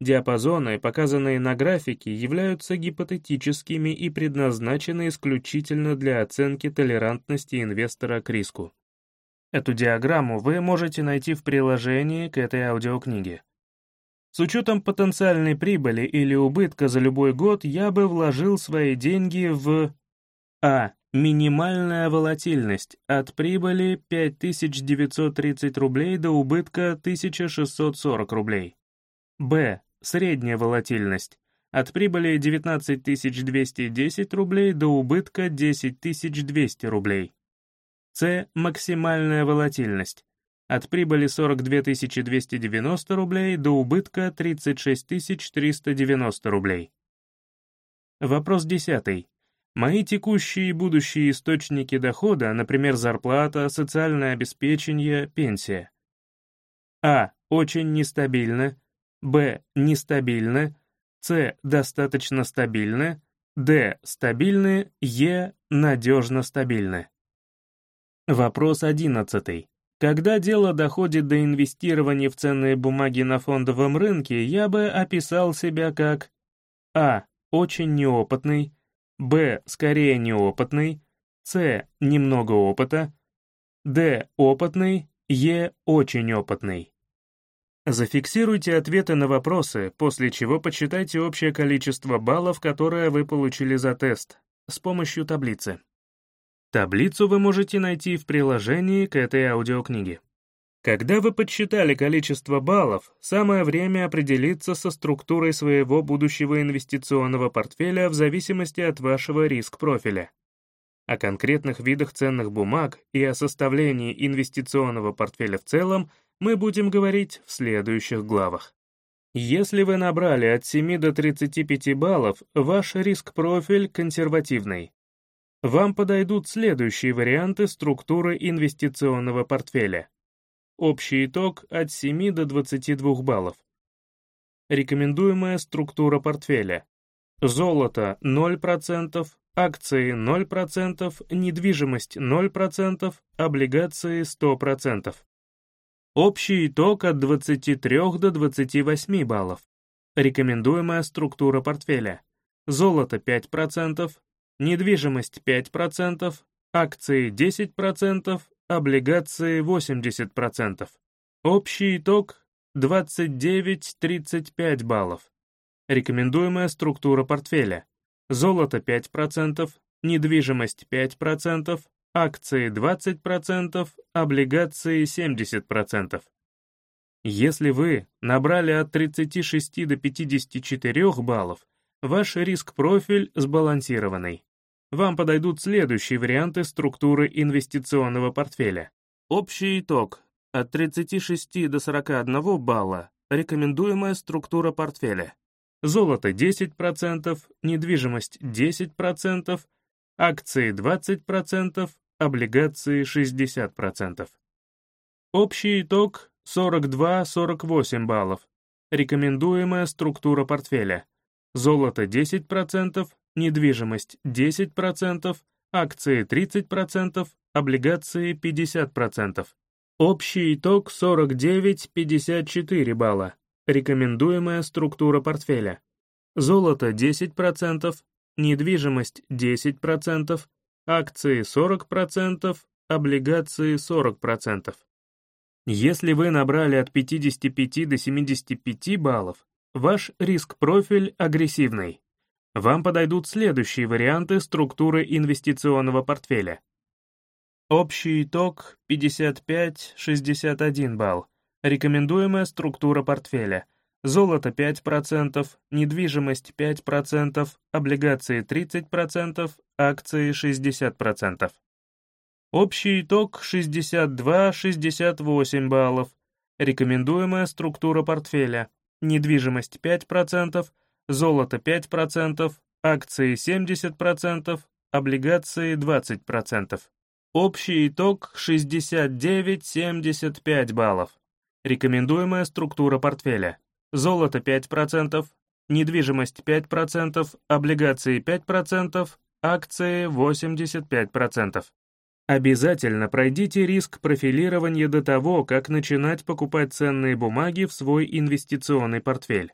Диапазоны, показанные на графике, являются гипотетическими и предназначены исключительно для оценки толерантности инвестора к риску. Эту диаграмму вы можете найти в приложении к этой аудиокниге. С учетом потенциальной прибыли или убытка за любой год я бы вложил свои деньги в А. Минимальная волатильность от прибыли 5930 рублей до убытка 1640 рублей. Б. Средняя волатильность от прибыли 19210 рублей до убытка 10200 рублей. С. Максимальная волатильность от прибыли 42290 рублей до убытка 36390 рублей. Вопрос десятый. Мои текущие и будущие источники дохода, например, зарплата, социальное обеспечение, пенсия. А. Очень нестабильно. Б. Нестабильно. С. Достаточно стабильно. Д. Стабильны. Е. Надежно стабильны. Вопрос одиннадцатый. Когда дело доходит до инвестирования в ценные бумаги на фондовом рынке, я бы описал себя как А. Очень неопытный, Б. Скорее неопытный. С. Немного опыта. Д. Опытный. Е. Очень опытный. Зафиксируйте ответы на вопросы, после чего подсчитайте общее количество баллов, которое вы получили за тест, с помощью таблицы. Таблицу вы можете найти в приложении к этой аудиокниге. Когда вы подсчитали количество баллов, самое время определиться со структурой своего будущего инвестиционного портфеля в зависимости от вашего риск-профиля. О конкретных видах ценных бумаг и о составлении инвестиционного портфеля в целом мы будем говорить в следующих главах. Если вы набрали от 7 до 35 баллов, ваш риск-профиль консервативный. Вам подойдут следующие варианты структуры инвестиционного портфеля. Общий итог от 7 до 22 баллов. Рекомендуемая структура портфеля. Золото 0%, акции 0%, недвижимость 0%, облигации 100%. Общий итог от 23 до 28 баллов. Рекомендуемая структура портфеля. Золото 5%, недвижимость 5%, акции 10%, облигации 80%. Общий итог 29-35 баллов. Рекомендуемая структура портфеля. Золото 5%, недвижимость 5%, акции 20%, облигации 70%. Если вы набрали от 36 до 54 баллов, ваш риск-профиль сбалансированный вам подойдут следующие варианты структуры инвестиционного портфеля. Общий итог от 36 до 41 балла рекомендуемая структура портфеля. Золото 10%, недвижимость 10%, акции 20%, облигации 60%. Общий итог 42-48 баллов. Рекомендуемая структура портфеля. Золото 10%, недвижимость 10%, акции 30%, облигации 50%. Общий итог 49-54 балла. Рекомендуемая структура портфеля. Золото 10%, недвижимость 10%, акции 40%, облигации 40%. Если вы набрали от 55 до 75 баллов, ваш риск-профиль агрессивный. Вам подойдут следующие варианты структуры инвестиционного портфеля. Общий итог 55-61 балл. Рекомендуемая структура портфеля. Золото 5%, недвижимость 5%, облигации 30%, акции 60%. Общий итог 62-68 баллов. Рекомендуемая структура портфеля. Недвижимость 5%, золото 5%, акции 70%, облигации 20%. Общий итог 69-75 баллов. Рекомендуемая структура портфеля. Золото 5%, недвижимость 5%, облигации 5%, акции 85%. Обязательно пройдите риск профилирования до того, как начинать покупать ценные бумаги в свой инвестиционный портфель.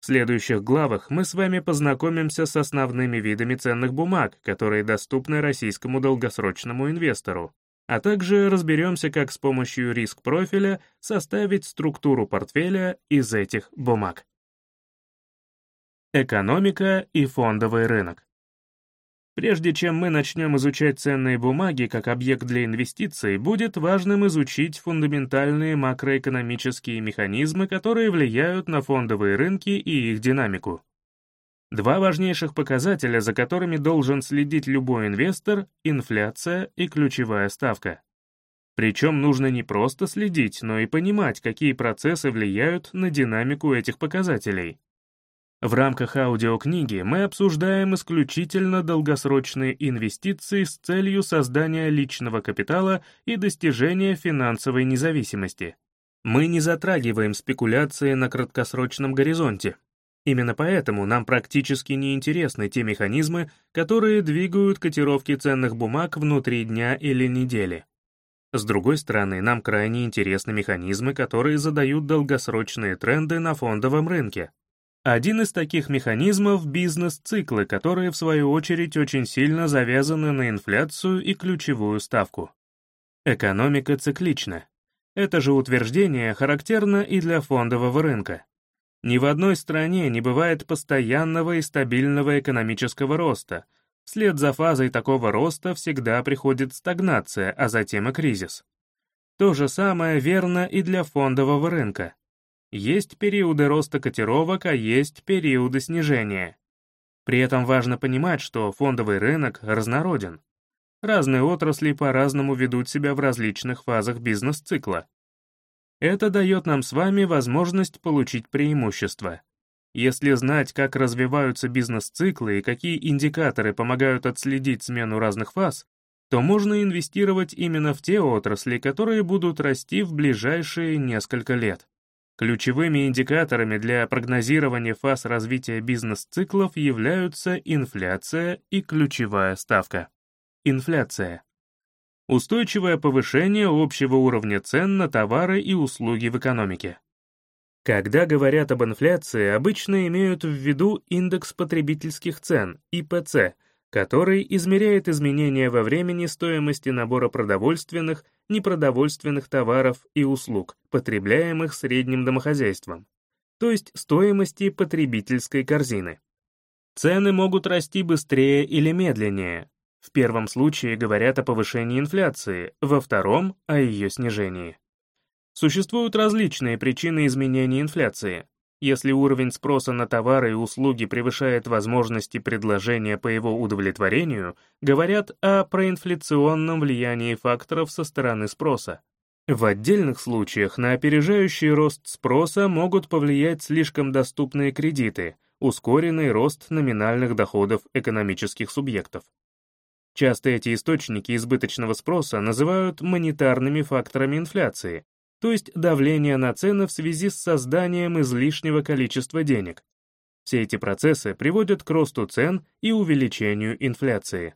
В следующих главах мы с вами познакомимся с основными видами ценных бумаг, которые доступны российскому долгосрочному инвестору, а также разберемся, как с помощью риск-профиля составить структуру портфеля из этих бумаг. Экономика и фондовый рынок. Прежде чем мы начнем изучать ценные бумаги как объект для инвестиций, будет важным изучить фундаментальные макроэкономические механизмы, которые влияют на фондовые рынки и их динамику. Два важнейших показателя, за которыми должен следить любой инвестор — инфляция и ключевая ставка. Причем нужно не просто следить, но и понимать, какие процессы влияют на динамику этих показателей. В рамках аудиокниги мы обсуждаем исключительно долгосрочные инвестиции с целью создания личного капитала и достижения финансовой независимости. Мы не затрагиваем спекуляции на краткосрочном горизонте. Именно поэтому нам практически не интересны те механизмы, которые двигают котировки ценных бумаг внутри дня или недели. С другой стороны, нам крайне интересны механизмы, которые задают долгосрочные тренды на фондовом рынке, один из таких механизмов — бизнес-циклы, которые, в свою очередь, очень сильно завязаны на инфляцию и ключевую ставку. Экономика циклична. Это же утверждение характерно и для фондового рынка. Ни в одной стране не бывает постоянного и стабильного экономического роста. Вслед за фазой такого роста всегда приходит стагнация, а затем и кризис. То же самое верно и для фондового рынка. Есть периоды роста котировок, а есть периоды снижения. При этом важно понимать, что фондовый рынок разнороден. Разные отрасли по-разному ведут себя в различных фазах бизнес-цикла. Это дает нам с вами возможность получить преимущество. Если знать, как развиваются бизнес-циклы и какие индикаторы помогают отследить смену разных фаз, то можно инвестировать именно в те отрасли, которые будут расти в ближайшие несколько лет. Ключевыми индикаторами для прогнозирования фаз развития бизнес-циклов являются инфляция и ключевая ставка. Инфляция. Устойчивое повышение общего уровня цен на товары и услуги в экономике. Когда говорят об инфляции, обычно имеют в виду индекс потребительских цен, ИПЦ, который измеряет изменения во времени стоимости набора продовольственных, непродовольственных товаров и услуг, потребляемых средним домохозяйством, то есть стоимости потребительской корзины. Цены могут расти быстрее или медленнее. В первом случае говорят о повышении инфляции, во втором — о ее снижении. Существуют различные причины изменения инфляции, если уровень спроса на товары и услуги превышает возможности предложения по его удовлетворению, говорят о проинфляционном влиянии факторов со стороны спроса. В отдельных случаях на опережающий рост спроса могут повлиять слишком доступные кредиты, ускоренный рост номинальных доходов экономических субъектов. Часто эти источники избыточного спроса называют монетарными факторами инфляции, то есть давление на цены в связи с созданием излишнего количества денег. Все эти процессы приводят к росту цен и увеличению инфляции.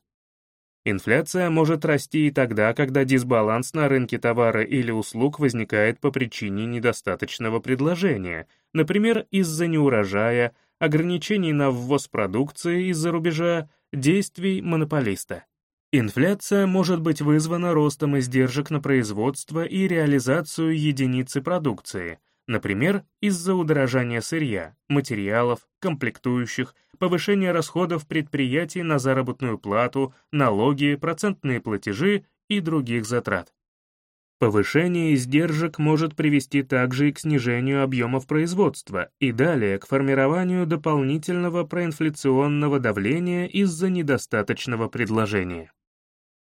Инфляция может расти и тогда, когда дисбаланс на рынке товара или услуг возникает по причине недостаточного предложения, например, из-за неурожая, ограничений на ввоз продукции из-за рубежа, действий монополиста. Инфляция может быть вызвана ростом издержек на производство и реализацию единицы продукции, например, из-за удорожания сырья, материалов, комплектующих, повышения расходов предприятий на заработную плату, налоги, процентные платежи и других затрат. Повышение издержек может привести также и к снижению объемов производства и далее к формированию дополнительного проинфляционного давления из-за недостаточного предложения.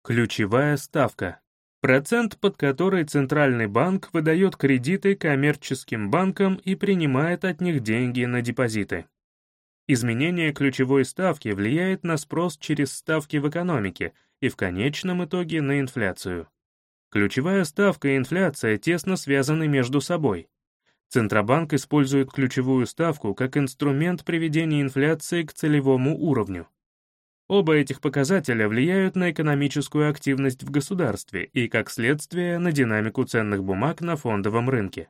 Ключевая ставка. Процент, под который Центральный банк выдает кредиты коммерческим банкам и принимает от них деньги на депозиты. Изменение ключевой ставки влияет на спрос через ставки в экономике и в конечном итоге на инфляцию. Ключевая ставка и инфляция тесно связаны между собой. Центробанк использует ключевую ставку как инструмент приведения инфляции к целевому уровню. Оба этих показателя влияют на экономическую активность в государстве и, как следствие, на динамику ценных бумаг на фондовом рынке.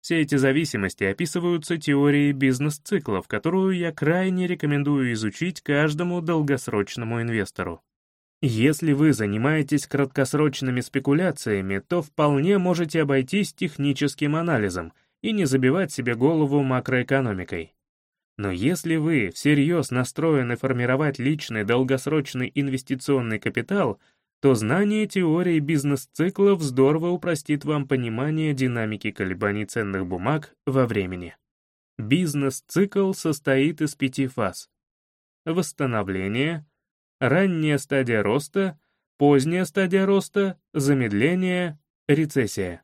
Все эти зависимости описываются теорией бизнес-циклов, которую я крайне рекомендую изучить каждому долгосрочному инвестору. Если вы занимаетесь краткосрочными спекуляциями, то вполне можете обойтись техническим анализом и не забивать себе голову макроэкономикой. Но если вы всерьез настроены формировать личный долгосрочный инвестиционный капитал, то знание теории бизнес-циклов здорово упростит вам понимание динамики колебаний ценных бумаг во времени. Бизнес-цикл состоит из пяти фаз. Восстановление, ранняя стадия роста, поздняя стадия роста, замедление, рецессия.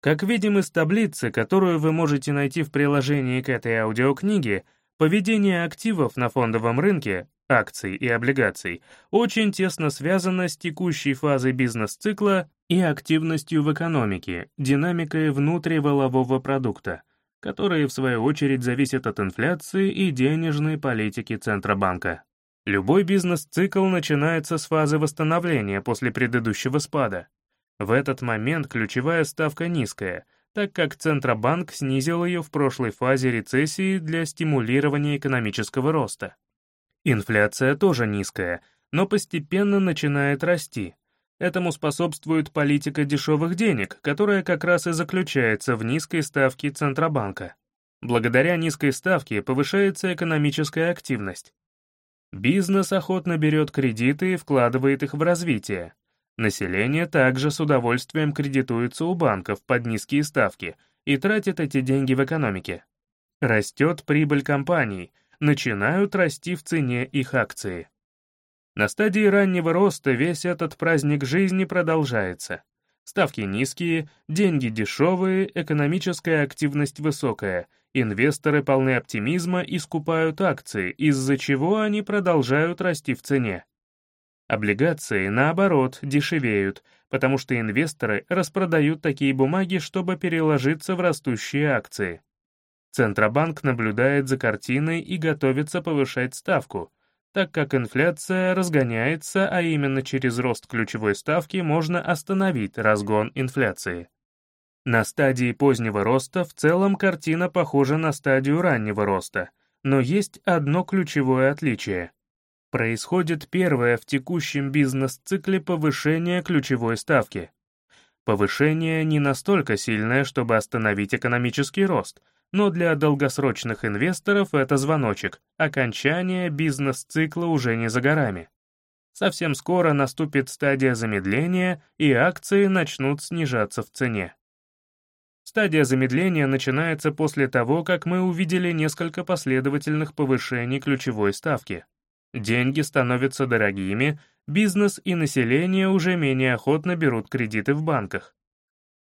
Как видим из таблицы, которую вы можете найти в приложении к этой аудиокниге, поведение активов на фондовом рынке, акций и облигаций, очень тесно связано с текущей фазой бизнес-цикла и активностью в экономике, динамикой внутривалового продукта, которые, в свою очередь, зависят от инфляции и денежной политики Центробанка. Любой бизнес-цикл начинается с фазы восстановления после предыдущего спада, в этот момент ключевая ставка низкая, так как Центробанк снизил ее в прошлой фазе рецессии для стимулирования экономического роста. Инфляция тоже низкая, но постепенно начинает расти. Этому способствует политика дешевых денег, которая как раз и заключается в низкой ставке Центробанка. Благодаря низкой ставке повышается экономическая активность. Бизнес охотно берет кредиты и вкладывает их в развитие. Население также с удовольствием кредитуется у банков под низкие ставки и тратит эти деньги в экономике. Растет прибыль компаний, начинают расти в цене их акции. На стадии раннего роста весь этот праздник жизни продолжается. Ставки низкие, деньги дешевые, экономическая активность высокая, инвесторы полны оптимизма и скупают акции, из-за чего они продолжают расти в цене. Облигации, наоборот, дешевеют, потому что инвесторы распродают такие бумаги, чтобы переложиться в растущие акции. Центробанк наблюдает за картиной и готовится повышать ставку, так как инфляция разгоняется, а именно через рост ключевой ставки можно остановить разгон инфляции. На стадии позднего роста в целом картина похожа на стадию раннего роста, но есть одно ключевое отличие — происходит первое в текущем бизнес-цикле повышение ключевой ставки. Повышение не настолько сильное, чтобы остановить экономический рост, но для долгосрочных инвесторов это звоночек, окончание бизнес-цикла уже не за горами. Совсем скоро наступит стадия замедления, и акции начнут снижаться в цене. Стадия замедления начинается после того, как мы увидели несколько последовательных повышений ключевой ставки. Деньги становятся дорогими, бизнес и население уже менее охотно берут кредиты в банках.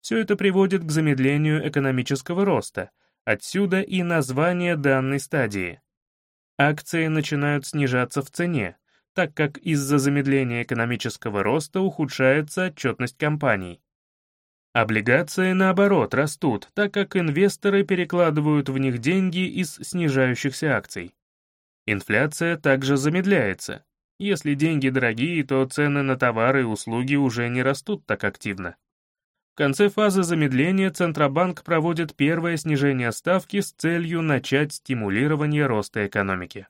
Все это приводит к замедлению экономического роста, отсюда и название данной стадии. Акции начинают снижаться в цене, так как из-за замедления экономического роста ухудшается отчетность компаний. Облигации, наоборот, растут, так как инвесторы перекладывают в них деньги из снижающихся акций. Инфляция также замедляется. Если деньги дорогие, то цены на товары и услуги уже не растут так активно. В конце фазы замедления Центробанк проводит первое снижение ставки с целью начать стимулирование роста экономики.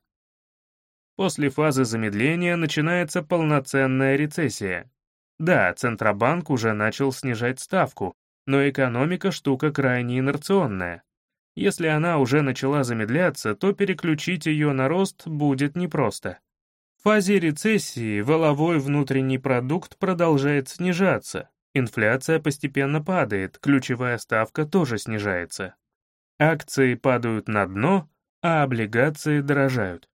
После фазы замедления начинается полноценная рецессия. Да, Центробанк уже начал снижать ставку, но экономика штука крайне инерционная. Если она уже начала замедляться, то переключить ее на рост будет непросто. В фазе рецессии воловой внутренний продукт продолжает снижаться, инфляция постепенно падает, ключевая ставка тоже снижается. Акции падают на дно, а облигации дорожают.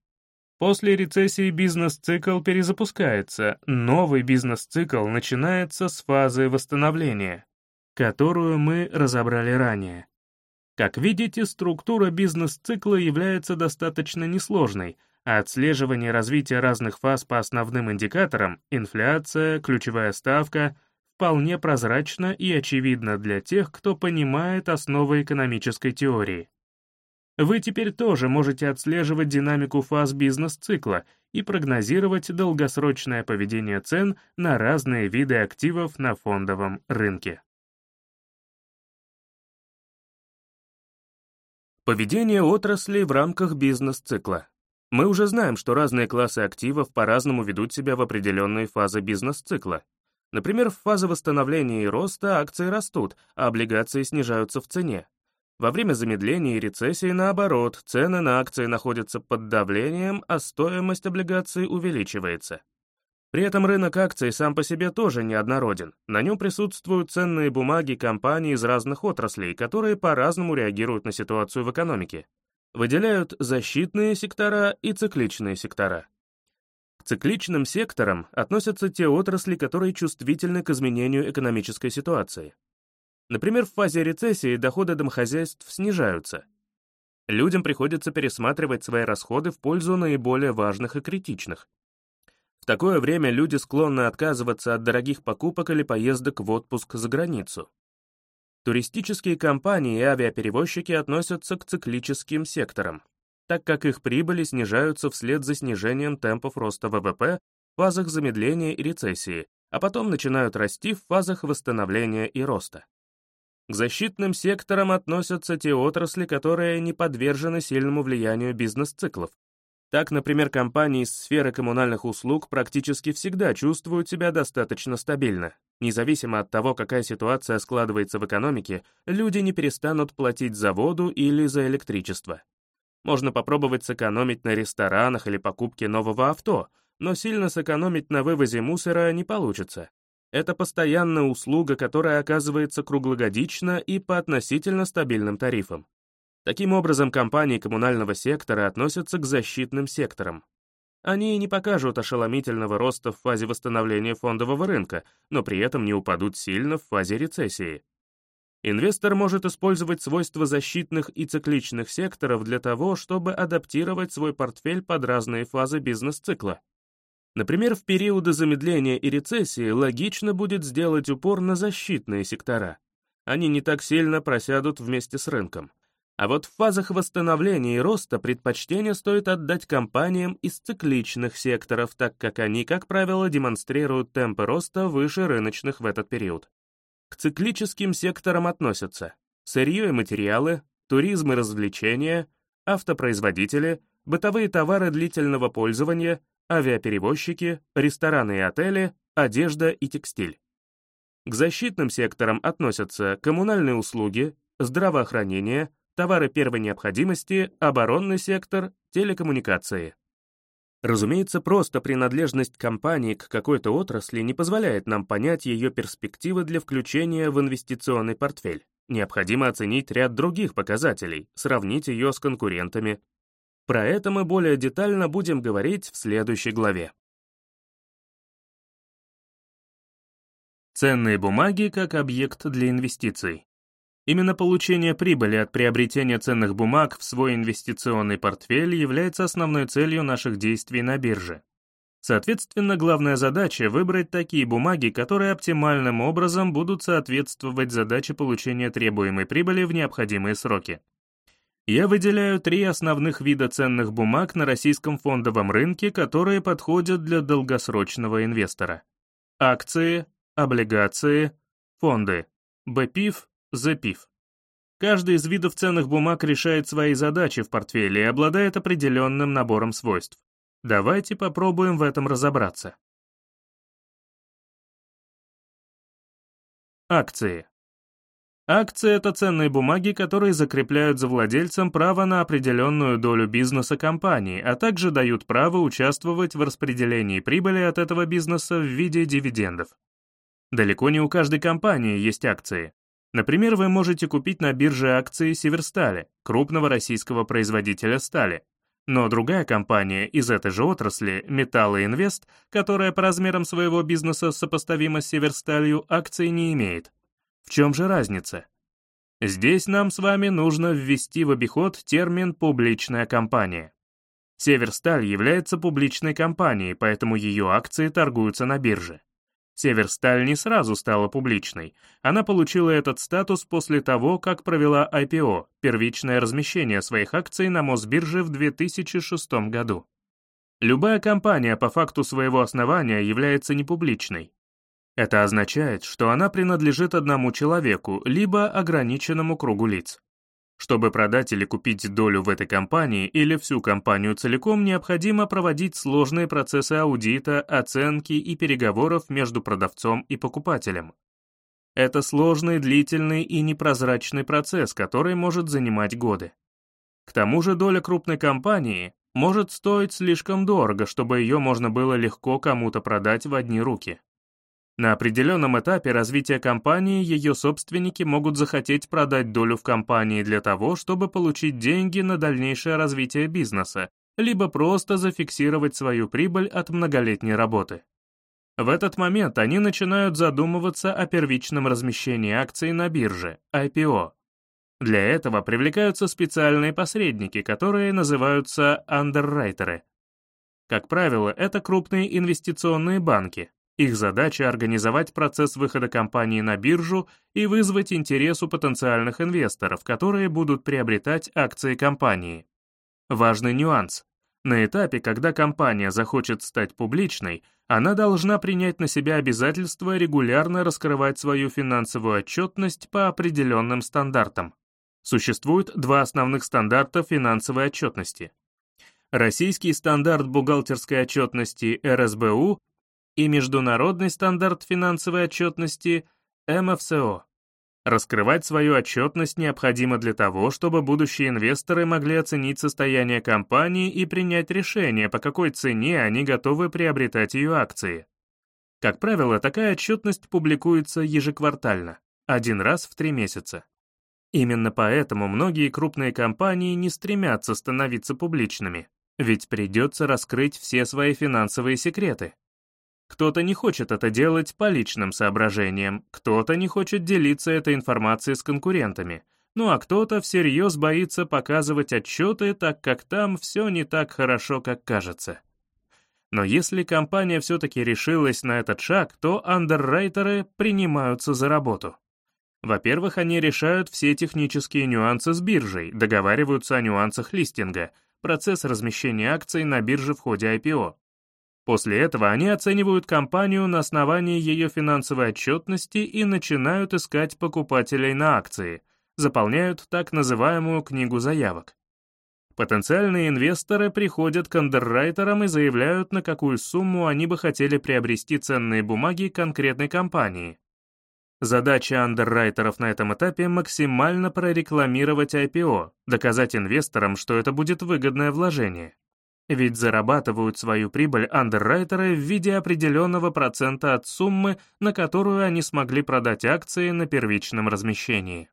После рецессии бизнес-цикл перезапускается, новый бизнес-цикл начинается с фазы восстановления, которую мы разобрали ранее. Как видите, структура бизнес-цикла является достаточно несложной, а отслеживание развития разных фаз по основным индикаторам — инфляция, ключевая ставка — вполне прозрачно и очевидно для тех, кто понимает основы экономической теории. Вы теперь тоже можете отслеживать динамику фаз бизнес-цикла и прогнозировать долгосрочное поведение цен на разные виды активов на фондовом рынке. Поведение отрасли в рамках бизнес-цикла. Мы уже знаем, что разные классы активов по-разному ведут себя в определенные фазы бизнес-цикла. Например, в фазе восстановления и роста акции растут, а облигации снижаются в цене. Во время замедления и рецессии, наоборот, цены на акции находятся под давлением, а стоимость облигаций увеличивается. При этом рынок акций сам по себе тоже неоднороден. На нем присутствуют ценные бумаги компаний из разных отраслей, которые по-разному реагируют на ситуацию в экономике. Выделяют защитные сектора и цикличные сектора. К цикличным секторам относятся те отрасли, которые чувствительны к изменению экономической ситуации. Например, в фазе рецессии доходы домохозяйств снижаются. Людям приходится пересматривать свои расходы в пользу наиболее важных и критичных. Такое время люди склонны отказываться от дорогих покупок или поездок в отпуск за границу. Туристические компании и авиаперевозчики относятся к циклическим секторам, так как их прибыли снижаются вслед за снижением темпов роста ВВП в фазах замедления и рецессии, а потом начинают расти в фазах восстановления и роста. К защитным секторам относятся те отрасли, которые не подвержены сильному влиянию бизнес-циклов. Так, например, компании из сферы коммунальных услуг практически всегда чувствуют себя достаточно стабильно. Независимо от того, какая ситуация складывается в экономике, люди не перестанут платить за воду или за электричество. Можно попробовать сэкономить на ресторанах или покупке нового авто, но сильно сэкономить на вывозе мусора не получится. Это постоянная услуга, которая оказывается круглогодично и по относительно стабильным тарифам. Таким образом, компании коммунального сектора относятся к защитным секторам. Они не покажут ошеломительного роста в фазе восстановления фондового рынка, но при этом не упадут сильно в фазе рецессии. Инвестор может использовать свойства защитных и цикличных секторов для того, чтобы адаптировать свой портфель под разные фазы бизнес-цикла. Например, в периоды замедления и рецессии логично будет сделать упор на защитные сектора. Они не так сильно просядут вместе с рынком. А вот в фазах восстановления и роста предпочтение стоит отдать компаниям из цикличных секторов, так как они, как правило, демонстрируют темпы роста выше рыночных в этот период. К циклическим секторам относятся сырье и материалы, туризм и развлечения, автопроизводители, бытовые товары длительного пользования, авиаперевозчики, рестораны и отели, одежда и текстиль. К защитным секторам относятся коммунальные услуги, здравоохранение, товары первой необходимости, оборонный сектор, телекоммуникации. Разумеется, просто принадлежность компании к какой-то отрасли не позволяет нам понять ее перспективы для включения в инвестиционный портфель. Необходимо оценить ряд других показателей, сравнить ее с конкурентами, про это мы более детально будем говорить в следующей главе. Ценные бумаги как объект для инвестиций. Именно получение прибыли от приобретения ценных бумаг в свой инвестиционный портфель является основной целью наших действий на бирже. Соответственно, главная задача — выбрать такие бумаги, которые оптимальным образом будут соответствовать задаче получения требуемой прибыли в необходимые сроки. Я выделяю три основных вида ценных бумаг на российском фондовом рынке, которые подходят для долгосрочного инвестора. Акции, облигации, фонды, БПИФ, ЗПИФ. Каждый из видов ценных бумаг решает свои задачи в портфеле и обладает определенным набором свойств. Давайте попробуем в этом разобраться. Акции. Акции — это ценные бумаги, которые закрепляют за владельцем право на определенную долю бизнеса компании, а также дают право участвовать в распределении прибыли от этого бизнеса в виде дивидендов. Далеко не у каждой компании есть акции. Например, вы можете купить на бирже акции Северстали, крупного российского производителя стали. Но другая компания из этой же отрасли, Металлоинвест, которая по размерам своего бизнеса сопоставима с Северсталью, акций не имеет. В чем же разница? Здесь нам с вами нужно ввести в обиход термин «публичная компания». Северсталь является публичной компанией, поэтому ее акции торгуются на бирже. Северсталь не сразу стала публичной. Она получила этот статус после того, как провела IPO, первичное размещение своих акций на Мосбирже в 2006 году. Любая компания по факту своего основания является непубличной. Это означает, что она принадлежит одному человеку, либо ограниченному кругу лиц. Чтобы продать или купить долю в этой компании или всю компанию целиком, необходимо проводить сложные процессы аудита, оценки и переговоров между продавцом и покупателем. Это сложный, длительный и непрозрачный процесс, который может занимать годы. К тому же доля крупной компании может стоить слишком дорого, чтобы ее можно было легко кому-то продать в одни руки. На определенном этапе развития компании ее собственники могут захотеть продать долю в компании для того, чтобы получить деньги на дальнейшее развитие бизнеса, либо просто зафиксировать свою прибыль от многолетней работы. В этот момент они начинают задумываться о первичном размещении акций на бирже, IPO. Для этого привлекаются специальные посредники, которые называются андеррайтеры. Как правило, это крупные инвестиционные банки. Их задача — организовать процесс выхода компании на биржу и вызвать интерес у потенциальных инвесторов, которые будут приобретать акции компании. Важный нюанс. На этапе, когда компания захочет стать публичной, она должна принять на себя обязательство регулярно раскрывать свою финансовую отчетность по определенным стандартам. Существует два основных стандарта финансовой отчетности. Российский стандарт бухгалтерской отчетности РСБУ и Международный стандарт финансовой отчетности МФСО. Раскрывать свою отчетность необходимо для того, чтобы будущие инвесторы могли оценить состояние компании и принять решение, по какой цене они готовы приобретать ее акции. Как правило, такая отчетность публикуется ежеквартально, один раз в три месяца. Именно поэтому многие крупные компании не стремятся становиться публичными, ведь придется раскрыть все свои финансовые секреты. Кто-то не хочет это делать по личным соображениям, кто-то не хочет делиться этой информацией с конкурентами, ну а кто-то всерьез боится показывать отчеты, так как там все не так хорошо, как кажется. Но если компания все-таки решилась на этот шаг, то андеррайтеры принимаются за работу. Во-первых, они решают все технические нюансы с биржей, договариваются о нюансах листинга, процесс размещения акций на бирже в ходе IPO. После этого они оценивают компанию на основании ее финансовой отчетности и начинают искать покупателей на акции, заполняют так называемую книгу заявок. Потенциальные инвесторы приходят к андеррайтерам и заявляют, на какую сумму они бы хотели приобрести ценные бумаги конкретной компании. Задача андеррайтеров на этом этапе максимально прорекламировать IPO, доказать инвесторам, что это будет выгодное вложение. Ведь зарабатывают свою прибыль андеррайтеры в виде определенного процента от суммы, на которую они смогли продать акции на первичном размещении.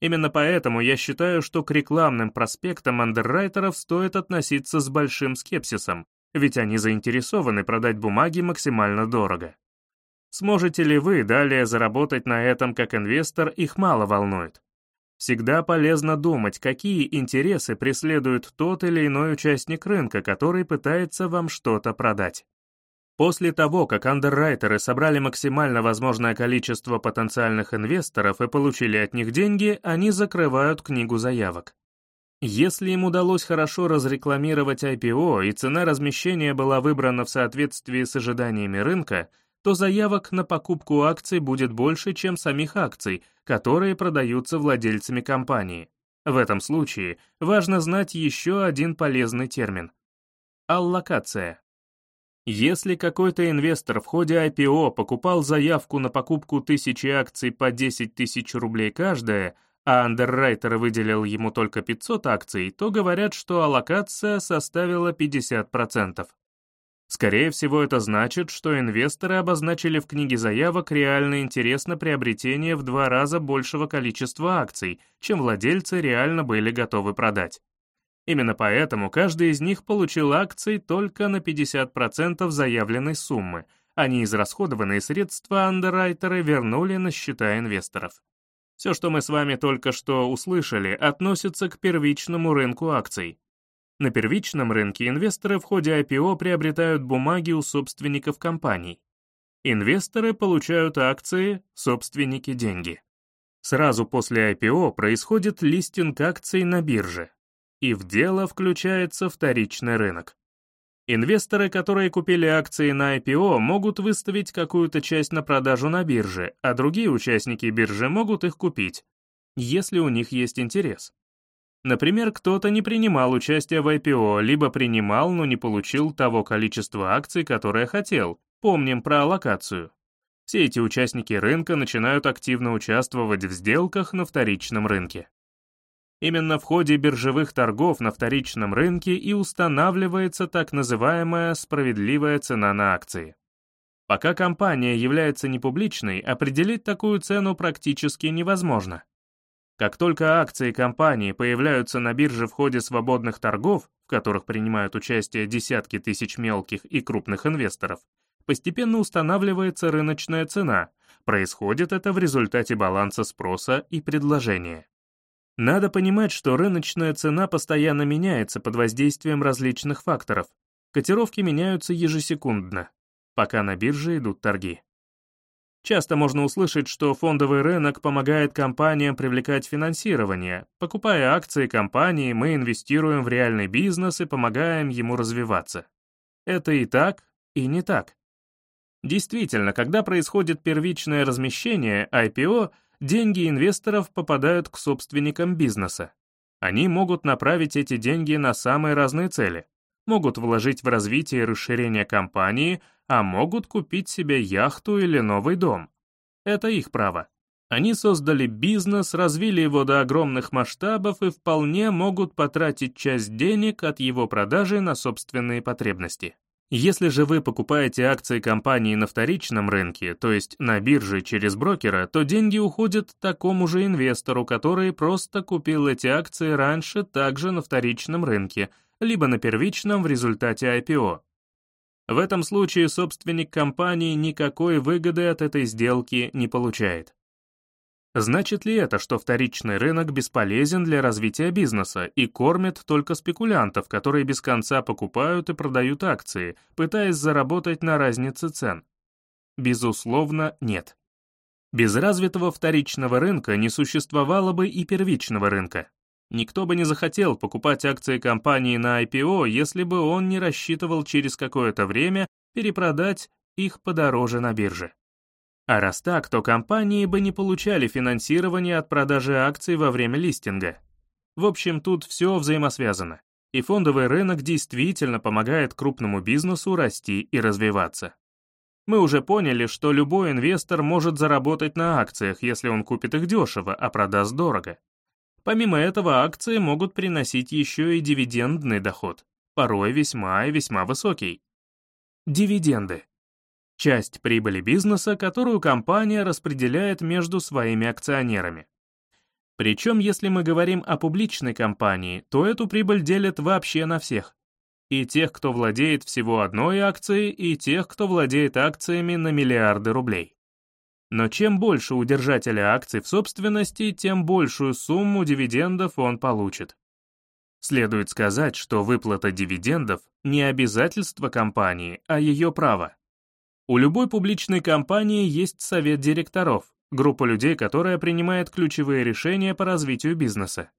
Именно поэтому я считаю, что к рекламным проспектам андеррайтеров стоит относиться с большим скепсисом, ведь они заинтересованы продать бумаги максимально дорого. Сможете ли вы далее заработать на этом как инвестор, их мало волнует. Всегда полезно думать, какие интересы преследует тот или иной участник рынка, который пытается вам что-то продать. После того, как андеррайтеры собрали максимально возможное количество потенциальных инвесторов и получили от них деньги, они закрывают книгу заявок. Если им удалось хорошо разрекламировать IPO и цена размещения была выбрана в соответствии с ожиданиями рынка, то заявок на покупку акций будет больше, чем самих акций, которые продаются владельцами компании. В этом случае важно знать еще один полезный термин — аллокация. Если какой-то инвестор в ходе IPO покупал заявку на покупку тысячи акций по 10 тысяч рублей каждая, а андеррайтер выделил ему только 500 акций, то говорят, что аллокация составила 50%. Скорее всего, это значит, что инвесторы обозначили в книге заявок реальный интерес на приобретение в два раза большего количества акций, чем владельцы реально были готовы продать. Именно поэтому каждый из них получил акции только на 50% заявленной суммы, а неизрасходованные средства андеррайтеры вернули на счета инвесторов. Все, что мы с вами только что услышали, относится к первичному рынку акций, на первичном рынке инвесторы в ходе IPO приобретают бумаги у собственников компаний. Инвесторы получают акции, собственники — деньги. Сразу после IPO происходит листинг акций на бирже, и в дело включается вторичный рынок. Инвесторы, которые купили акции на IPO, могут выставить какую-то часть на продажу на бирже, а другие участники биржи могут их купить, если у них есть интерес. Например, кто-то не принимал участие в IPO, либо принимал, но не получил того количества акций, которое хотел. Помним про аллокацию. Все эти участники рынка начинают активно участвовать в сделках на вторичном рынке. Именно в ходе биржевых торгов на вторичном рынке и устанавливается так называемая справедливая цена на акции. Пока компания является непубличной, определить такую цену практически невозможно. Как только акции компании появляются на бирже в ходе свободных торгов, в которых принимают участие десятки тысяч мелких и крупных инвесторов, постепенно устанавливается рыночная цена. Происходит это в результате баланса спроса и предложения. Надо понимать, что рыночная цена постоянно меняется под воздействием различных факторов. Котировки меняются ежесекундно, пока на бирже идут торги. Часто можно услышать, что фондовый рынок помогает компаниям привлекать финансирование. Покупая акции компании, мы инвестируем в реальный бизнес и помогаем ему развиваться. Это и так, и не так. Действительно, когда происходит первичное размещение, IPO, деньги инвесторов попадают к собственникам бизнеса. Они могут направить эти деньги на самые разные цели. Могут вложить в развитие и расширение компании, а могут купить себе яхту или новый дом. Это их право. Они создали бизнес, развили его до огромных масштабов и вполне могут потратить часть денег от его продажи на собственные потребности. Если же вы покупаете акции компании на вторичном рынке, то есть на бирже через брокера, то деньги уходят такому же инвестору, который просто купил эти акции раньше также на вторичном рынке, либо на первичном в результате IPO. В этом случае собственник компании никакой выгоды от этой сделки не получает. Значит ли это, что вторичный рынок бесполезен для развития бизнеса и кормит только спекулянтов, которые без конца покупают и продают акции, пытаясь заработать на разнице цен? Безусловно, нет. Без развитого вторичного рынка не существовало бы и первичного рынка. Никто бы не захотел покупать акции компании на IPO, если бы он не рассчитывал через какое-то время перепродать их подороже на бирже. А раз так, то компании бы не получали финансирование от продажи акций во время листинга. В общем, тут все взаимосвязано. И фондовый рынок действительно помогает крупному бизнесу расти и развиваться. Мы уже поняли, что любой инвестор может заработать на акциях, если он купит их дешево, а продаст дорого. Помимо этого, акции могут приносить еще и дивидендный доход, порой весьма и весьма высокий. Дивиденды часть прибыли бизнеса, которую компания распределяет между своими акционерами. Причем, если мы говорим о публичной компании, то эту прибыль делят вообще на всех. И тех, кто владеет всего одной акцией, и тех, кто владеет акциями на миллиарды рублей. Но чем больше у держателя акций в собственности, тем большую сумму дивидендов он получит. Следует сказать, что выплата дивидендов не обязательство компании, а ее право. У любой публичной компании есть совет директоров, группа людей, которая принимает ключевые решения по развитию бизнеса.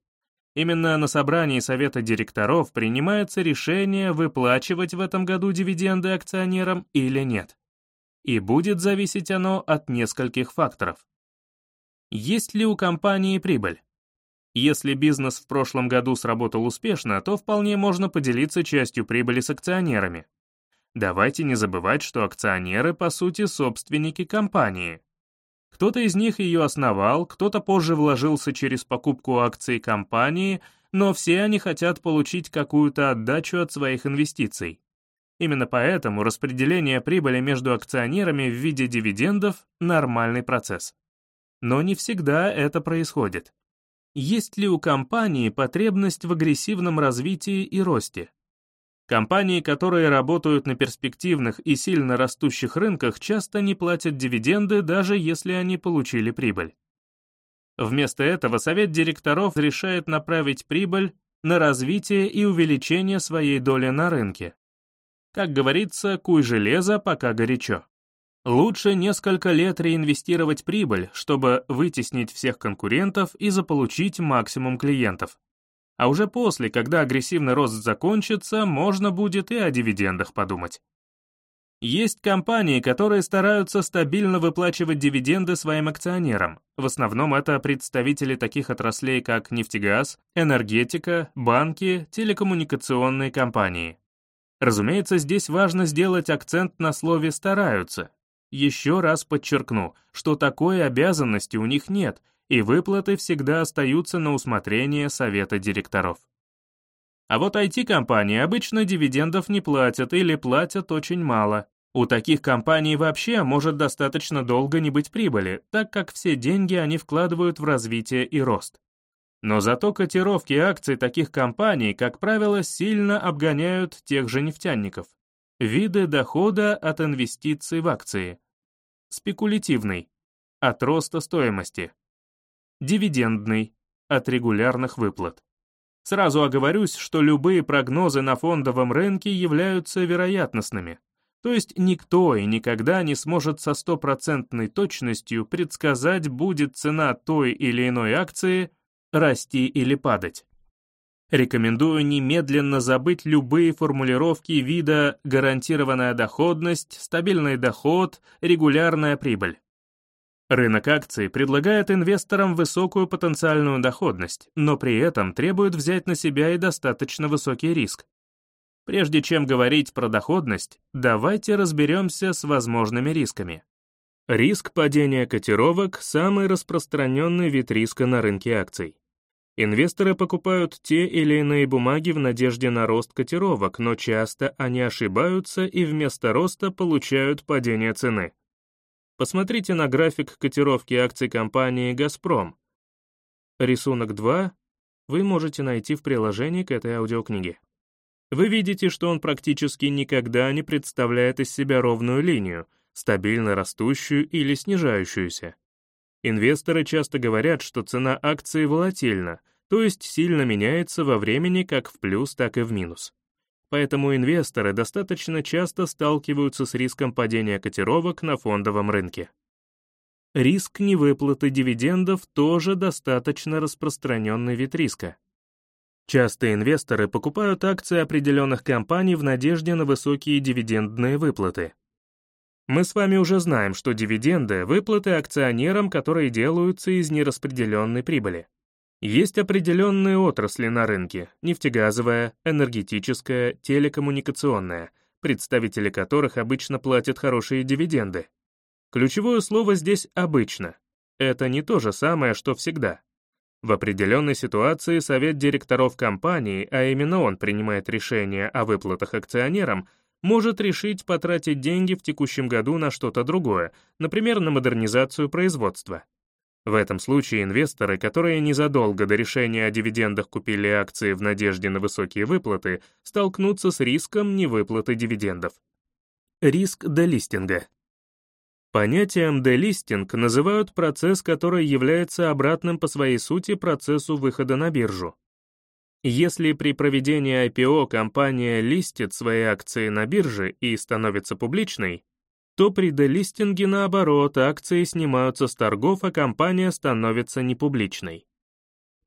Именно на собрании совета директоров принимается решение, выплачивать в этом году дивиденды акционерам или нет. И будет зависеть оно от нескольких факторов. Есть ли у компании прибыль? Если бизнес в прошлом году сработал успешно, то вполне можно поделиться частью прибыли с акционерами, Давайте не забывать, что акционеры, по сути, собственники компании. Кто-то из них ее основал, кто-то позже вложился через покупку акций компании, но все они хотят получить какую-то отдачу от своих инвестиций. Именно поэтому распределение прибыли между акционерами в виде дивидендов – нормальный процесс. Но не всегда это происходит. Есть ли у компании потребность в агрессивном развитии и росте? Компании, которые работают на перспективных и сильно растущих рынках, часто не платят дивиденды, даже если они получили прибыль. Вместо этого совет директоров решает направить прибыль на развитие и увеличение своей доли на рынке. Как говорится, куй железо, пока горячо. Лучше несколько лет реинвестировать прибыль, чтобы вытеснить всех конкурентов и заполучить максимум клиентов а уже после, когда агрессивный рост закончится, можно будет и о дивидендах подумать. Есть компании, которые стараются стабильно выплачивать дивиденды своим акционерам. В основном это представители таких отраслей, как нефтегаз, энергетика, банки, телекоммуникационные компании. Разумеется, здесь важно сделать акцент на слове «стараются». Еще раз подчеркну, что такой обязанности у них нет, и выплаты всегда остаются на усмотрение совета директоров. А вот IT-компании обычно дивидендов не платят или платят очень мало. У таких компаний вообще может достаточно долго не быть прибыли, так как все деньги они вкладывают в развитие и рост. Но зато котировки акций таких компаний, как правило, сильно обгоняют тех же нефтяников. Виды дохода от инвестиций в акции. Спекулятивный. От роста стоимости. Дивидендный. От регулярных выплат. Сразу оговорюсь, что любые прогнозы на фондовом рынке являются вероятностными. То есть никто и никогда не сможет со стопроцентной точностью предсказать, будет цена той или иной акции расти или падать. Рекомендую немедленно забыть любые формулировки вида гарантированная доходность, стабильный доход, регулярная прибыль. Рынок акций предлагает инвесторам высокую потенциальную доходность, но при этом требует взять на себя и достаточно высокий риск. Прежде чем говорить про доходность, давайте разберемся с возможными рисками. Риск падения котировок – самый распространенный вид риска на рынке акций. Инвесторы покупают те или иные бумаги в надежде на рост котировок, но часто они ошибаются и вместо роста получают падение цены. Посмотрите на график котировки акций компании «Газпром». Рисунок 2 вы можете найти в приложении к этой аудиокниге. Вы видите, что он практически никогда не представляет из себя ровную линию, стабильно растущую или снижающуюся. Инвесторы часто говорят, что цена акции волатильна, то есть сильно меняется во времени как в плюс, так и в минус. Поэтому инвесторы достаточно часто сталкиваются с риском падения котировок на фондовом рынке. Риск невыплаты дивидендов тоже достаточно распространенный вид риска. Часто инвесторы покупают акции определенных компаний в надежде на высокие дивидендные выплаты. Мы с вами уже знаем, что дивиденды — выплаты акционерам, которые делаются из нераспределенной прибыли. Есть определенные отрасли на рынке — нефтегазовая, энергетическая, телекоммуникационная, представители которых обычно платят хорошие дивиденды. Ключевое слово здесь «обычно». Это не то же самое, что всегда. В определенной ситуации совет директоров компании, а именно он принимает решение о выплатах акционерам, может решить потратить деньги в текущем году на что-то другое, например, на модернизацию производства. В этом случае инвесторы, которые незадолго до решения о дивидендах купили акции в надежде на высокие выплаты, столкнутся с риском невыплаты дивидендов. Риск делистинга. Понятием делистинг называют процесс, который является обратным по своей сути процессу выхода на биржу. Если при проведении IPO компания листит свои акции на бирже и становится публичной, то при делистинге, наоборот, акции снимаются с торгов, а компания становится непубличной.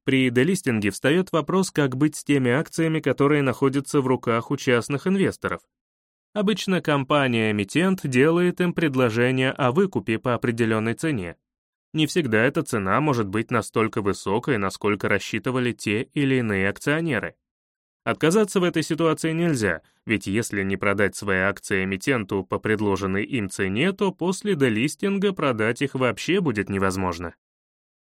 При делистинге встает вопрос, как быть с теми акциями, которые находятся в руках у частных инвесторов. Обычно компания-эмитент делает им предложение о выкупе по определенной цене. Не всегда эта цена может быть настолько высокой, насколько рассчитывали те или иные акционеры. Отказаться в этой ситуации нельзя, ведь если не продать свои акции эмитенту по предложенной им цене, то после делистинга продать их вообще будет невозможно.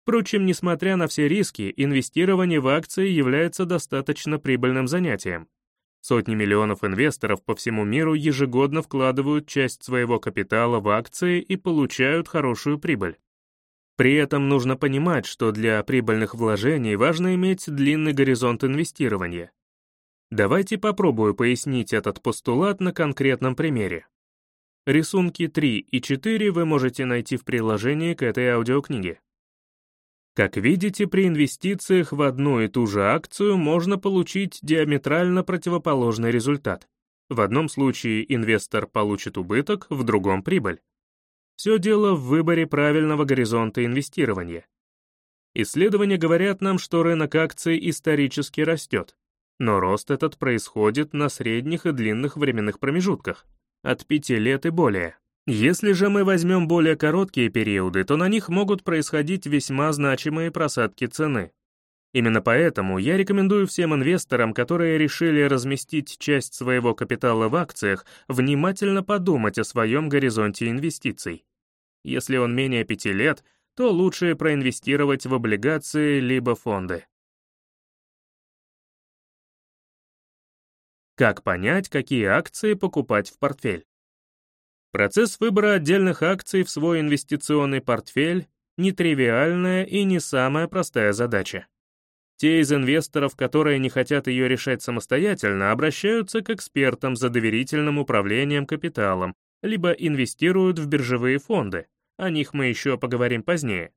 Впрочем, несмотря на все риски, инвестирование в акции является достаточно прибыльным занятием. Сотни миллионов инвесторов по всему миру ежегодно вкладывают часть своего капитала в акции и получают хорошую прибыль. При этом нужно понимать, что для прибыльных вложений важно иметь длинный горизонт инвестирования. Давайте попробую пояснить этот постулат на конкретном примере. Рисунки 3 и 4 вы можете найти в приложении к этой аудиокниге. Как видите, при инвестициях в одну и ту же акцию можно получить диаметрально противоположный результат. В одном случае инвестор получит убыток, в другом — прибыль. Все дело в выборе правильного горизонта инвестирования. Исследования говорят нам, что рынок акций исторически растет, но рост этот происходит на средних и длинных временных промежутках, от 5 лет и более. Если же мы возьмем более короткие периоды, то на них могут происходить весьма значимые просадки цены. Именно поэтому я рекомендую всем инвесторам, которые решили разместить часть своего капитала в акциях, внимательно подумать о своем горизонте инвестиций. Если он менее пяти лет, то лучше проинвестировать в облигации либо фонды. Как понять, какие акции покупать в портфель? Процесс выбора отдельных акций в свой инвестиционный портфель — нетривиальная и не самая простая задача. Те из инвесторов, которые не хотят ее решать самостоятельно, обращаются к экспертам за доверительным управлением капиталом, либо инвестируют в биржевые фонды. О них мы еще поговорим позднее.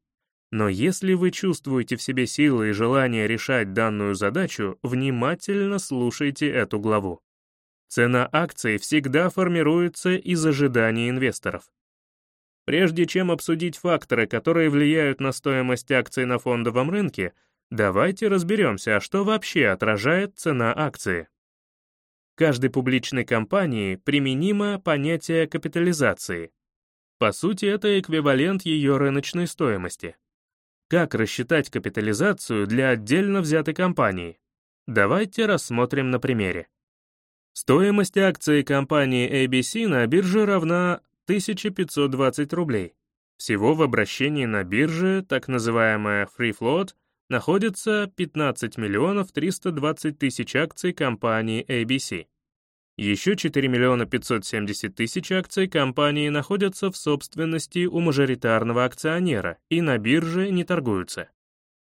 Но если вы чувствуете в себе силы и желание решать данную задачу, внимательно слушайте эту главу. Цена акций всегда формируется из ожиданий инвесторов. Прежде чем обсудить факторы, которые влияют на стоимость акций на фондовом рынке, Давайте разберемся, а что вообще отражает цена акции. Каждой публичной компании применимо понятие капитализации. По сути, это эквивалент ее рыночной стоимости. Как рассчитать капитализацию для отдельно взятой компании? Давайте рассмотрим на примере. Стоимость акции компании ABC на бирже равна 1520 рублей. Всего в обращении на бирже так называемая free float находится 15 миллионов 320 тысяч акций компании ABC. Еще 4 миллиона 570 тысяч акций компании находятся в собственности у мажоритарного акционера и на бирже не торгуются.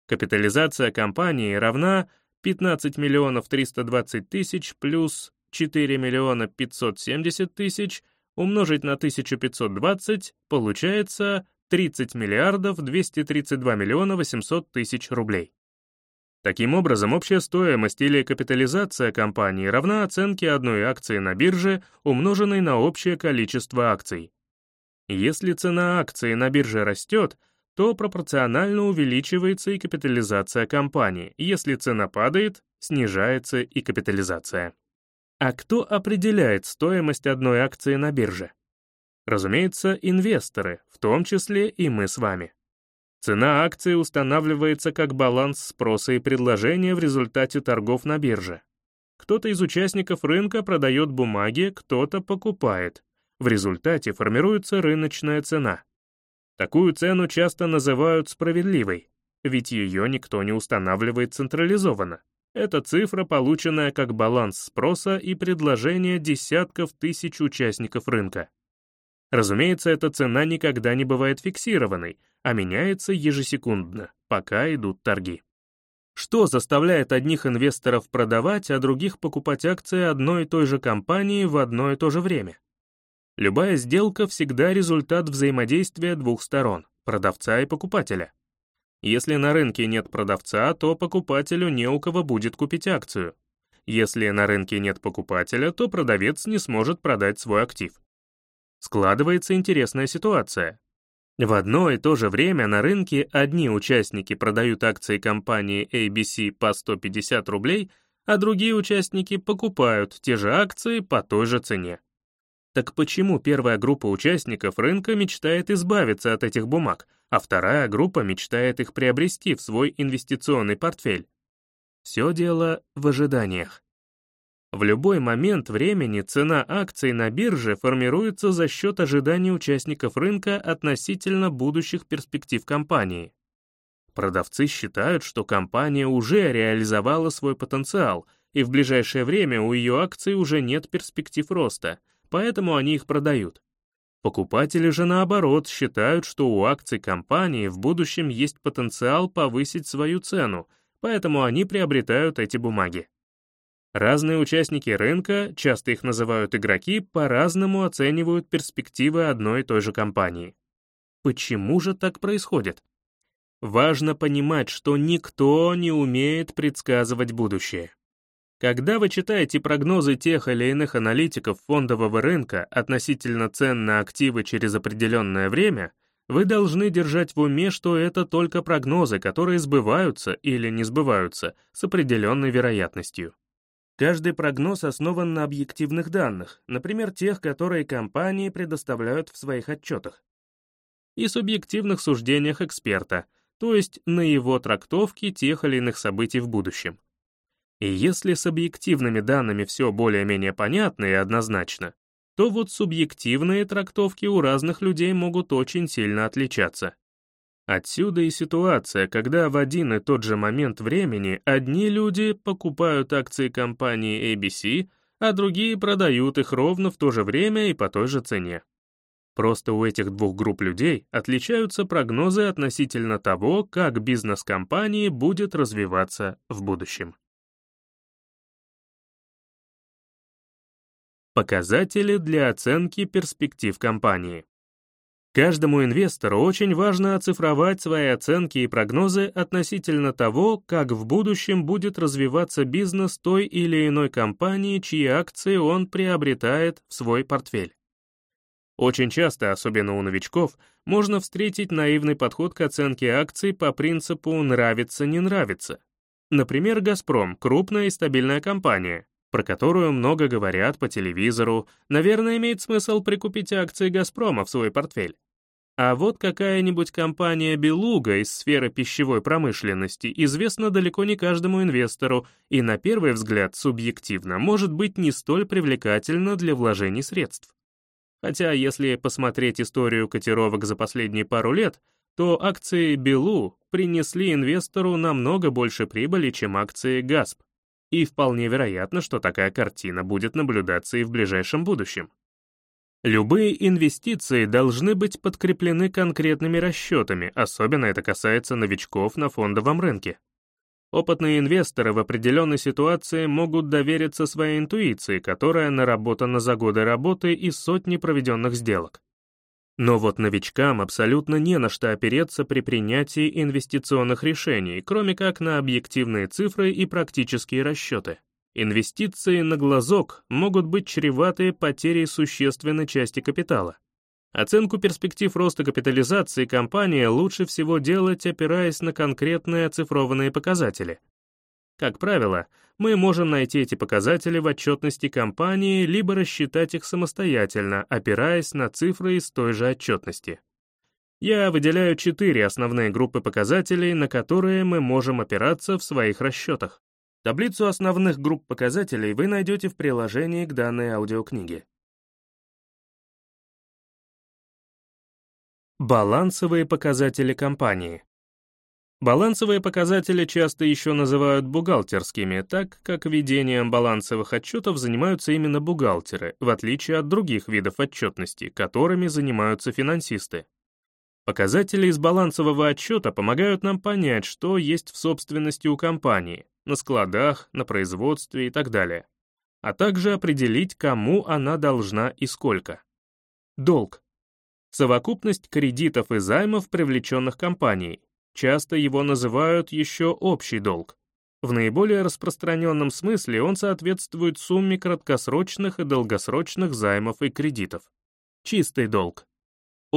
Капитализация компании равна 15 миллионов 320 тысяч плюс 4 миллиона 570 тысяч умножить на 1520 получается 30 миллиардов 232 миллиона 800 тысяч рублей. Таким образом, общая стоимость или капитализация компании равна оценке одной акции на бирже, умноженной на общее количество акций. Если цена акции на бирже растет, то пропорционально увеличивается и капитализация компании, если цена падает, снижается и капитализация. А кто определяет стоимость одной акции на бирже? Разумеется, инвесторы, в том числе и мы с вами. Цена акции устанавливается как баланс спроса и предложения в результате торгов на бирже. Кто-то из участников рынка продает бумаги, кто-то покупает. В результате формируется рыночная цена. Такую цену часто называют справедливой, ведь ее никто не устанавливает централизованно. Это цифра, полученная как баланс спроса и предложения десятков тысяч участников рынка. Разумеется, эта цена никогда не бывает фиксированной, а меняется ежесекундно, пока идут торги. Что заставляет одних инвесторов продавать, а других покупать акции одной и той же компании в одно и то же время? Любая сделка всегда результат взаимодействия двух сторон, продавца и покупателя. Если на рынке нет продавца, то покупателю не у кого будет купить акцию. Если на рынке нет покупателя, то продавец не сможет продать свой актив складывается интересная ситуация. В одно и то же время на рынке одни участники продают акции компании ABC по 150 рублей, а другие участники покупают те же акции по той же цене. Так почему первая группа участников рынка мечтает избавиться от этих бумаг, а вторая группа мечтает их приобрести в свой инвестиционный портфель? Все дело в ожиданиях. В любой момент времени цена акций на бирже формируется за счет ожиданий участников рынка относительно будущих перспектив компании. Продавцы считают, что компания уже реализовала свой потенциал, и в ближайшее время у ее акций уже нет перспектив роста, поэтому они их продают. Покупатели же, наоборот, считают, что у акций компании в будущем есть потенциал повысить свою цену, поэтому они приобретают эти бумаги. Разные участники рынка, часто их называют игроки, по-разному оценивают перспективы одной и той же компании. Почему же так происходит? Важно понимать, что никто не умеет предсказывать будущее. Когда вы читаете прогнозы тех или иных аналитиков фондового рынка относительно цен на активы через определенное время, вы должны держать в уме, что это только прогнозы, которые сбываются или не сбываются с определенной вероятностью. Каждый прогноз основан на объективных данных, например, тех, которые компании предоставляют в своих отчетах. И субъективных суждениях эксперта, то есть на его трактовке тех или иных событий в будущем. И если с объективными данными все более-менее понятно и однозначно, то вот субъективные трактовки у разных людей могут очень сильно отличаться. Отсюда и ситуация, когда в один и тот же момент времени одни люди покупают акции компании ABC, а другие продают их ровно в то же время и по той же цене. Просто у этих двух групп людей отличаются прогнозы относительно того, как бизнес компании будет развиваться в будущем. Показатели для оценки перспектив компании. Каждому инвестору очень важно оцифровать свои оценки и прогнозы относительно того, как в будущем будет развиваться бизнес той или иной компании, чьи акции он приобретает в свой портфель. Очень часто, особенно у новичков, можно встретить наивный подход к оценке акций по принципу «нравится-не нравится». Например, «Газпром» — крупная и стабильная компания, про которую много говорят по телевизору, наверное, имеет смысл прикупить акции «Газпрома» в свой портфель. А вот какая-нибудь компания «Белуга» из сферы пищевой промышленности известна далеко не каждому инвестору и, на первый взгляд, субъективно, может быть не столь привлекательна для вложений средств. Хотя, если посмотреть историю котировок за последние пару лет, то акции «Белу» принесли инвестору намного больше прибыли, чем акции «Газп». И вполне вероятно, что такая картина будет наблюдаться и в ближайшем будущем. Любые инвестиции должны быть подкреплены конкретными расчетами, особенно это касается новичков на фондовом рынке. Опытные инвесторы в определенной ситуации могут довериться своей интуиции, которая наработана за годы работы и сотни проведенных сделок. Но вот новичкам абсолютно не на что опереться при принятии инвестиционных решений, кроме как на объективные цифры и практические расчеты. Инвестиции на глазок могут быть чреваты потерей существенной части капитала. Оценку перспектив роста капитализации компании лучше всего делать, опираясь на конкретные оцифрованные показатели. Как правило, мы можем найти эти показатели в отчетности компании либо рассчитать их самостоятельно, опираясь на цифры из той же отчетности. Я выделяю четыре основные группы показателей, на которые мы можем опираться в своих расчетах. Таблицу основных групп показателей вы найдете в приложении к данной аудиокниге. Балансовые показатели компании. Балансовые показатели часто еще называют бухгалтерскими, так как ведением балансовых отчетов занимаются именно бухгалтеры, в отличие от других видов отчетности, которыми занимаются финансисты. Показатели из балансового отчета помогают нам понять, что есть в собственности у компании, на складах, на производстве и так далее, а также определить, кому она должна и сколько. Долг. Совокупность кредитов и займов, привлеченных компанией. Часто его называют еще общий долг. В наиболее распространенном смысле он соответствует сумме краткосрочных и долгосрочных займов и кредитов. Чистый долг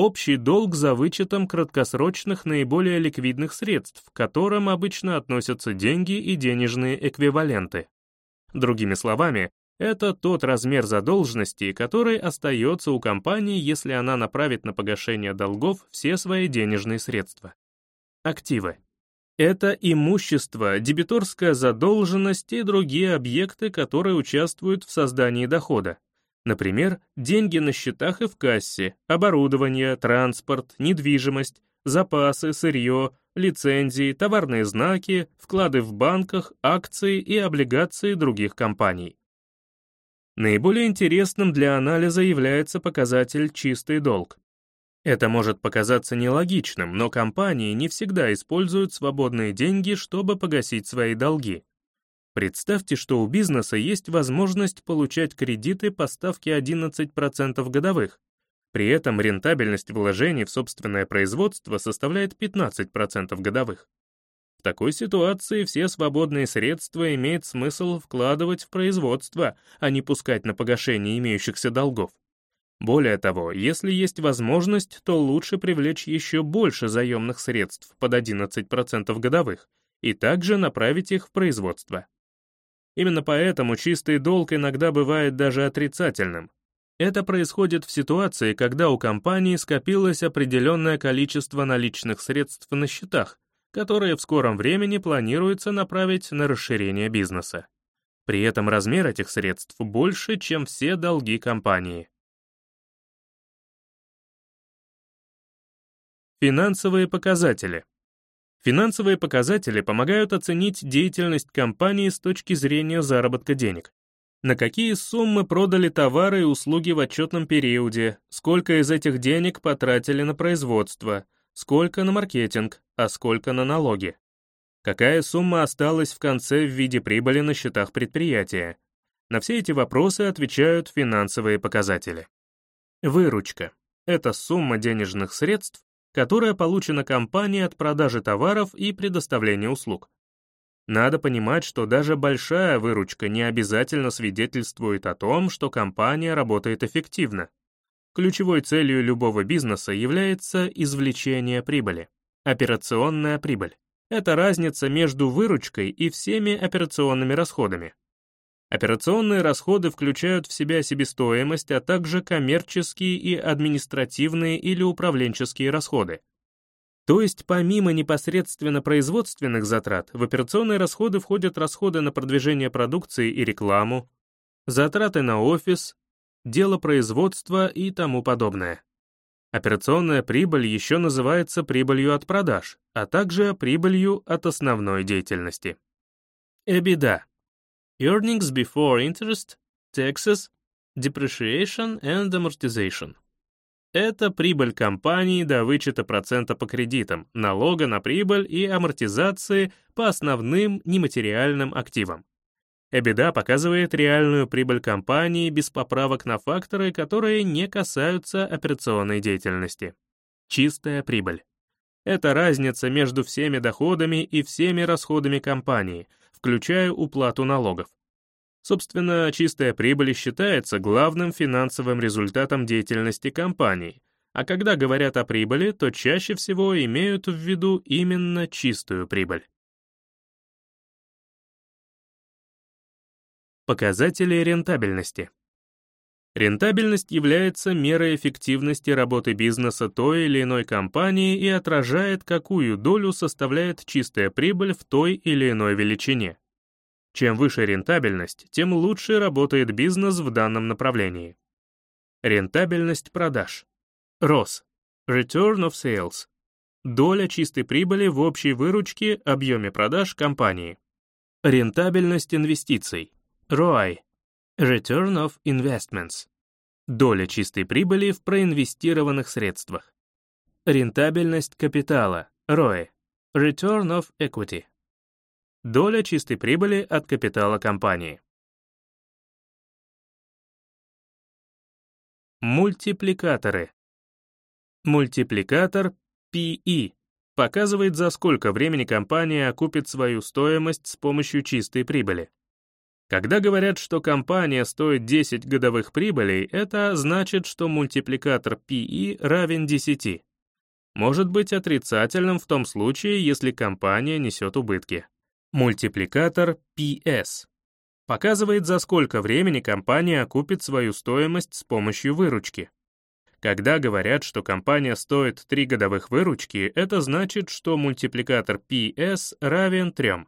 Общий долг за вычетом краткосрочных наиболее ликвидных средств, к которым обычно относятся деньги и денежные эквиваленты. Другими словами, это тот размер задолженности, который остается у компании, если она направит на погашение долгов все свои денежные средства. Активы. Это имущество, дебиторская задолженность и другие объекты, которые участвуют в создании дохода, Например, деньги на счетах и в кассе, оборудование, транспорт, недвижимость, запасы, сырье, лицензии, товарные знаки, вклады в банках, акции и облигации других компаний. Наиболее интересным для анализа является показатель «чистый долг». Это может показаться нелогичным, но компании не всегда используют свободные деньги, чтобы погасить свои долги. Представьте, что у бизнеса есть возможность получать кредиты по ставке 11% годовых. При этом рентабельность вложений в собственное производство составляет 15% годовых. В такой ситуации все свободные средства имеет смысл вкладывать в производство, а не пускать на погашение имеющихся долгов. Более того, если есть возможность, то лучше привлечь еще больше заемных средств под 11% годовых и также направить их в производство. Именно поэтому чистый долг иногда бывает даже отрицательным. Это происходит в ситуации, когда у компании скопилось определенное количество наличных средств на счетах, которые в скором времени планируется направить на расширение бизнеса. При этом размер этих средств больше, чем все долги компании. Финансовые показатели. Финансовые показатели помогают оценить деятельность компании с точки зрения заработка денег. На какие суммы продали товары и услуги в отчетном периоде, сколько из этих денег потратили на производство, сколько на маркетинг, а сколько на налоги. Какая сумма осталась в конце в виде прибыли на счетах предприятия? На все эти вопросы отвечают финансовые показатели. Выручка — это сумма денежных средств, которая получена компанией от продажи товаров и предоставления услуг. Надо понимать, что даже большая выручка не обязательно свидетельствует о том, что компания работает эффективно. Ключевой целью любого бизнеса является извлечение прибыли. Операционная прибыль. Это разница между выручкой и всеми операционными расходами. Операционные расходы включают в себя себестоимость, а также коммерческие и административные или управленческие расходы. То есть помимо непосредственно производственных затрат, в операционные расходы входят расходы на продвижение продукции и рекламу, затраты на офис, дело производства и тому подобное. Операционная прибыль еще называется прибылью от продаж, а также прибылью от основной деятельности. EBITDA Earnings before interest, taxes, depreciation and amortization. Это прибыль компании до вычета процента по кредитам, налога на прибыль и амортизации по основным нематериальным активам. EBITDA показывает реальную прибыль компании без поправок на факторы, которые не касаются операционной деятельности. Чистая прибыль. Это разница между всеми доходами и всеми расходами компании, включая уплату налогов. Собственно, чистая прибыль считается главным финансовым результатом деятельности компании, а когда говорят о прибыли, то чаще всего имеют в виду именно чистую прибыль. Показатели рентабельности. Рентабельность является мерой эффективности работы бизнеса той или иной компании и отражает, какую долю составляет чистая прибыль в той или иной величине. Чем выше рентабельность, тем лучше работает бизнес в данном направлении. Рентабельность продаж. ROS — Return of Sales — доля чистой прибыли в общей выручке объеме продаж компании. Рентабельность инвестиций. ROI — Return of Investments — доля чистой прибыли в проинвестированных средствах. Рентабельность капитала. ROE — Return of Equity — доля чистой прибыли от капитала компании. Мультипликаторы. Мультипликатор PE показывает, за сколько времени компания окупит свою стоимость с помощью чистой прибыли. Когда говорят, что компания стоит 10 годовых прибылей, это значит, что мультипликатор PE равен 10. Может быть отрицательным в том случае, если компания несет убытки. Мультипликатор PS показывает, за сколько времени компания окупит свою стоимость с помощью выручки. Когда говорят, что компания стоит 3 годовых выручки, это значит, что мультипликатор PS равен 3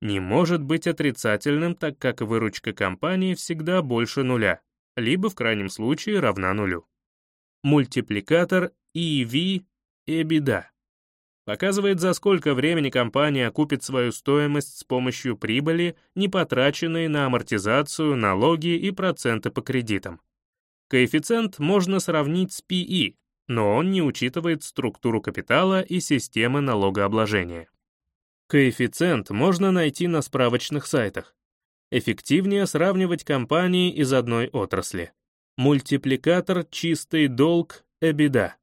не может быть отрицательным, так как выручка компании всегда больше нуля, либо в крайнем случае равна нулю. Мультипликатор EV EBITDA показывает, за сколько времени компания окупит свою стоимость с помощью прибыли, не потраченной на амортизацию, налоги и проценты по кредитам. Коэффициент можно сравнить с PE, но он не учитывает структуру капитала и системы налогообложения. Коэффициент можно найти на справочных сайтах. Эффективнее сравнивать компании из одной отрасли. Мультипликатор «Чистый долг» EBITDA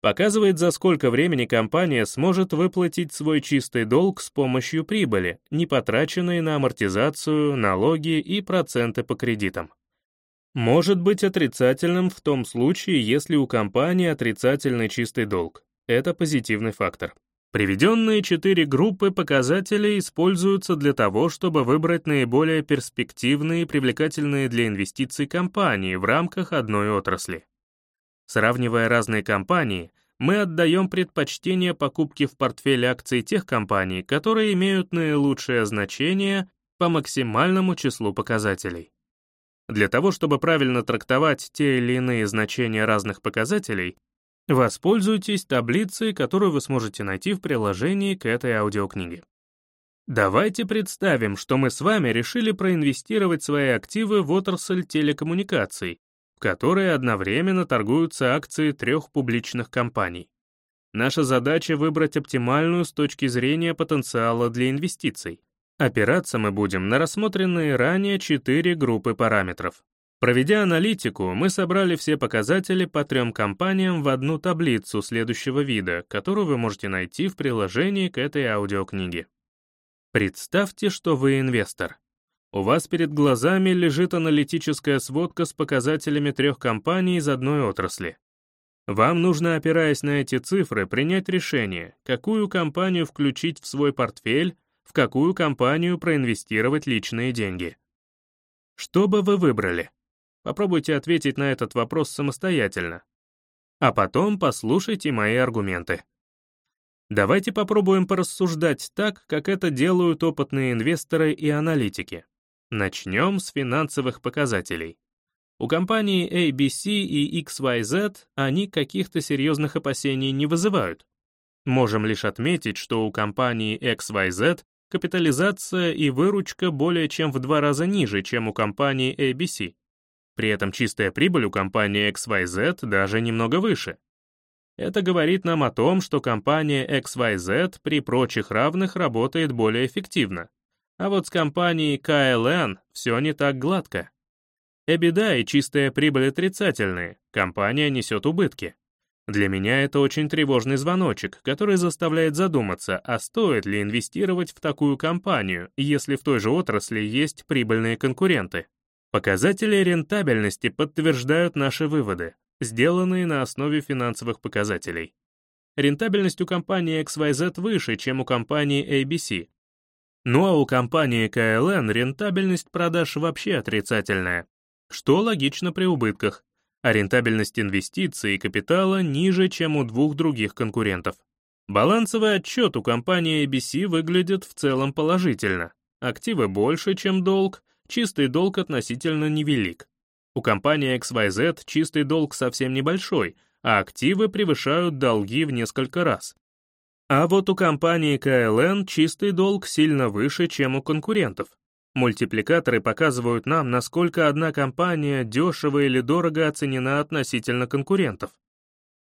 показывает, за сколько времени компания сможет выплатить свой чистый долг с помощью прибыли, не потраченной на амортизацию, налоги и проценты по кредитам. Может быть отрицательным в том случае, если у компании отрицательный чистый долг. Это позитивный фактор. Приведенные четыре группы показателей используются для того, чтобы выбрать наиболее перспективные и привлекательные для инвестиций компании в рамках одной отрасли. Сравнивая разные компании, мы отдаем предпочтение покупке в портфель акций тех компаний, которые имеют наилучшее значение по максимальному числу показателей. Для того, чтобы правильно трактовать те или иные значения разных показателей, воспользуйтесь таблицей, которую вы сможете найти в приложении к этой аудиокниге. Давайте представим, что мы с вами решили проинвестировать свои активы в отрасль телекоммуникаций, в которой одновременно торгуются акции трех публичных компаний. Наша задача — выбрать оптимальную с точки зрения потенциала для инвестиций. Опираться мы будем на рассмотренные ранее четыре группы параметров. Проведя аналитику, мы собрали все показатели по трем компаниям в одну таблицу следующего вида, которую вы можете найти в приложении к этой аудиокниге. Представьте, что вы инвестор. У вас перед глазами лежит аналитическая сводка с показателями трех компаний из одной отрасли. Вам нужно, опираясь на эти цифры, принять решение, какую компанию включить в свой портфель, в какую компанию проинвестировать личные деньги. Что бы вы выбрали? Попробуйте ответить на этот вопрос самостоятельно. А потом послушайте мои аргументы. Давайте попробуем порассуждать так, как это делают опытные инвесторы и аналитики. Начнем с финансовых показателей. У компании ABC и XYZ они каких-то серьезных опасений не вызывают. Можем лишь отметить, что у компании XYZ капитализация и выручка более чем в два раза ниже, чем у компании ABC. При этом чистая прибыль у компании XYZ даже немного выше. Это говорит нам о том, что компания XYZ при прочих равных работает более эффективно. А вот с компанией KLN все не так гладко. Эбида и чистая прибыль отрицательные, компания несет убытки. Для меня это очень тревожный звоночек, который заставляет задуматься, а стоит ли инвестировать в такую компанию, если в той же отрасли есть прибыльные конкуренты. Показатели рентабельности подтверждают наши выводы, сделанные на основе финансовых показателей. Рентабельность у компании XYZ выше, чем у компании ABC. Ну а у компании KLN рентабельность продаж вообще отрицательная, что логично при убытках, а рентабельность инвестиций и капитала ниже, чем у двух других конкурентов. Балансовый отчет у компании ABC выглядит в целом положительно. Активы больше, чем долг, чистый долг относительно невелик. У компании XYZ чистый долг совсем небольшой, а активы превышают долги в несколько раз. А вот у компании KLN чистый долг сильно выше, чем у конкурентов. Мультипликаторы показывают нам, насколько одна компания дешево или дорого оценена относительно конкурентов.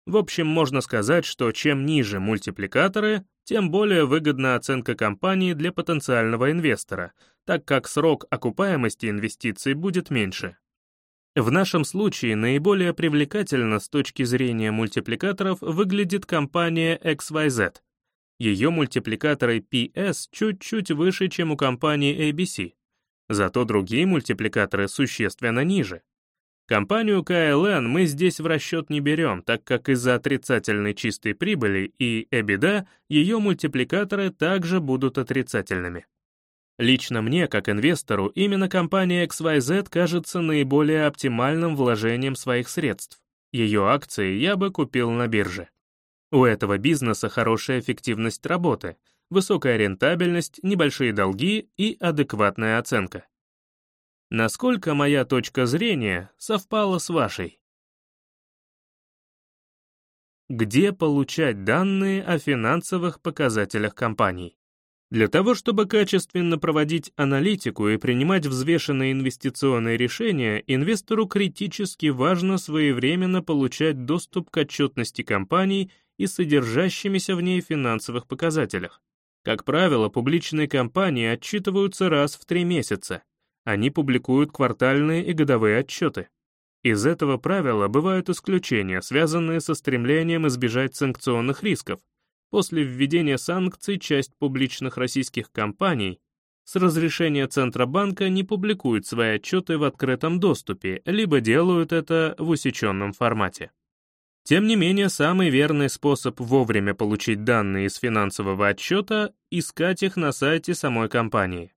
В общем, можно сказать, что чем ниже мультипликаторы, тем более выгодна оценка компании для потенциального инвестора, так как срок окупаемости инвестиций будет меньше. В нашем случае наиболее привлекательно с точки зрения мультипликаторов выглядит компания XYZ. Ее мультипликаторы PS чуть-чуть выше, чем у компании ABC. Зато другие мультипликаторы существенно ниже. Компанию KLN мы здесь в расчет не берем, так как из-за отрицательной чистой прибыли и EBITDA ее мультипликаторы также будут отрицательными. Лично мне, как инвестору, именно компания XYZ кажется наиболее оптимальным вложением своих средств. Ее акции я бы купил на бирже. У этого бизнеса хорошая эффективность работы, высокая рентабельность, небольшие долги и адекватная оценка. Насколько моя точка зрения совпала с вашей? Где получать данные о финансовых показателях компаний? Для того, чтобы качественно проводить аналитику и принимать взвешенные инвестиционные решения, инвестору критически важно своевременно получать доступ к отчетности компаний и содержащимися в ней финансовых показателях. Как правило, публичные компании отчитываются раз в три месяца. Они публикуют квартальные и годовые отчеты. Из этого правила бывают исключения, связанные со стремлением избежать санкционных рисков, После введения санкций часть публичных российских компаний с разрешения Центробанка не публикуют свои отчеты в открытом доступе, либо делают это в усеченном формате. Тем не менее, самый верный способ вовремя получить данные из финансового отчета — искать их на сайте самой компании.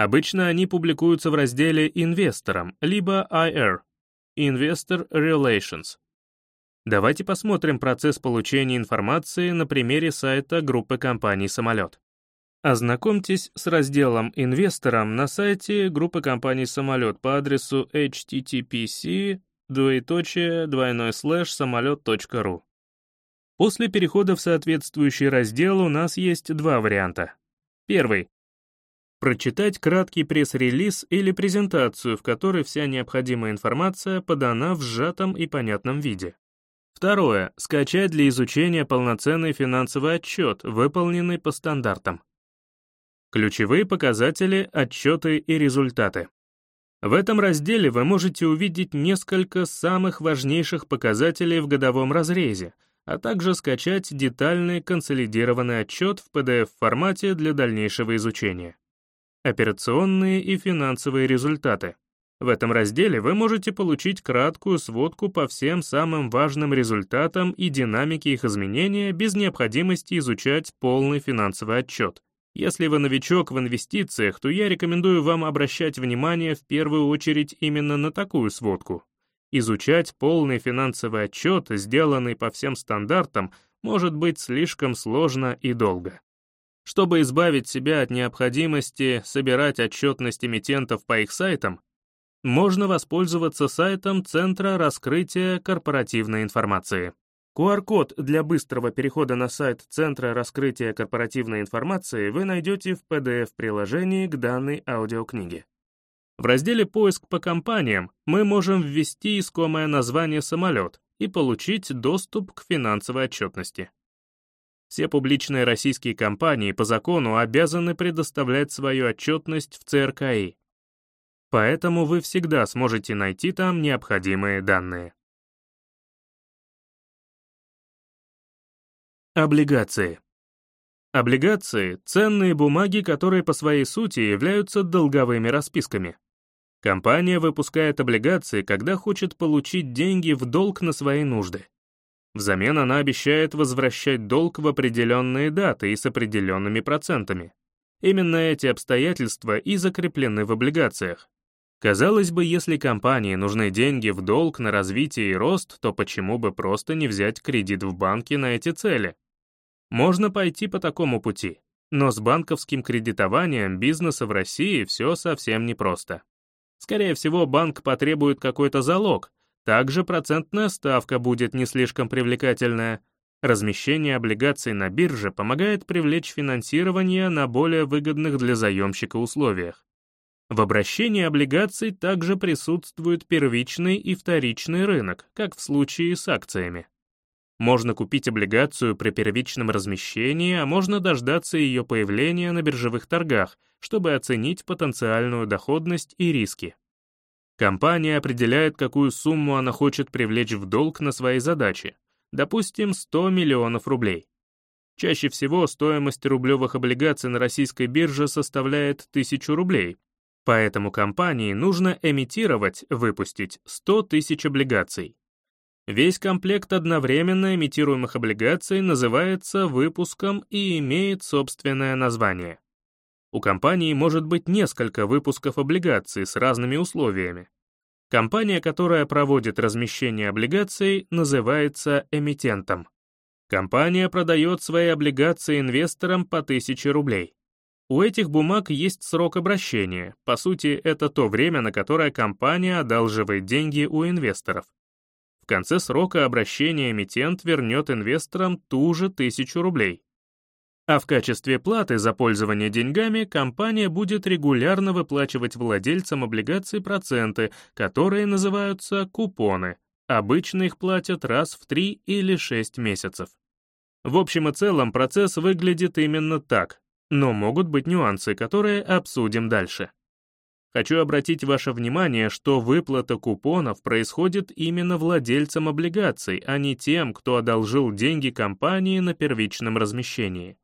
Обычно они публикуются в разделе «Инвесторам» либо IR — Investor Relations. Давайте посмотрим процесс получения информации на примере сайта группы компаний «Самолет». Ознакомьтесь с разделом «Инвесторам» на сайте группы компаний «Самолет» по адресу httpc двоеточие. После перехода в соответствующий раздел у нас есть два варианта. Первый. Прочитать краткий пресс-релиз или презентацию, в которой вся необходимая информация подана в сжатом и понятном виде. Второе. Скачать для изучения полноценный финансовый отчет, выполненный по стандартам. Ключевые показатели, отчеты и результаты. В этом разделе вы можете увидеть несколько самых важнейших показателей в годовом разрезе, а также скачать детальный консолидированный отчет в PDF-формате для дальнейшего изучения. Операционные и финансовые результаты. В этом разделе вы можете получить краткую сводку по всем самым важным результатам и динамике их изменения без необходимости изучать полный финансовый отчет. Если вы новичок в инвестициях, то я рекомендую вам обращать внимание в первую очередь именно на такую сводку. Изучать полный финансовый отчет, сделанный по всем стандартам, может быть слишком сложно и долго. Чтобы избавить себя от необходимости собирать отчетность эмитентов по их сайтам, можно воспользоваться сайтом Центра раскрытия корпоративной информации. QR-код для быстрого перехода на сайт Центра раскрытия корпоративной информации вы найдете в PDF-приложении к данной аудиокниге. В разделе «Поиск по компаниям» мы можем ввести искомое название «самолет» и получить доступ к финансовой отчетности. Все публичные российские компании по закону обязаны предоставлять свою отчетность в ЦРКИ, поэтому вы всегда сможете найти там необходимые данные. Облигации. Облигации — ценные бумаги, которые по своей сути являются долговыми расписками. Компания выпускает облигации, когда хочет получить деньги в долг на свои нужды. Взамен она обещает возвращать долг в определенные даты и с определенными процентами. Именно эти обстоятельства и закреплены в облигациях. Казалось бы, если компании нужны деньги в долг на развитие и рост, то почему бы просто не взять кредит в банке на эти цели? Можно пойти по такому пути, но с банковским кредитованием бизнеса в России все совсем непросто. Скорее всего, банк потребует какой-то залог, также процентная ставка будет не слишком привлекательная. Размещение облигаций на бирже помогает привлечь финансирование на более выгодных для заемщика условиях. В обращении облигаций также присутствует первичный и вторичный рынок, как в случае с акциями. Можно купить облигацию при первичном размещении, а можно дождаться ее появления на биржевых торгах, чтобы оценить потенциальную доходность и риски. Компания определяет, какую сумму она хочет привлечь в долг на свои задачи, допустим, 100 миллионов рублей. Чаще всего стоимость рублевых облигаций на российской бирже составляет 1000 рублей, Поэтому компании нужно эмитировать, выпустить 100 тысяч облигаций. Весь комплект одновременно эмитируемых облигаций называется выпуском и имеет собственное название. У компании может быть несколько выпусков облигаций с разными условиями. Компания, которая проводит размещение облигаций, называется эмитентом. Компания продает свои облигации инвесторам по 1000 рублей. У этих бумаг есть срок обращения, по сути, это то время, на которое компания одалживает деньги у инвесторов. В конце срока обращения эмитент вернет инвесторам ту же тысячу рублей. А в качестве платы за пользование деньгами компания будет регулярно выплачивать владельцам облигаций проценты, которые называются купоны. Обычно их платят раз в 3 или 6 месяцев. В общем и целом процесс выглядит именно так, но могут быть нюансы, которые обсудим дальше. Хочу обратить ваше внимание, что выплата купонов происходит именно владельцам облигаций, а не тем, кто одолжил деньги компании на первичном размещении.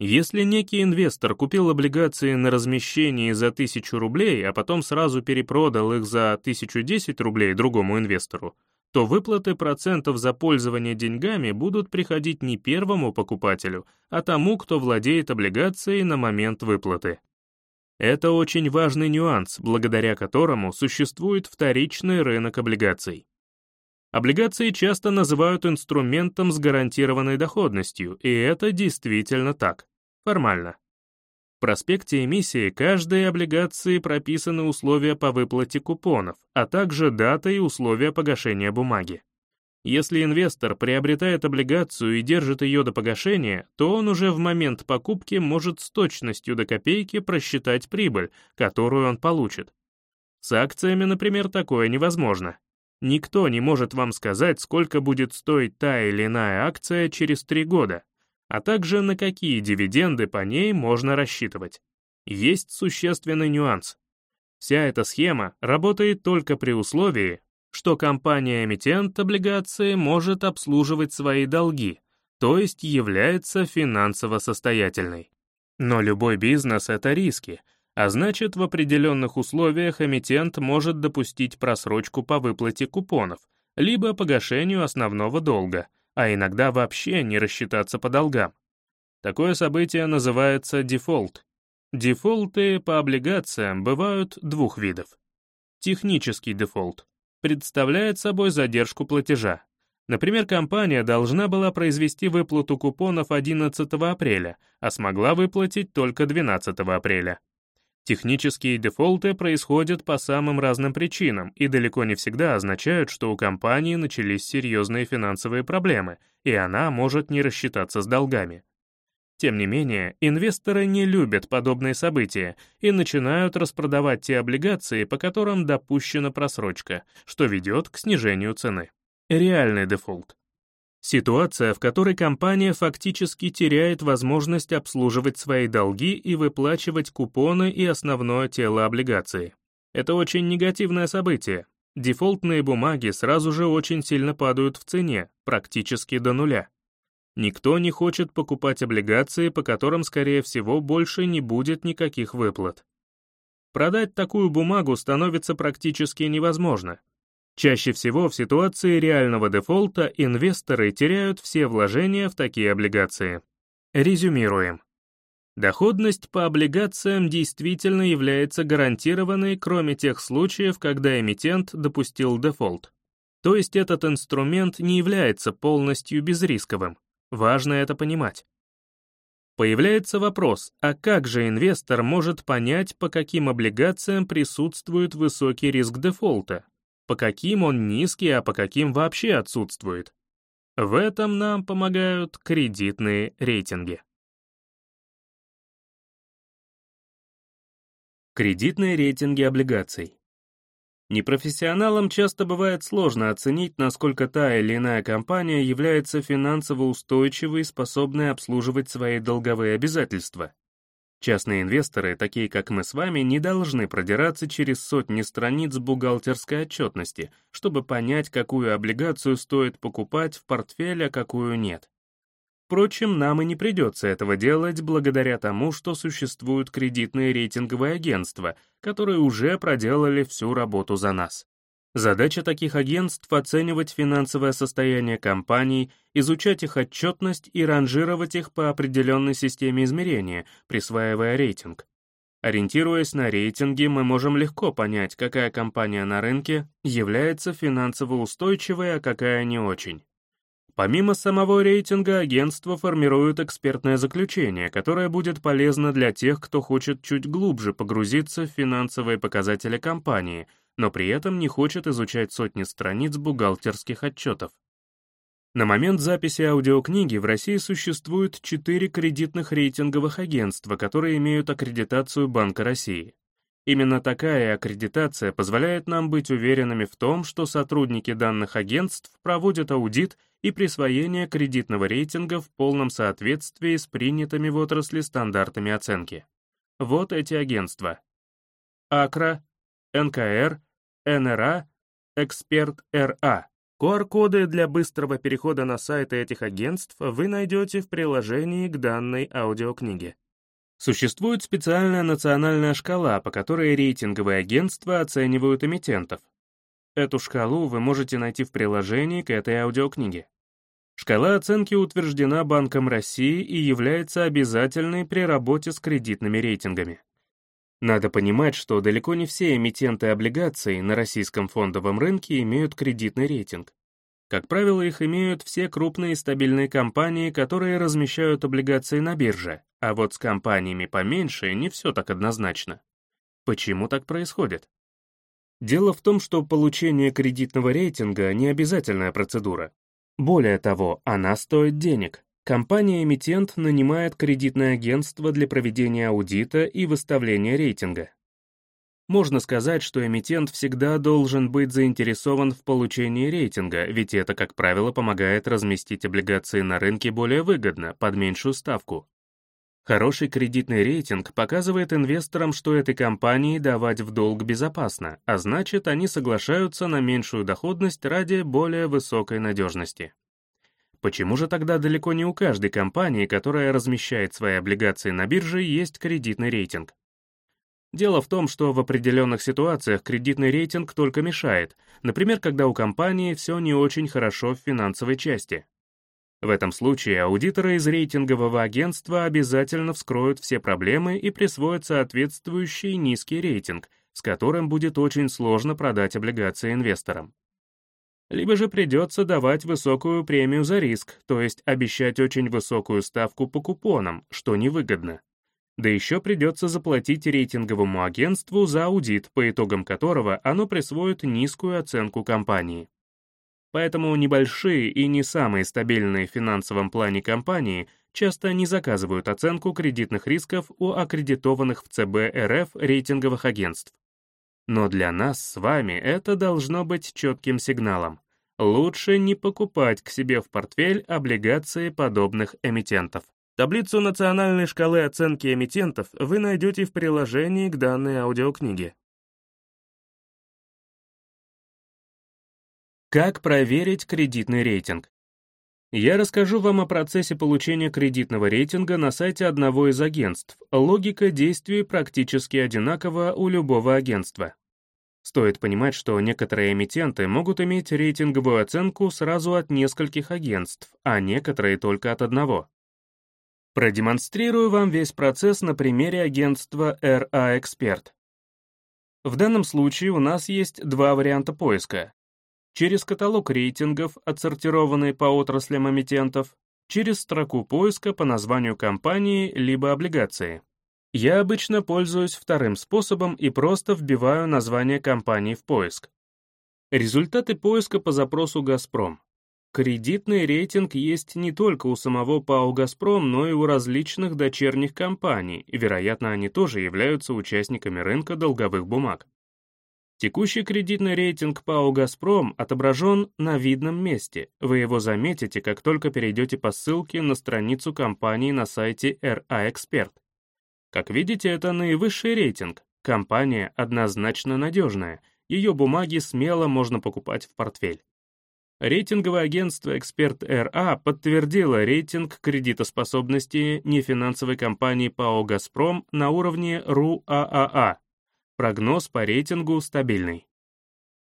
Если некий инвестор купил облигации на размещении за 1000 рублей, а потом сразу перепродал их за 1010 рублей другому инвестору, то выплаты процентов за пользование деньгами будут приходить не первому покупателю, а тому, кто владеет облигацией на момент выплаты. Это очень важный нюанс, благодаря которому существует вторичный рынок облигаций. Облигации часто называют инструментом с гарантированной доходностью, и это действительно так, формально. В проспекте эмиссии каждой облигации прописаны условия по выплате купонов, а также дата и условия погашения бумаги. Если инвестор приобретает облигацию и держит ее до погашения, то он уже в момент покупки может с точностью до копейки просчитать прибыль, которую он получит. С акциями, например, такое невозможно. Никто не может вам сказать, сколько будет стоить та или иная акция через три года, а также на какие дивиденды по ней можно рассчитывать. Есть существенный нюанс. Вся эта схема работает только при условии, что компания-эмитент облигации может обслуживать свои долги, то есть является финансово состоятельной. Но любой бизнес — это риски, а значит, в определенных условиях эмитент может допустить просрочку по выплате купонов, либо погашению основного долга, а иногда вообще не рассчитаться по долгам. Такое событие называется дефолт. Дефолты по облигациям бывают двух видов. Технический дефолт представляет собой задержку платежа. Например, компания должна была произвести выплату купонов 11 апреля, а смогла выплатить только 12 апреля. Технические дефолты происходят по самым разным причинам и далеко не всегда означают, что у компании начались серьезные финансовые проблемы, и она может не рассчитаться с долгами. Тем не менее, инвесторы не любят подобные события и начинают распродавать те облигации, по которым допущена просрочка, что ведет к снижению цены. Реальный дефолт. Ситуация, в которой компания фактически теряет возможность обслуживать свои долги и выплачивать купоны и основное тело облигации. Это очень негативное событие. Дефолтные бумаги сразу же очень сильно падают в цене, практически до нуля. Никто не хочет покупать облигации, по которым, скорее всего, больше не будет никаких выплат. Продать такую бумагу становится практически невозможно. Чаще всего в ситуации реального дефолта инвесторы теряют все вложения в такие облигации. Резюмируем. Доходность по облигациям действительно является гарантированной, кроме тех случаев, когда эмитент допустил дефолт. То есть этот инструмент не является полностью безрисковым. Важно это понимать. Появляется вопрос, а как же инвестор может понять, по каким облигациям присутствует высокий риск дефолта, по каким он низкий, а по каким вообще отсутствует? В этом нам помогают кредитные рейтинги. Кредитные рейтинги облигаций. Непрофессионалам часто бывает сложно оценить, насколько та или иная компания является финансово устойчивой и способной обслуживать свои долговые обязательства. Частные инвесторы, такие как мы с вами, не должны продираться через сотни страниц бухгалтерской отчетности, чтобы понять, какую облигацию стоит покупать в портфель, а какую нет. Впрочем, нам и не придется этого делать благодаря тому, что существуют кредитные рейтинговые агентства, которые уже проделали всю работу за нас. Задача таких агентств — оценивать финансовое состояние компаний, изучать их отчетность и ранжировать их по определенной системе измерения, присваивая рейтинг. Ориентируясь на рейтинги, мы можем легко понять, какая компания на рынке является финансово устойчивой, а какая не очень. Помимо самого рейтинга, агентство формирует экспертное заключение, которое будет полезно для тех, кто хочет чуть глубже погрузиться в финансовые показатели компании, но при этом не хочет изучать сотни страниц бухгалтерских отчетов. На момент записи аудиокниги в России существует четыре кредитных рейтинговых агентства, которые имеют аккредитацию Банка России. Именно такая аккредитация позволяет нам быть уверенными в том, что сотрудники данных агентств проводят аудит и присвоение кредитного рейтинга в полном соответствии с принятыми в отрасли стандартами оценки. Вот эти агентства. АКРА, НКР, НРА, Эксперт РА. QR-коды для быстрого перехода на сайты этих агентств вы найдете в приложении к данной аудиокниге. Существует специальная национальная шкала, по которой рейтинговые агентства оценивают эмитентов. Эту шкалу вы можете найти в приложении к этой аудиокниге. Шкала оценки утверждена Банком России и является обязательной при работе с кредитными рейтингами. Надо понимать, что далеко не все эмитенты облигаций на российском фондовом рынке имеют кредитный рейтинг. Как правило, их имеют все крупные стабильные компании, которые размещают облигации на бирже, а вот с компаниями поменьше не все так однозначно. Почему так происходит? Дело в том, что получение кредитного рейтинга — не обязательная процедура. Более того, она стоит денег. Компания-эмитент нанимает кредитное агентство для проведения аудита и выставления рейтинга. Можно сказать, что эмитент всегда должен быть заинтересован в получении рейтинга, ведь это, как правило, помогает разместить облигации на рынке более выгодно, под меньшую ставку. Хороший кредитный рейтинг показывает инвесторам, что этой компании давать в долг безопасно, а значит, они соглашаются на меньшую доходность ради более высокой надежности. Почему же тогда далеко не у каждой компании, которая размещает свои облигации на бирже, есть кредитный рейтинг? Дело в том, что в определенных ситуациях кредитный рейтинг только мешает, например, когда у компании все не очень хорошо в финансовой части. В этом случае аудиторы из рейтингового агентства обязательно вскроют все проблемы и присвоят соответствующий низкий рейтинг, с которым будет очень сложно продать облигации инвесторам. Либо же придется давать высокую премию за риск, то есть обещать очень высокую ставку по купонам, что невыгодно. Да еще придется заплатить рейтинговому агентству за аудит, по итогам которого оно присвоит низкую оценку компании. Поэтому небольшие и не самые стабильные в финансовом плане компании часто не заказывают оценку кредитных рисков у аккредитованных в ЦБ РФ рейтинговых агентств. Но для нас с вами это должно быть четким сигналом. Лучше не покупать к себе в портфель облигации подобных эмитентов. Таблицу национальной шкалы оценки эмитентов вы найдете в приложении к данной аудиокниге. Как проверить кредитный рейтинг? Я расскажу вам о процессе получения кредитного рейтинга на сайте одного из агентств. Логика действий практически одинакова у любого агентства. Стоит понимать, что некоторые эмитенты могут иметь рейтинговую оценку сразу от нескольких агентств, а некоторые только от одного. Продемонстрирую вам весь процесс на примере агентства RA Expert. В данном случае у нас есть два варианта поиска через каталог рейтингов, отсортированный по отраслям эмитентов, через строку поиска по названию компании либо облигации. Я обычно пользуюсь вторым способом и просто вбиваю название компании в поиск. Результаты поиска по запросу «Газпром». Кредитный рейтинг есть не только у самого ПАО «Газпром», но и у различных дочерних компаний, вероятно, они тоже являются участниками рынка долговых бумаг. Текущий кредитный рейтинг ПАО «Газпром» отображен на видном месте. Вы его заметите, как только перейдете по ссылке на страницу компании на сайте RA Expert. Как видите, это наивысший рейтинг. Компания однозначно надежная. Ее бумаги смело можно покупать в портфель. Рейтинговое агентство «Эксперт РА» подтвердило рейтинг кредитоспособности нефинансовой компании ПАО «Газпром» на уровне РУААА Прогноз по рейтингу стабильный.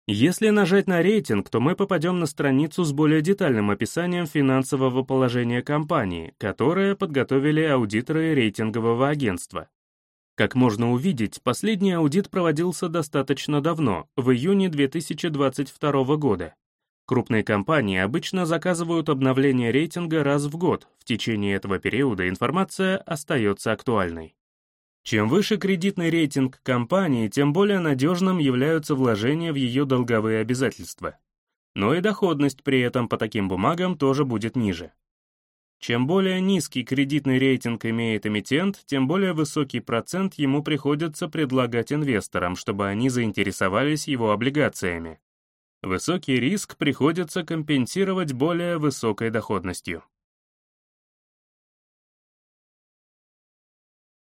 Если нажать на рейтинг, то мы попадем на страницу с более детальным описанием финансового положения компании, которое подготовили аудиторы рейтингового агентства. Как можно увидеть, последний аудит проводился достаточно давно, в июне 2022 года. Крупные компании обычно заказывают обновление рейтинга раз в год, в течение этого периода информация остается актуальной. Чем выше кредитный рейтинг компании, тем более надежным являются вложения в ее долговые обязательства. Но и доходность при этом по таким бумагам тоже будет ниже. Чем более низкий кредитный рейтинг имеет эмитент, тем более высокий процент ему приходится предлагать инвесторам, чтобы они заинтересовались его облигациями. Высокий риск приходится компенсировать более высокой доходностью.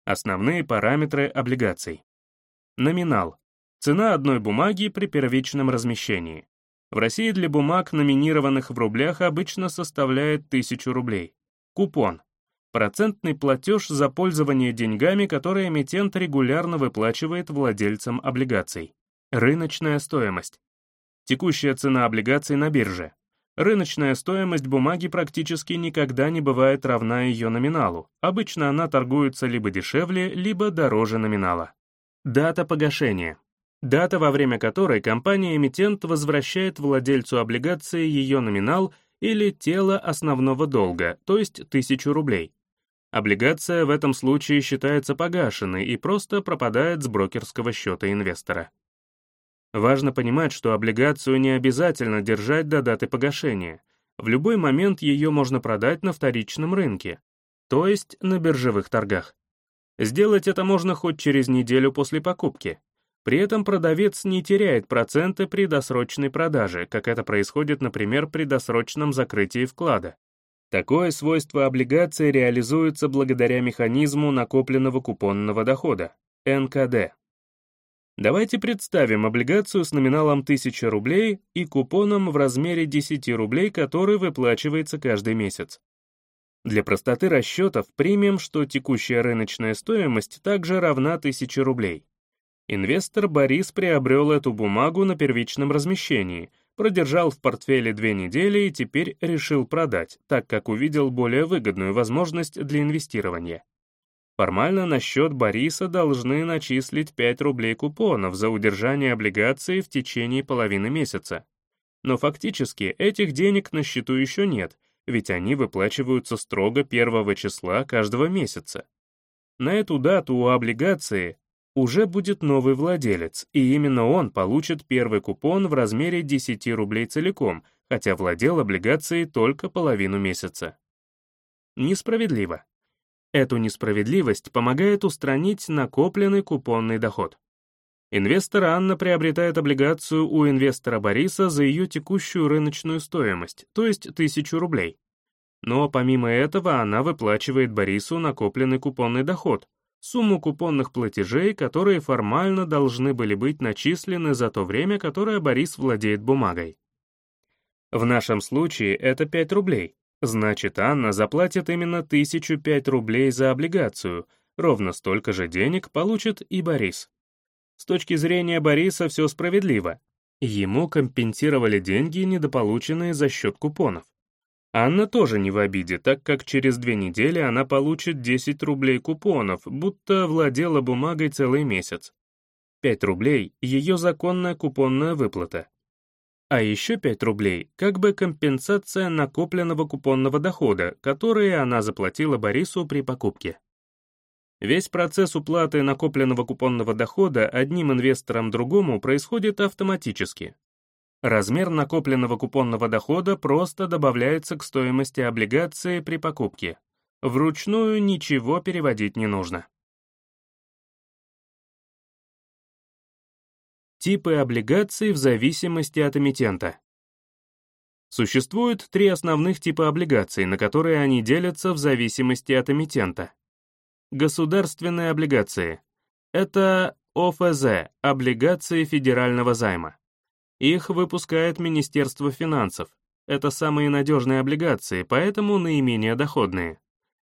Основные параметры облигаций. Номинал. Цена одной бумаги при первичном размещении. В России для бумаг, номинированных в рублях, обычно составляет 1000 рублей. Купон. Процентный платеж за пользование деньгами, который эмитент регулярно выплачивает владельцам облигаций. Рыночная стоимость. Текущая цена облигаций на бирже. Рыночная стоимость бумаги практически никогда не бывает равна ее номиналу. Обычно она торгуется либо дешевле, либо дороже номинала. Дата погашения. дата, во время которой компания-эмитент возвращает владельцу облигации ее номинал или тело основного долга, то есть 1000 рублей. Облигация в этом случае считается погашенной и просто пропадает с брокерского счета инвестора. Важно понимать, что облигацию не обязательно держать до даты погашения. В любой момент ее можно продать на вторичном рынке, то есть на биржевых торгах. Сделать это можно хоть через неделю после покупки. При этом продавец не теряет проценты при досрочной продаже, как это происходит, например, при досрочном закрытии вклада. Такое свойство облигации реализуется благодаря механизму накопленного купонного дохода, НКД. Давайте представим облигацию с номиналом 1000 рублей и купоном в размере 10 рублей, который выплачивается каждый месяц. Для простоты расчетов примем, что текущая рыночная стоимость также равна 1000 рублей. Инвестор Борис приобрел эту бумагу на первичном размещении, продержал в портфеле две недели и теперь решил продать, так как увидел более выгодную возможность для инвестирования. Формально на счет Бориса должны начислить 5 рублей купонов за удержание облигации в течение половины месяца. Но фактически этих денег на счету еще нет, ведь они выплачиваются строго первого числа каждого месяца. На эту дату у облигации уже будет новый владелец, и именно он получит первый купон в размере 10 рублей целиком, хотя владел облигацией только половину месяца. Несправедливо. Эту несправедливость помогает устранить накопленный купонный доход. Инвестор Анна приобретает облигацию у инвестора Бориса за ее текущую рыночную стоимость, то есть 1000 рублей. Но помимо этого она выплачивает Борису накопленный купонный доход, сумму купонных платежей, которые формально должны были быть начислены за то время, которое Борис владеет бумагой. В нашем случае это 5 рублей, значит Анна заплатит именно 1005 рублей за облигацию, ровно столько же денег получит и Борис. С точки зрения Бориса все справедливо. Ему компенсировали деньги, недополученные за счет купонов. Анна тоже не в обиде, так как через две недели она получит 10 рублей купонов, будто владела бумагой целый месяц. 5 рублей — ее законная купонная выплата. А еще 5 рублей — как бы компенсация накопленного купонного дохода, который она заплатила Борису при покупке. Весь процесс уплаты накопленного купонного дохода одним инвестором другому происходит автоматически, Размер накопленного купонного дохода просто добавляется к стоимости облигации при покупке. Вручную ничего переводить не нужно. Типы облигаций в зависимости от эмитента. Существует три основных типа облигаций, на которые они делятся в зависимости от эмитента. Государственные облигации. Это ОФЗ, облигации федерального займа. Их выпускает Министерство финансов. Это самые надежные облигации, поэтому наименее доходные.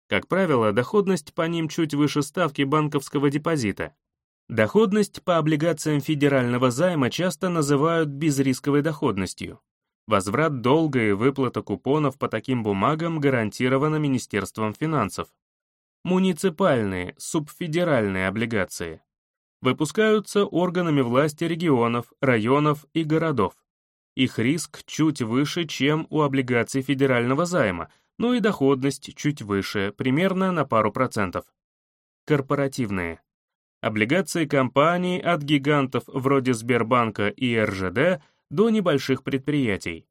Как правило, доходность по ним чуть выше ставки банковского депозита. Доходность по облигациям федерального займа часто называют безрисковой доходностью. Возврат долга и выплата купонов по таким бумагам гарантирована Министерством финансов. Муниципальные, субфедеральные облигации выпускаются органами власти регионов, районов и городов. Их риск чуть выше, чем у облигаций федерального займа, но и доходность чуть выше, примерно на пару процентов. Корпоративные. Облигации компаний от гигантов вроде Сбербанка и РЖД до небольших предприятий.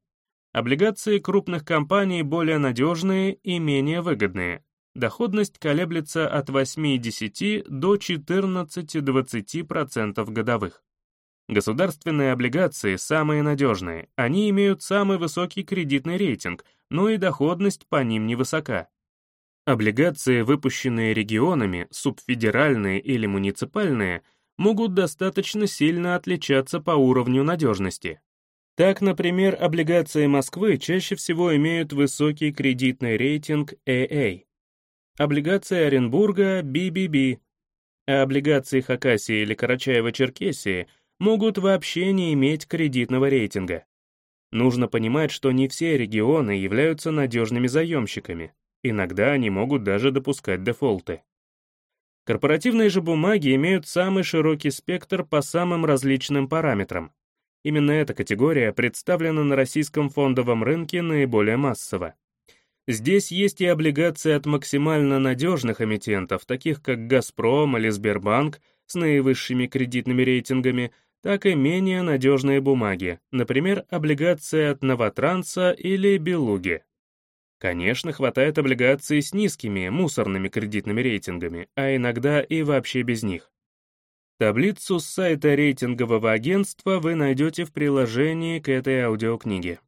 Облигации крупных компаний более надежные и менее выгодные, доходность колеблется от 8,10 до 14-20% годовых. Государственные облигации самые надежные, они имеют самый высокий кредитный рейтинг, но и доходность по ним невысока. Облигации, выпущенные регионами, субфедеральные или муниципальные, могут достаточно сильно отличаться по уровню надежности. Так, например, облигации Москвы чаще всего имеют высокий кредитный рейтинг AA, облигации Оренбурга BBB, а облигации Хакасии или Карачаева-Черкесии могут вообще не иметь кредитного рейтинга. Нужно понимать, что не все регионы являются надежными заемщиками, иногда они могут даже допускать дефолты. Корпоративные же бумаги имеют самый широкий спектр по самым различным параметрам. Именно эта категория представлена на российском фондовом рынке наиболее массово. Здесь есть и облигации от максимально надежных эмитентов, таких как «Газпром» или «Сбербанк», с наивысшими кредитными рейтингами, так и менее надежные бумаги, например, облигации от «Новотранса» или «Белуги». Конечно, хватает облигаций с низкими, мусорными кредитными рейтингами, а иногда и вообще без них. Таблицу с сайта рейтингового агентства вы найдете в приложении к этой аудиокниге.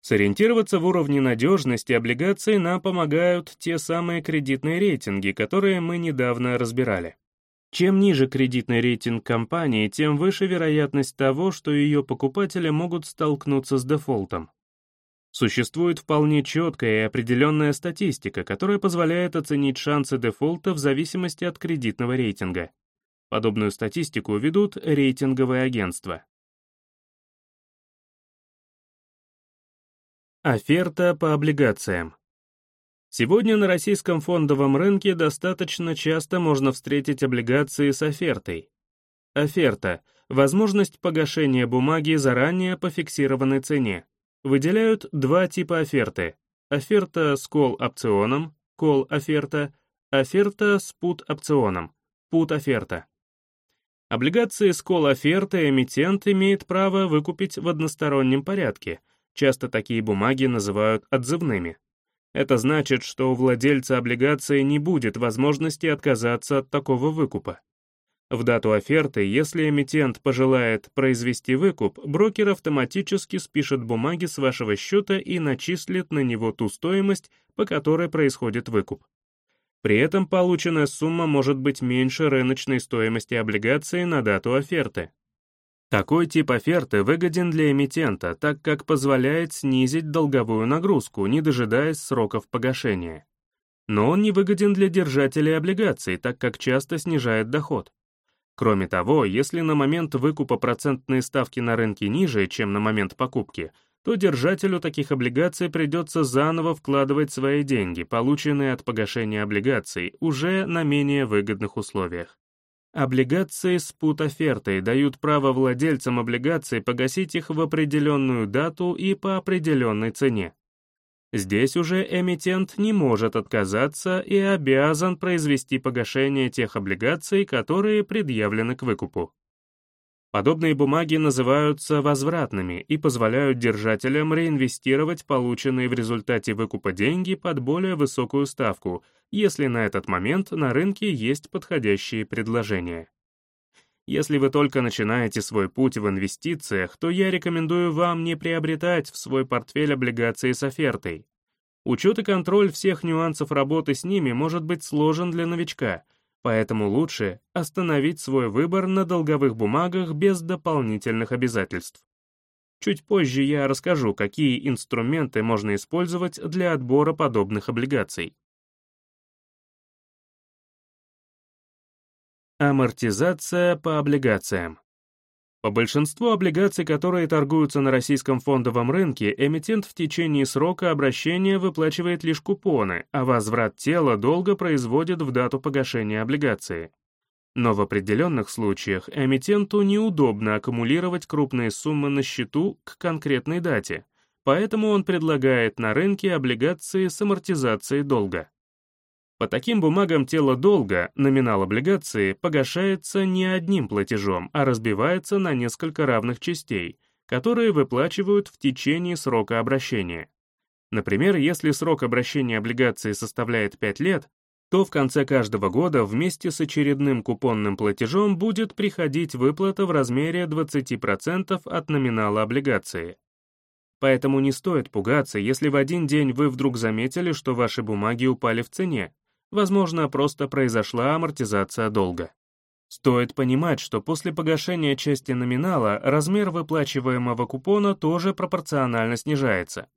Сориентироваться в уровне надежности облигаций нам помогают те самые кредитные рейтинги, которые мы недавно разбирали. Чем ниже кредитный рейтинг компании, тем выше вероятность того, что ее покупатели могут столкнуться с дефолтом. Существует вполне четкая и определенная статистика, которая позволяет оценить шансы дефолта в зависимости от кредитного рейтинга. Подобную статистику ведут рейтинговые агентства. Оферта по облигациям. Сегодня на российском фондовом рынке достаточно часто можно встретить облигации с офертой. Оферта — возможность погашения бумаги заранее по фиксированной цене. Выделяют два типа оферты. Оферта с кол-опционом, кол-оферта, оферта с пут-опционом, пут-оферта. Облигации с кол-офертой эмитент имеет право выкупить в одностороннем порядке — Часто такие бумаги называют отзывными. Это значит, что у владельца облигации не будет возможности отказаться от такого выкупа. В дату оферты, если эмитент пожелает произвести выкуп, брокер автоматически спишет бумаги с вашего счета и начислит на него ту стоимость, по которой происходит выкуп. При этом полученная сумма может быть меньше рыночной стоимости облигации на дату оферты. Такой тип оферты выгоден для эмитента, так как позволяет снизить долговую нагрузку, не дожидаясь сроков погашения. Но он не выгоден для держателей облигаций, так как часто снижает доход. Кроме того, если на момент выкупа процентные ставки на рынке ниже, чем на момент покупки, то держателю таких облигаций придется заново вкладывать свои деньги, полученные от погашения облигаций, уже на менее выгодных условиях. Облигации с пут-офертой дают право владельцам облигаций погасить их в определенную дату и по определенной цене. Здесь уже эмитент не может отказаться и обязан произвести погашение тех облигаций, которые предъявлены к выкупу. Подобные бумаги называются возвратными и позволяют держателям реинвестировать полученные в результате выкупа деньги под более высокую ставку, если на этот момент на рынке есть подходящие предложения. Если вы только начинаете свой путь в инвестициях, то я рекомендую вам не приобретать в свой портфель облигации с офертой. Учет и контроль всех нюансов работы с ними может быть сложен для новичка — Поэтому лучше остановить свой выбор на долговых бумагах без дополнительных обязательств. Чуть позже я расскажу, какие инструменты можно использовать для отбора подобных облигаций. Амортизация по облигациям. По большинству облигаций, которые торгуются на российском фондовом рынке, эмитент в течение срока обращения выплачивает лишь купоны, а возврат тела долго производит в дату погашения облигации. Но в определенных случаях эмитенту неудобно аккумулировать крупные суммы на счету к конкретной дате, поэтому он предлагает на рынке облигации с амортизацией долга. По таким бумагам тело долга, номинал облигации, погашается не одним платежом, а разбивается на несколько равных частей, которые выплачивают в течение срока обращения. Например, если срок обращения облигации составляет 5 лет, то в конце каждого года вместе с очередным купонным платежом будет приходить выплата в размере 20% от номинала облигации. Поэтому не стоит пугаться, если в один день вы вдруг заметили, что ваши бумаги упали в цене, Возможно, просто произошла амортизация долга. Стоит понимать, что после погашения части номинала размер выплачиваемого купона тоже пропорционально снижается.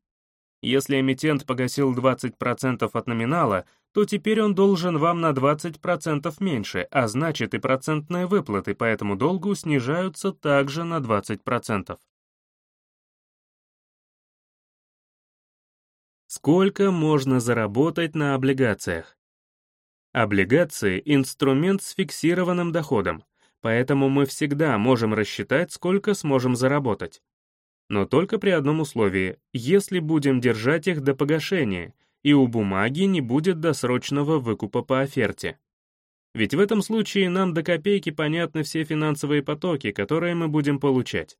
Если эмитент погасил 20% от номинала, то теперь он должен вам на 20% меньше, а значит и процентные выплаты по этому долгу снижаются также на 20%. Сколько можно заработать на облигациях? Облигации — инструмент с фиксированным доходом, поэтому мы всегда можем рассчитать, сколько сможем заработать. Но только при одном условии, если будем держать их до погашения, и у бумаги не будет досрочного выкупа по оферте. Ведь в этом случае нам до копейки понятны все финансовые потоки, которые мы будем получать.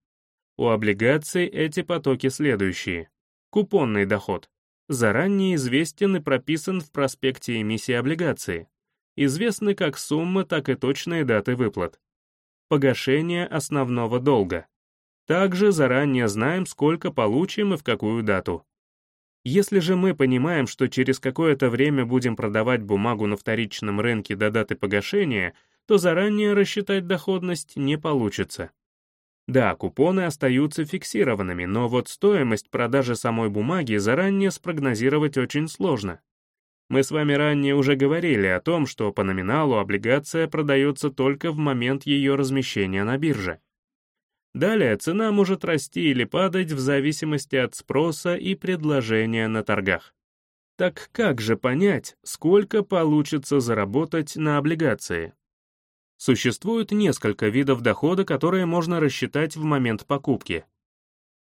У облигаций эти потоки следующие. Купонный доход. Заранее известен и прописан в проспекте эмиссии облигации. Известны как сумма, так и точные даты выплат. Погашение основного долга. Также заранее знаем, сколько получим и в какую дату. Если же мы понимаем, что через какое-то время будем продавать бумагу на вторичном рынке до даты погашения, то заранее рассчитать доходность не получится. Да, купоны остаются фиксированными, но вот стоимость продажи самой бумаги заранее спрогнозировать очень сложно. Мы с вами ранее уже говорили о том, что по номиналу облигация продается только в момент ее размещения на бирже. Далее цена может расти или падать в зависимости от спроса и предложения на торгах. Так как же понять, сколько получится заработать на облигации? Существует несколько видов дохода, которые можно рассчитать в момент покупки.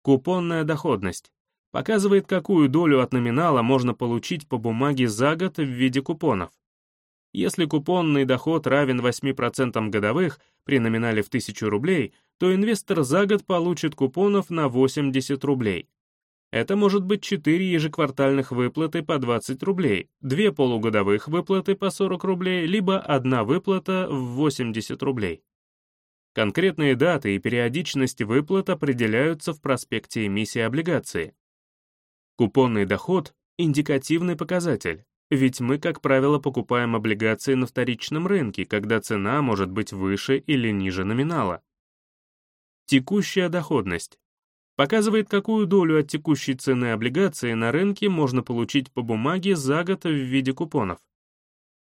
Купонная доходность показывает, какую долю от номинала можно получить по бумаге за год в виде купонов. Если купонный доход равен 8% годовых при номинале в 1000 рублей, то инвестор за год получит купонов на 80 рублей. Это может быть 4 ежеквартальных выплаты по 20 рублей, 2 полугодовых выплаты по 40 рублей, либо одна выплата в 80 рублей. Конкретные даты и периодичность выплат определяются в проспекте эмиссии облигации. Купонный доход — индикативный показатель, ведь мы, как правило, покупаем облигации на вторичном рынке, когда цена может быть выше или ниже номинала. Текущая доходность показывает, какую долю от текущей цены облигации на рынке можно получить по бумаге за год в виде купонов.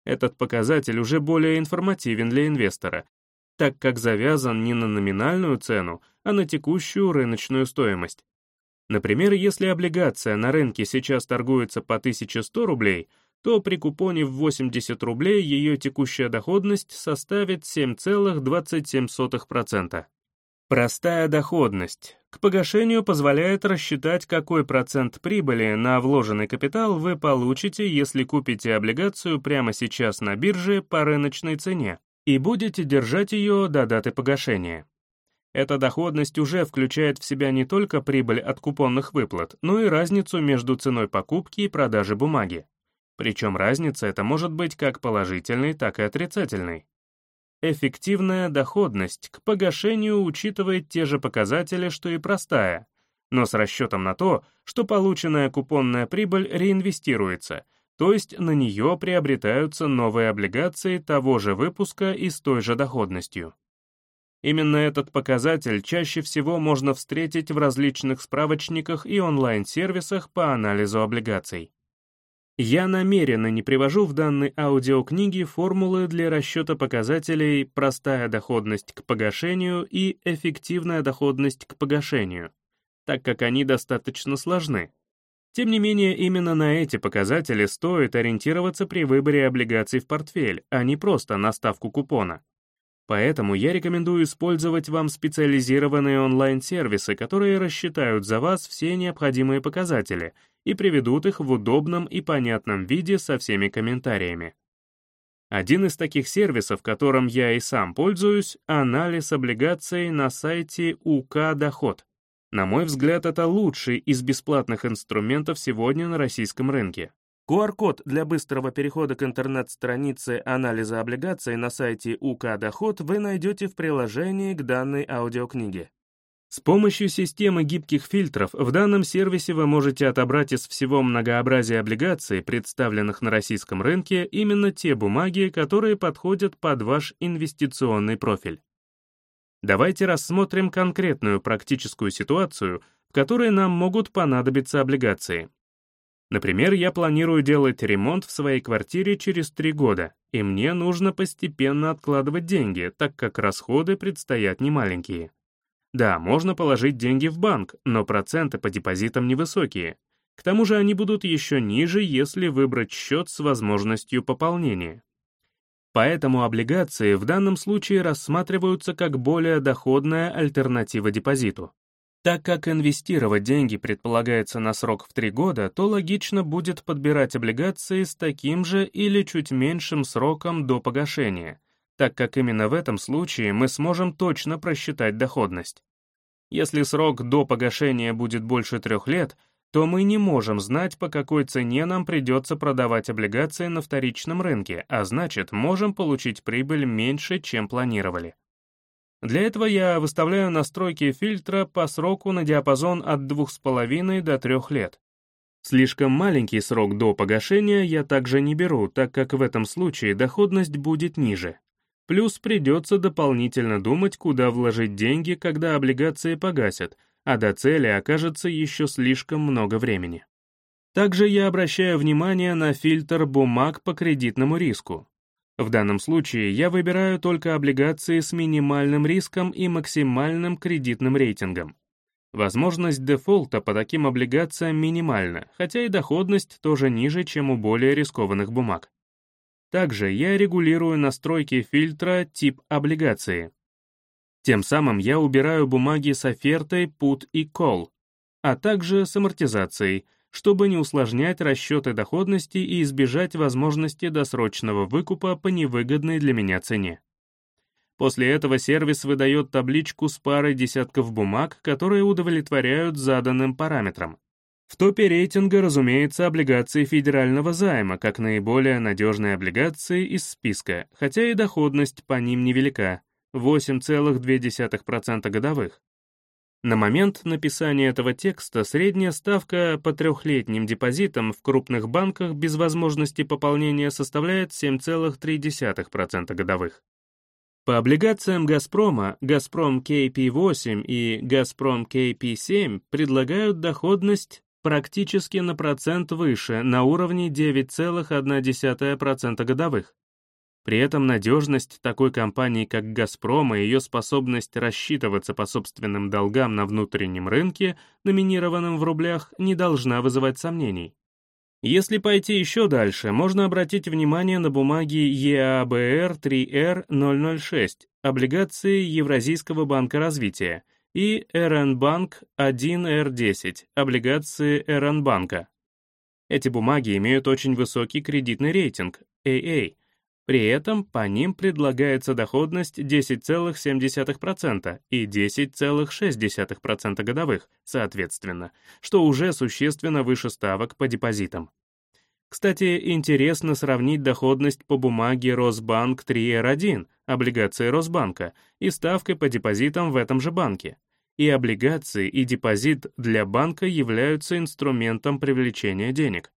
Этот показатель уже более информативен для инвестора, так как завязан не на номинальную цену, а на текущую рыночную стоимость. Например, если облигация на рынке сейчас торгуется по 1100 рублей, то при купоне в 80 рублей ее текущая доходность составит 7,27%. Простая доходность. К погашению позволяет рассчитать, какой процент прибыли на вложенный капитал вы получите, если купите облигацию прямо сейчас на бирже по рыночной цене и будете держать ее до даты погашения. Эта доходность уже включает в себя не только прибыль от купонных выплат, но и разницу между ценой покупки и продажи бумаги. Причем разница эта может быть как положительной, так и отрицательной. Эффективная доходность к погашению учитывает те же показатели, что и простая, но с расчетом на то, что полученная купонная прибыль реинвестируется, то есть на нее приобретаются новые облигации того же выпуска и с той же доходностью. Именно этот показатель чаще всего можно встретить в различных справочниках и онлайн-сервисах по анализу облигаций. Я намеренно не привожу в данной аудиокниге формулы для расчета показателей «простая доходность к погашению» и «эффективная доходность к погашению», так как они достаточно сложны. Тем не менее, именно на эти показатели стоит ориентироваться при выборе облигаций в портфель, а не просто на ставку купона. Поэтому я рекомендую использовать вам специализированные онлайн-сервисы, которые рассчитают за вас все необходимые показатели и приведут их в удобном и понятном виде со всеми комментариями. Один из таких сервисов, которым я и сам пользуюсь, анализ облигаций на сайте УК Доход. На мой взгляд, это лучший из бесплатных инструментов сегодня на российском рынке. QR-код для быстрого перехода к интернет-странице анализа облигаций на сайте УК Доход вы найдете в приложении к данной аудиокниге. С помощью системы гибких фильтров в данном сервисе вы можете отобрать из всего многообразия облигаций, представленных на российском рынке, именно те бумаги, которые подходят под ваш инвестиционный профиль. Давайте рассмотрим конкретную практическую ситуацию, в которой нам могут понадобиться облигации. Например, я планирую делать ремонт в своей квартире через три года, и мне нужно постепенно откладывать деньги, так как расходы предстоят немаленькие. Да, можно положить деньги в банк, но проценты по депозитам невысокие. К тому же они будут еще ниже, если выбрать счет с возможностью пополнения. Поэтому облигации в данном случае рассматриваются как более доходная альтернатива депозиту. Так как инвестировать деньги предполагается на срок в 3 года, то логично будет подбирать облигации с таким же или чуть меньшим сроком до погашения, так как именно в этом случае мы сможем точно просчитать доходность. Если срок до погашения будет больше трех лет, то мы не можем знать, по какой цене нам придется продавать облигации на вторичном рынке, а значит, можем получить прибыль меньше, чем планировали. Для этого я выставляю настройки фильтра по сроку на диапазон от 2,5 до 3 лет. Слишком маленький срок до погашения я также не беру, так как в этом случае доходность будет ниже. Плюс придется дополнительно думать, куда вложить деньги, когда облигации погасят, а до цели окажется еще слишком много времени. Также я обращаю внимание на фильтр бумаг по кредитному риску. В данном случае я выбираю только облигации с минимальным риском и максимальным кредитным рейтингом. Возможность дефолта по таким облигациям минимальна, хотя и доходность тоже ниже, чем у более рискованных бумаг. Также я регулирую настройки фильтра тип облигации. Тем самым я убираю бумаги с офертой put и call, а также с амортизацией, чтобы не усложнять расчеты доходности и избежать возможности досрочного выкупа по невыгодной для меня цене. После этого сервис выдает табличку с парой десятков бумаг, которые удовлетворяют заданным параметрам. В топе рейтинга, разумеется, облигации федерального займа, как наиболее надежные облигации из списка, хотя и доходность по ним невелика — 8,2% годовых. На момент написания этого текста средняя ставка по трехлетним депозитам в крупных банках без возможности пополнения составляет 7,3% годовых. По облигациям «Газпрома» «Газпром KP8» и «Газпром KP7» предлагают доходность практически на процент выше, на уровне 9,1% годовых. При этом надежность такой компании, как «Газпром» и ее способность рассчитываться по собственным долгам на внутреннем рынке, номинированном в рублях, не должна вызывать сомнений. Если пойти еще дальше, можно обратить внимание на бумаги EABR 3R006, облигации Евразийского банка развития, и РН-банк 1R10, облигации РН-банка. Эти бумаги имеют очень высокий кредитный рейтинг, AA, при этом по ним предлагается доходность 10,7% и 10,6% годовых, соответственно, что уже существенно выше ставок по депозитам. Кстати, интересно сравнить доходность по бумаге Росбанк 3R1, облигации Росбанка, и ставкой по депозитам в этом же банке. И облигации, и депозит для банка являются инструментом привлечения денег.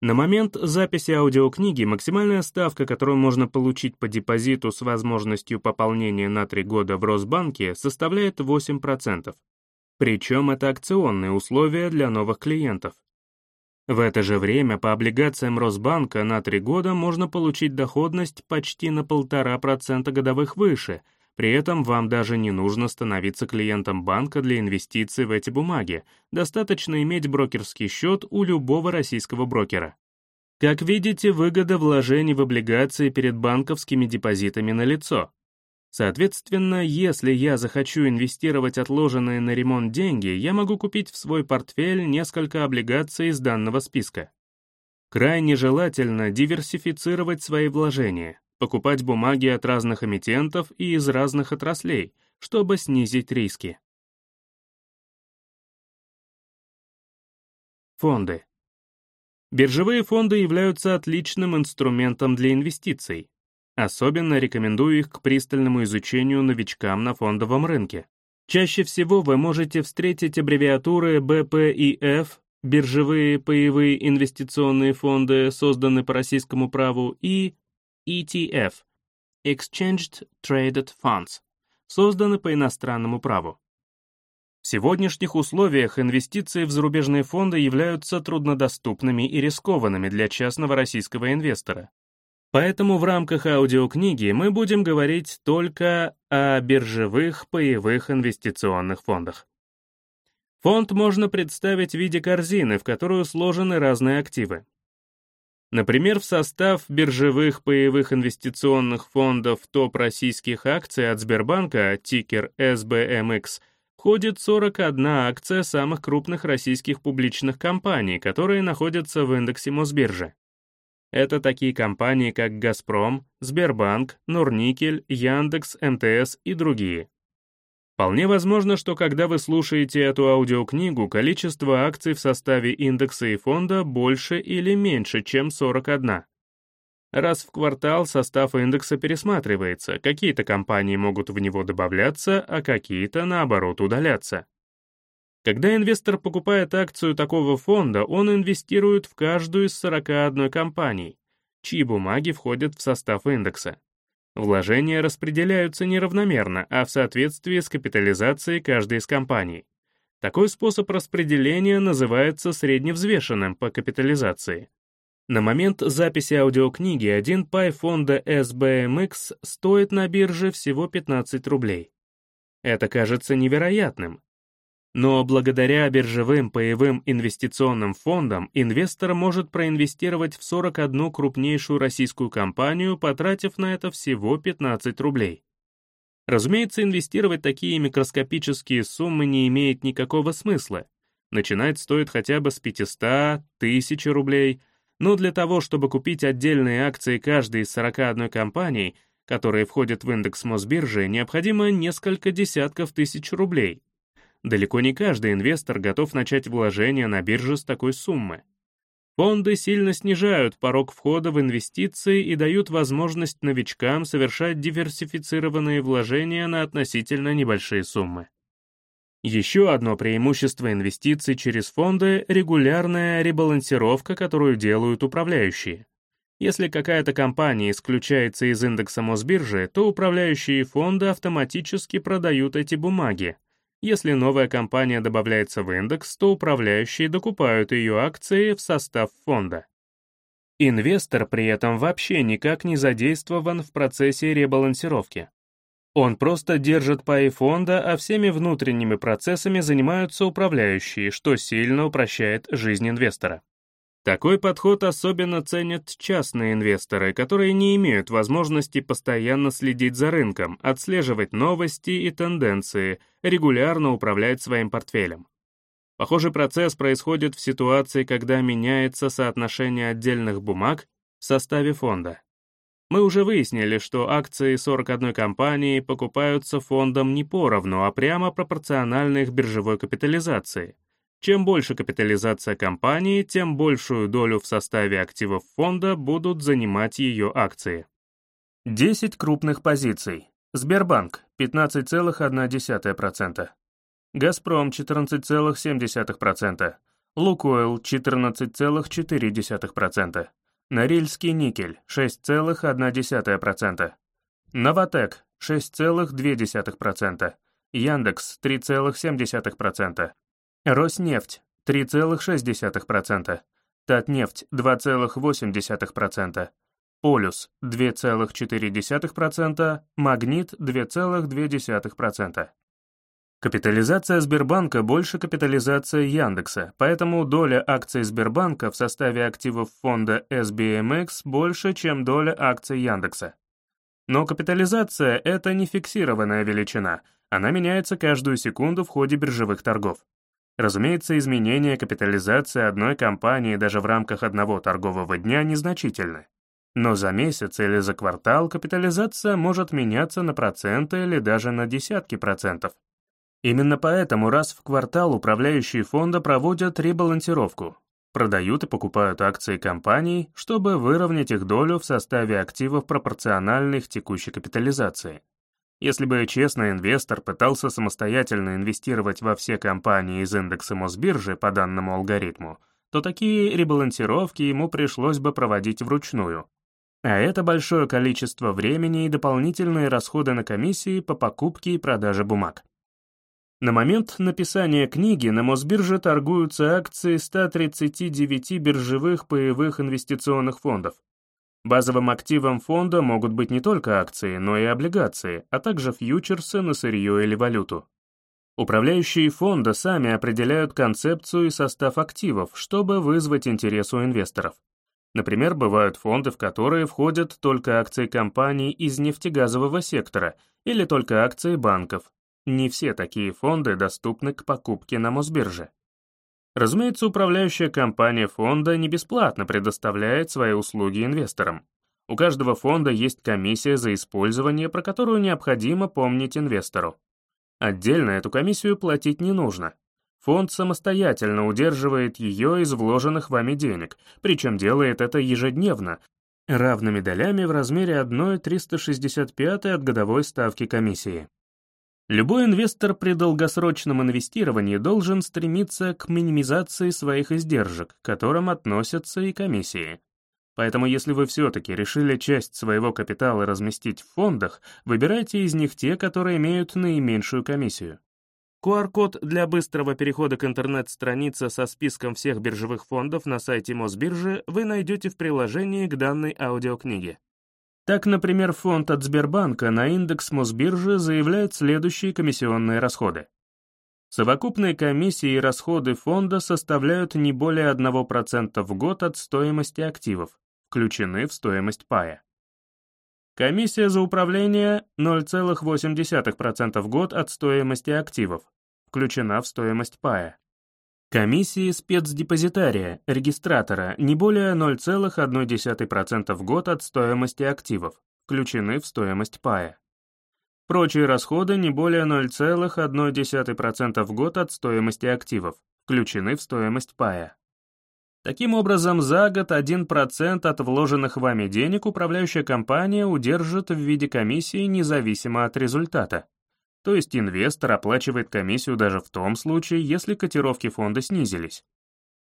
На момент записи аудиокниги максимальная ставка, которую можно получить по депозиту с возможностью пополнения на 3 года в Росбанке, составляет 8%. Причем это акционные условия для новых клиентов. В это же время по облигациям Росбанка на 3 года можно получить доходность почти на 1,5% годовых выше, при этом вам даже не нужно становиться клиентом банка для инвестиций в эти бумаги, достаточно иметь брокерский счет у любого российского брокера. Как видите, выгода вложений в облигации перед банковскими депозитами налицо. Соответственно, если я захочу инвестировать отложенные на ремонт деньги, я могу купить в свой портфель несколько облигаций из данного списка. Крайне желательно диверсифицировать свои вложения покупать бумаги от разных эмитентов и из разных отраслей, чтобы снизить риски. Фонды. Биржевые фонды являются отличным инструментом для инвестиций. Особенно рекомендую их к пристальному изучению новичкам на фондовом рынке. Чаще всего вы можете встретить аббревиатуры BPIF, биржевые паевые инвестиционные фонды, созданные по российскому праву, и ETF — Exchanged Traded Funds, созданы по иностранному праву. В сегодняшних условиях инвестиции в зарубежные фонды являются труднодоступными и рискованными для частного российского инвестора. Поэтому в рамках аудиокниги мы будем говорить только о биржевых паевых инвестиционных фондах. Фонд можно представить в виде корзины, в которую сложены разные активы. Например, в состав биржевых паевых инвестиционных фондов топ российских акций от Сбербанка, тикер СБМХ, входит 41 акция самых крупных российских публичных компаний, которые находятся в индексе Мосбиржи. Это такие компании, как «Газпром», Сбербанк, Норникель, Яндекс, МТС и другие. Вполне возможно, что когда вы слушаете эту аудиокнигу, количество акций в составе индекса и фонда больше или меньше, чем 41. Раз в квартал состав индекса пересматривается, какие-то компании могут в него добавляться, а какие-то, наоборот, удаляться. Когда инвестор покупает акцию такого фонда, он инвестирует в каждую из 41 компаний, чьи бумаги входят в состав индекса. Вложения распределяются неравномерно, а в соответствии с капитализацией каждой из компаний. Такой способ распределения называется средневзвешенным по капитализации. На момент записи аудиокниги один пай фонда SBMX стоит на бирже всего 15 рублей. Это кажется невероятным, но благодаря биржевым паевым инвестиционным фондам инвестор может проинвестировать в 41 крупнейшую российскую компанию, потратив на это всего 15 рублей. Разумеется, инвестировать такие микроскопические суммы не имеет никакого смысла. Начинать стоит хотя бы с 500, 1000 рублей, но для того, чтобы купить отдельные акции каждой из 41 компаний, которые входят в индекс Мосбиржи, необходимо несколько десятков тысяч рублей. Далеко не каждый инвестор готов начать вложения на бирже с такой суммы. Фонды сильно снижают порог входа в инвестиции и дают возможность новичкам совершать диверсифицированные вложения на относительно небольшие суммы. Еще одно преимущество инвестиций через фонды — регулярная ребалансировка, которую делают управляющие. Если какая-то компания исключается из индекса Мосбиржи, то управляющие фонды автоматически продают эти бумаги, если новая компания добавляется в индекс, то управляющие докупают ее акции в состав фонда. Инвестор при этом вообще никак не задействован в процессе ребалансировки. Он просто держит паи фонда, а всеми внутренними процессами занимаются управляющие, что сильно упрощает жизнь инвестора. Такой подход особенно ценят частные инвесторы, которые не имеют возможности постоянно следить за рынком, отслеживать новости и тенденции, регулярно управлять своим портфелем. Похожий процесс происходит в ситуации, когда меняется соотношение отдельных бумаг в составе фонда. Мы уже выяснили, что акции 41 компании покупаются фондом не поровну, а прямо пропорционально их биржевой капитализации — чем больше капитализация компании, тем большую долю в составе активов фонда будут занимать ее акции. 10 крупных позиций. Сбербанк 15,1%. Газпром 14,7%. Лукойл 14,4%. Норильский никель 6,1%. Новотек 6,2%. Яндекс 3,7%. Роснефть 3,6%, Татнефть 2,8%, Полюс 2,4%, Магнит 2,2%. Капитализация Сбербанка больше капитализации Яндекса, поэтому доля акций Сбербанка в составе активов фонда SBMX больше, чем доля акций Яндекса. Но капитализация — это не фиксированная величина, она меняется каждую секунду в ходе биржевых торгов. Разумеется, изменение капитализации одной компании даже в рамках одного торгового дня незначительны. Но за месяц или за квартал капитализация может меняться на проценты или даже на десятки процентов. Именно поэтому раз в квартал управляющие фонда проводят ребалансировку, продают и покупают акции компаний, чтобы выровнять их долю в составе активов пропорциональных текущей капитализации. Если бы честный инвестор пытался самостоятельно инвестировать во все компании из индекса Мосбиржи по данному алгоритму, то такие ребалансировки ему пришлось бы проводить вручную. А это большое количество времени и дополнительные расходы на комиссии по покупке и продаже бумаг. На момент написания книги на Мосбирже торгуются акции 139 биржевых паевых инвестиционных фондов, Базовым активом фонда могут быть не только акции, но и облигации, а также фьючерсы на сырье или валюту. Управляющие фонда сами определяют концепцию и состав активов, чтобы вызвать интерес у инвесторов. Например, бывают фонды, в которые входят только акции компаний из нефтегазового сектора или только акции банков. Не все такие фонды доступны к покупке на Мосбирже. Разумеется, управляющая компания фонда не бесплатно предоставляет свои услуги инвесторам. У каждого фонда есть комиссия за использование, про которую необходимо помнить инвестору. Отдельно эту комиссию платить не нужно. Фонд самостоятельно удерживает ее из вложенных вами денег, причем делает это ежедневно, равными долями в размере 1,365 от годовой ставки комиссии. Любой инвестор при долгосрочном инвестировании должен стремиться к минимизации своих издержек, к которым относятся и комиссии. Поэтому если вы все-таки решили часть своего капитала разместить в фондах, выбирайте из них те, которые имеют наименьшую комиссию. QR-код для быстрого перехода к интернет-странице со списком всех биржевых фондов на сайте Мосбиржи вы найдете в приложении к данной аудиокниге. Так, например, фонд от Сбербанка на индекс Мосбиржи заявляет следующие комиссионные расходы. Совокупные комиссии и расходы фонда составляют не более 1% в год от стоимости активов, включены в стоимость пая. Комиссия за управление 0,8% в год от стоимости активов, включена в стоимость пая. Комиссии спецдепозитария, регистратора, не более 0,1% в год от стоимости активов, включены в стоимость пая. Прочие расходы не более 0,1% в год от стоимости активов, включены в стоимость пая. Таким образом, за год 1% от вложенных вами денег управляющая компания удержит в виде комиссии независимо от результата. То есть инвестор оплачивает комиссию даже в том случае, если котировки фонда снизились.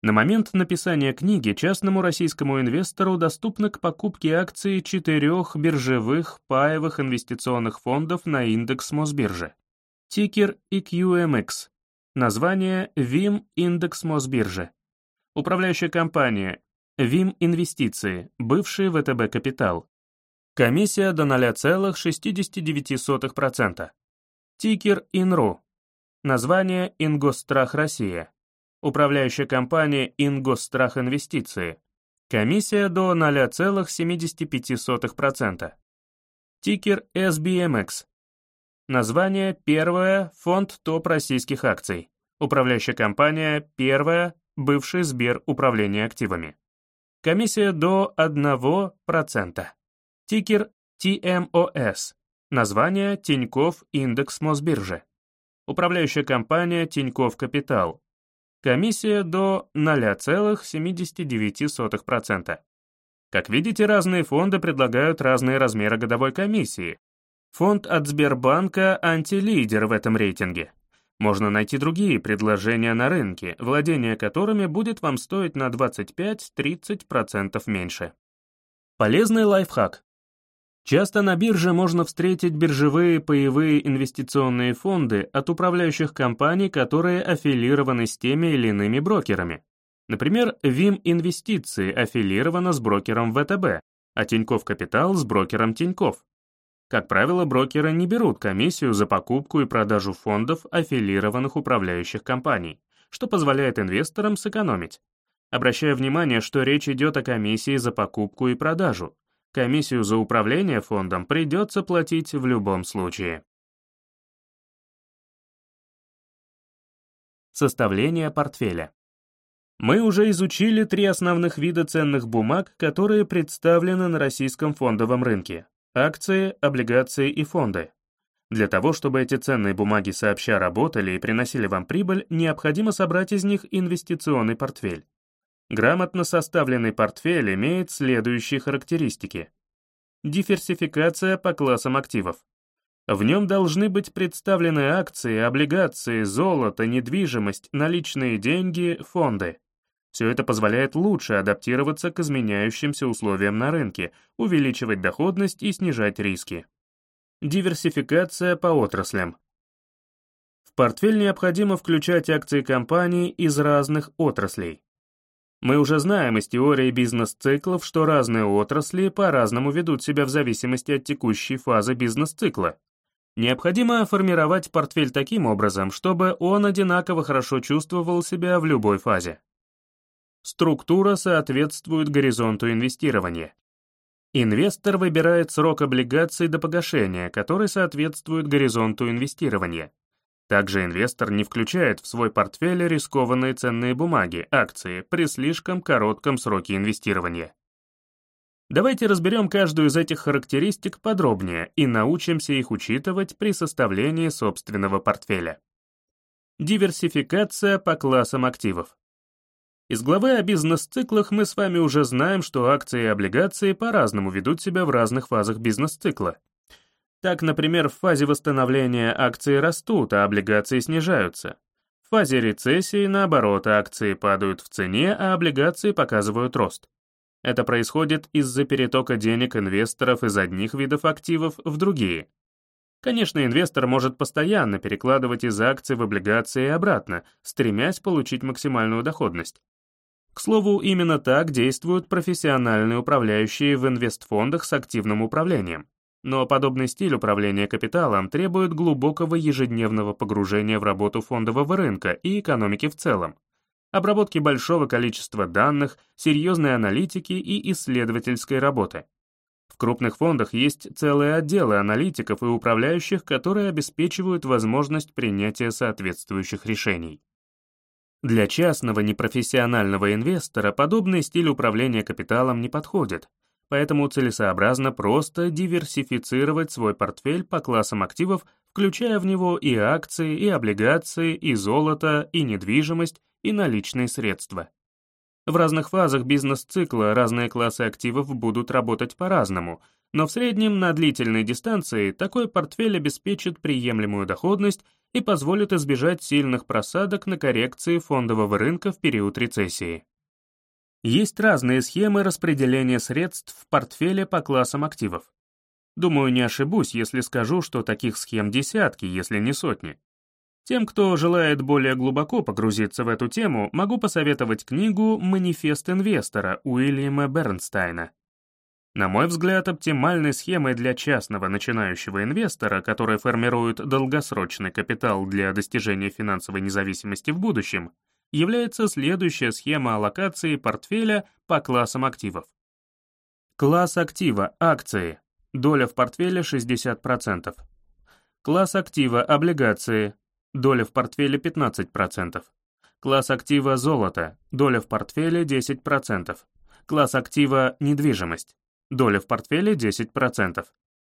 На момент написания книги частному российскому инвестору доступно к покупке акций четырех биржевых паевых инвестиционных фондов на индекс Мосбиржи. Тикер EQMX. Название ВИМ Индекс Мосбиржи. Управляющая компания ВИМ Инвестиции, бывший ВТБ Капитал. Комиссия до 0,69%. Тикер ИНРУ. Название Ингосстрах Россия. Управляющая компания Ингосстрах Инвестиции. Комиссия до 0,75%. Тикер SBMX. Название первое Фонд ТОП российских акций. Управляющая компания первая бывший Сбер управления активами. Комиссия до 1%. Тикер TMOS. Название Тиньков Индекс Мосбиржи. Управляющая компания Тиньков Капитал. Комиссия до 0,79%. Как видите, разные фонды предлагают разные размеры годовой комиссии. Фонд от Сбербанка антилидер в этом рейтинге. Можно найти другие предложения на рынке, владение которыми будет вам стоить на 25-30% меньше. Полезный лайфхак. Часто на бирже можно встретить биржевые паевые инвестиционные фонды от управляющих компаний, которые аффилированы с теми или иными брокерами. Например, ВИМ Инвестиции аффилирована с брокером ВТБ, а Тиньков Капитал с брокером Тиньков. Как правило, брокеры не берут комиссию за покупку и продажу фондов аффилированных управляющих компаний, что позволяет инвесторам сэкономить. Обращая внимание, что речь идет о комиссии за покупку и продажу. Комиссию за управление фондом придется платить в любом случае. Составление портфеля. Мы уже изучили три основных вида ценных бумаг, которые представлены на российском фондовом рынке акции, облигации и фонды. Для того, чтобы эти ценные бумаги сообща работали и приносили вам прибыль, необходимо собрать из них инвестиционный портфель. Грамотно составленный портфель имеет следующие характеристики. Диверсификация по классам активов. В нем должны быть представлены акции, облигации, золото, недвижимость, наличные деньги, фонды. Все это позволяет лучше адаптироваться к изменяющимся условиям на рынке, увеличивать доходность и снижать риски. Диверсификация по отраслям. В портфель необходимо включать акции компаний из разных отраслей. Мы уже знаем из теории бизнес-циклов, что разные отрасли по-разному ведут себя в зависимости от текущей фазы бизнес-цикла. Необходимо формировать портфель таким образом, чтобы он одинаково хорошо чувствовал себя в любой фазе. Структура соответствует горизонту инвестирования. Инвестор выбирает срок облигаций до погашения, который соответствует горизонту инвестирования. Также инвестор не включает в свой портфель рискованные ценные бумаги, акции, при слишком коротком сроке инвестирования. Давайте разберем каждую из этих характеристик подробнее и научимся их учитывать при составлении собственного портфеля. Диверсификация по классам активов. Из главы о бизнес-циклах мы с вами уже знаем, что акции и облигации по-разному ведут себя в разных фазах бизнес-цикла. Так, например, в фазе восстановления акции растут, а облигации снижаются. В фазе рецессии, наоборот, акции падают в цене, а облигации показывают рост. Это происходит из-за перетока денег инвесторов из одних видов активов в другие. Конечно, инвестор может постоянно перекладывать из акций в облигации и обратно, стремясь получить максимальную доходность. К слову, именно так действуют профессиональные управляющие в инвестфондах с активным управлением. Но подобный стиль управления капиталом требует глубокого ежедневного погружения в работу фондового рынка и экономики в целом, обработки большого количества данных, серьезной аналитики и исследовательской работы. В крупных фондах есть целые отделы аналитиков и управляющих, которые обеспечивают возможность принятия соответствующих решений. Для частного непрофессионального инвестора подобный стиль управления капиталом не подходит, поэтому целесообразно просто диверсифицировать свой портфель по классам активов, включая в него и акции, и облигации, и золото, и недвижимость, и наличные средства. В разных фазах бизнес-цикла разные классы активов будут работать по-разному, но в среднем на длительной дистанции такой портфель обеспечит приемлемую доходность и позволит избежать сильных просадок на коррекции фондового рынка в период рецессии. Есть разные схемы распределения средств в портфеле по классам активов. Думаю, не ошибусь, если скажу, что таких схем десятки, если не сотни. Тем, кто желает более глубоко погрузиться в эту тему, могу посоветовать книгу «Манифест инвестора» Уильяма Бернстайна. На мой взгляд, оптимальной схемой для частного начинающего инвестора, который формирует долгосрочный капитал для достижения финансовой независимости в будущем, является следующая схема аллокации портфеля по классам активов. Класс актива – акции. Доля в портфеле 60%. Класс актива – облигации. Доля в портфеле 15%. Класс актива – золото. Доля в портфеле 10%. Класс актива – недвижимость. Доля в портфеле 10%.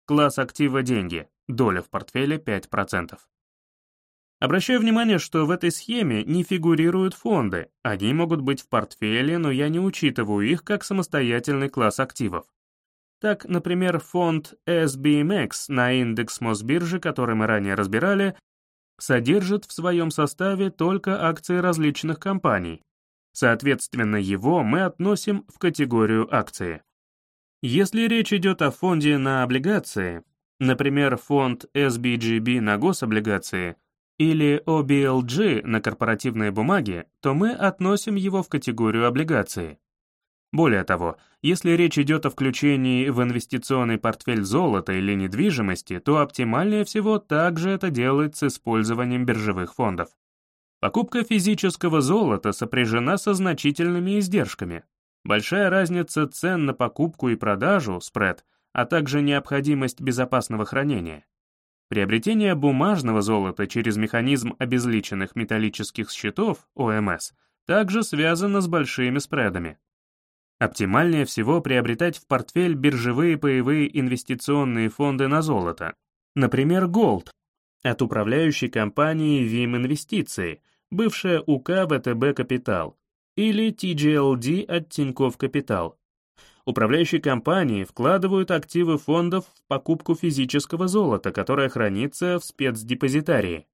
Класс актива – деньги. Доля в портфеле 5%. Обращаю внимание, что в этой схеме не фигурируют фонды. Они могут быть в портфеле, но я не учитываю их как самостоятельный класс активов. Так, например, фонд SBMX на индекс Мосбиржи, который мы ранее разбирали, содержит в своем составе только акции различных компаний. Соответственно, его мы относим в категорию акции. Если речь идет о фонде на облигации, например, фонд SBGB на гособлигации, или OBLG на корпоративные бумаги, то мы относим его в категорию облигации. Более того, если речь идет о включении в инвестиционный портфель золота или недвижимости, то оптимальнее всего также это делать с использованием биржевых фондов. Покупка физического золота сопряжена со значительными издержками. Большая разница цен на покупку и продажу, спред, а также необходимость безопасного хранения. Приобретение бумажного золота через механизм обезличенных металлических счетов, ОМС, также связано с большими спредами. Оптимальнее всего приобретать в портфель биржевые паевые инвестиционные фонды на золото, например, Gold, от управляющей компании ВИМ Инвестиции, бывшая УК ВТБ Капитал, или TGLD от Тинькофф Капитал, Управляющие компании вкладывают активы фондов в покупку физического золота, которое хранится в спецдепозитарии.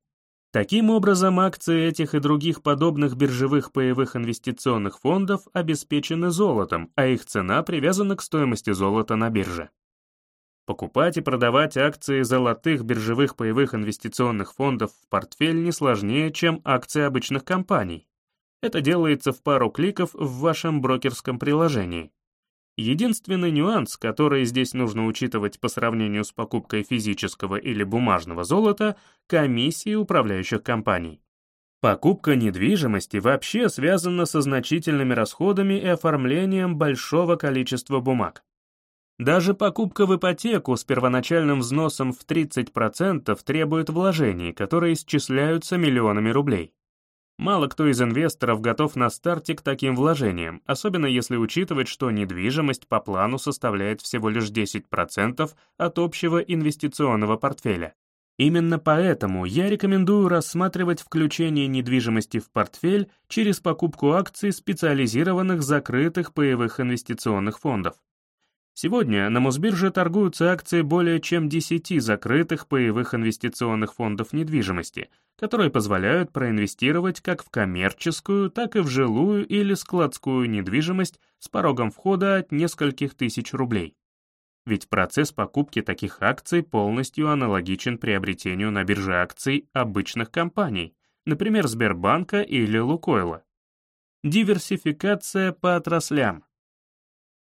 Таким образом, акции этих и других подобных биржевых паевых инвестиционных фондов обеспечены золотом, а их цена привязана к стоимости золота на бирже. Покупать и продавать акции золотых биржевых паевых инвестиционных фондов в портфель не сложнее, чем акции обычных компаний. Это делается в пару кликов в вашем брокерском приложении. Единственный нюанс, который здесь нужно учитывать по сравнению с покупкой физического или бумажного золота — комиссии управляющих компаний. Покупка недвижимости вообще связана со значительными расходами и оформлением большого количества бумаг. Даже покупка в ипотеку с первоначальным взносом в 30% требует вложений, которые исчисляются миллионами рублей. Мало кто из инвесторов готов на старте к таким вложениям, особенно если учитывать, что недвижимость по плану составляет всего лишь 10% от общего инвестиционного портфеля. Именно поэтому я рекомендую рассматривать включение недвижимости в портфель через покупку акций специализированных закрытых паевых инвестиционных фондов. Сегодня на Мосбирже торгуются акции более чем 10 закрытых паевых инвестиционных фондов недвижимости, которые позволяют проинвестировать как в коммерческую, так и в жилую или складскую недвижимость с порогом входа от нескольких тысяч рублей. Ведь процесс покупки таких акций полностью аналогичен приобретению на бирже акций обычных компаний, например, Сбербанка или Лукойла. Диверсификация по отраслям.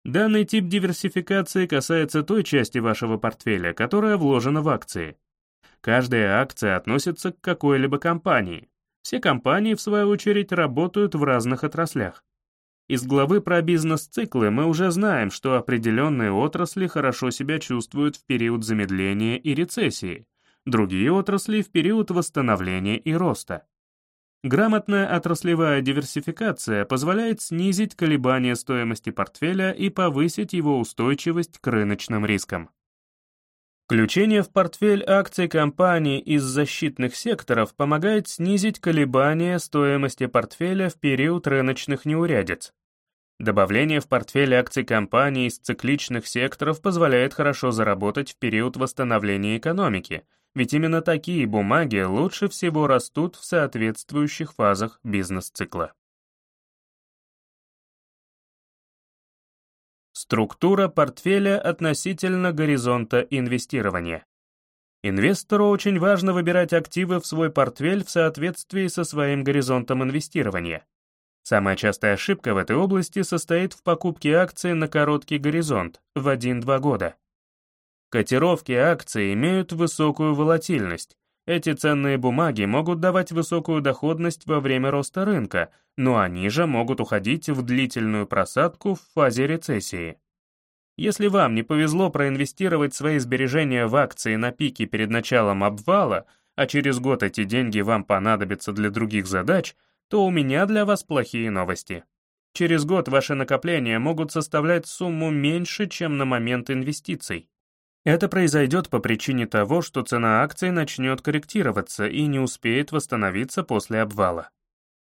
Данный тип диверсификации касается той части вашего портфеля, которая вложена в акции. Каждая акция относится к какой-либо компании. Все компании, в свою очередь, работают в разных отраслях. Из главы про бизнес-циклы мы уже знаем, что определенные отрасли хорошо себя чувствуют в период замедления и рецессии, другие отрасли — в период восстановления и роста. Грамотная отраслевая диверсификация позволяет снизить колебания стоимости портфеля и повысить его устойчивость к рыночным рискам. Включение в портфель акций компаний из защитных секторов помогает снизить колебания стоимости портфеля в период рыночных неурядиц. Добавление в портфель акций компаний из цикличных секторов позволяет хорошо заработать в период восстановления экономики — ведь именно такие бумаги лучше всего растут в соответствующих фазах бизнес-цикла. Структура портфеля относительно горизонта инвестирования. Инвестору очень важно выбирать активы в свой портфель в соответствии со своим горизонтом инвестирования. Самая частая ошибка в этой области состоит в покупке акций на короткий горизонт, в 1-2 года. Котировки акций имеют высокую волатильность. Эти ценные бумаги могут давать высокую доходность во время роста рынка, но они же могут уходить в длительную просадку в фазе рецессии. Если вам не повезло проинвестировать свои сбережения в акции на пике перед началом обвала, а через год эти деньги вам понадобятся для других задач, то у меня для вас плохие новости. Через год ваши накопления могут составлять сумму меньше, чем на момент инвестиций. Это произойдет по причине того, что цена акций начнет корректироваться и не успеет восстановиться после обвала.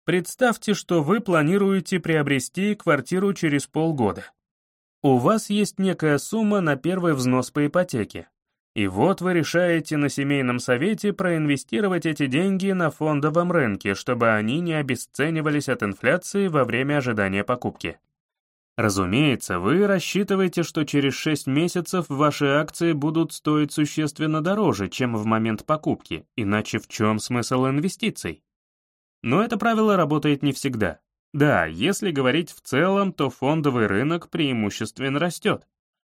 Представьте, что вы планируете приобрести квартиру через полгода. У вас есть некая сумма на первый взнос по ипотеке. И вот вы решаете на семейном совете проинвестировать эти деньги на фондовом рынке, чтобы они не обесценивались от инфляции во время ожидания покупки. Разумеется, вы рассчитываете, что через 6 месяцев ваши акции будут стоить существенно дороже, чем в момент покупки, иначе в чем смысл инвестиций? Но это правило работает не всегда. Да, если говорить в целом, то фондовый рынок преимущественно растет.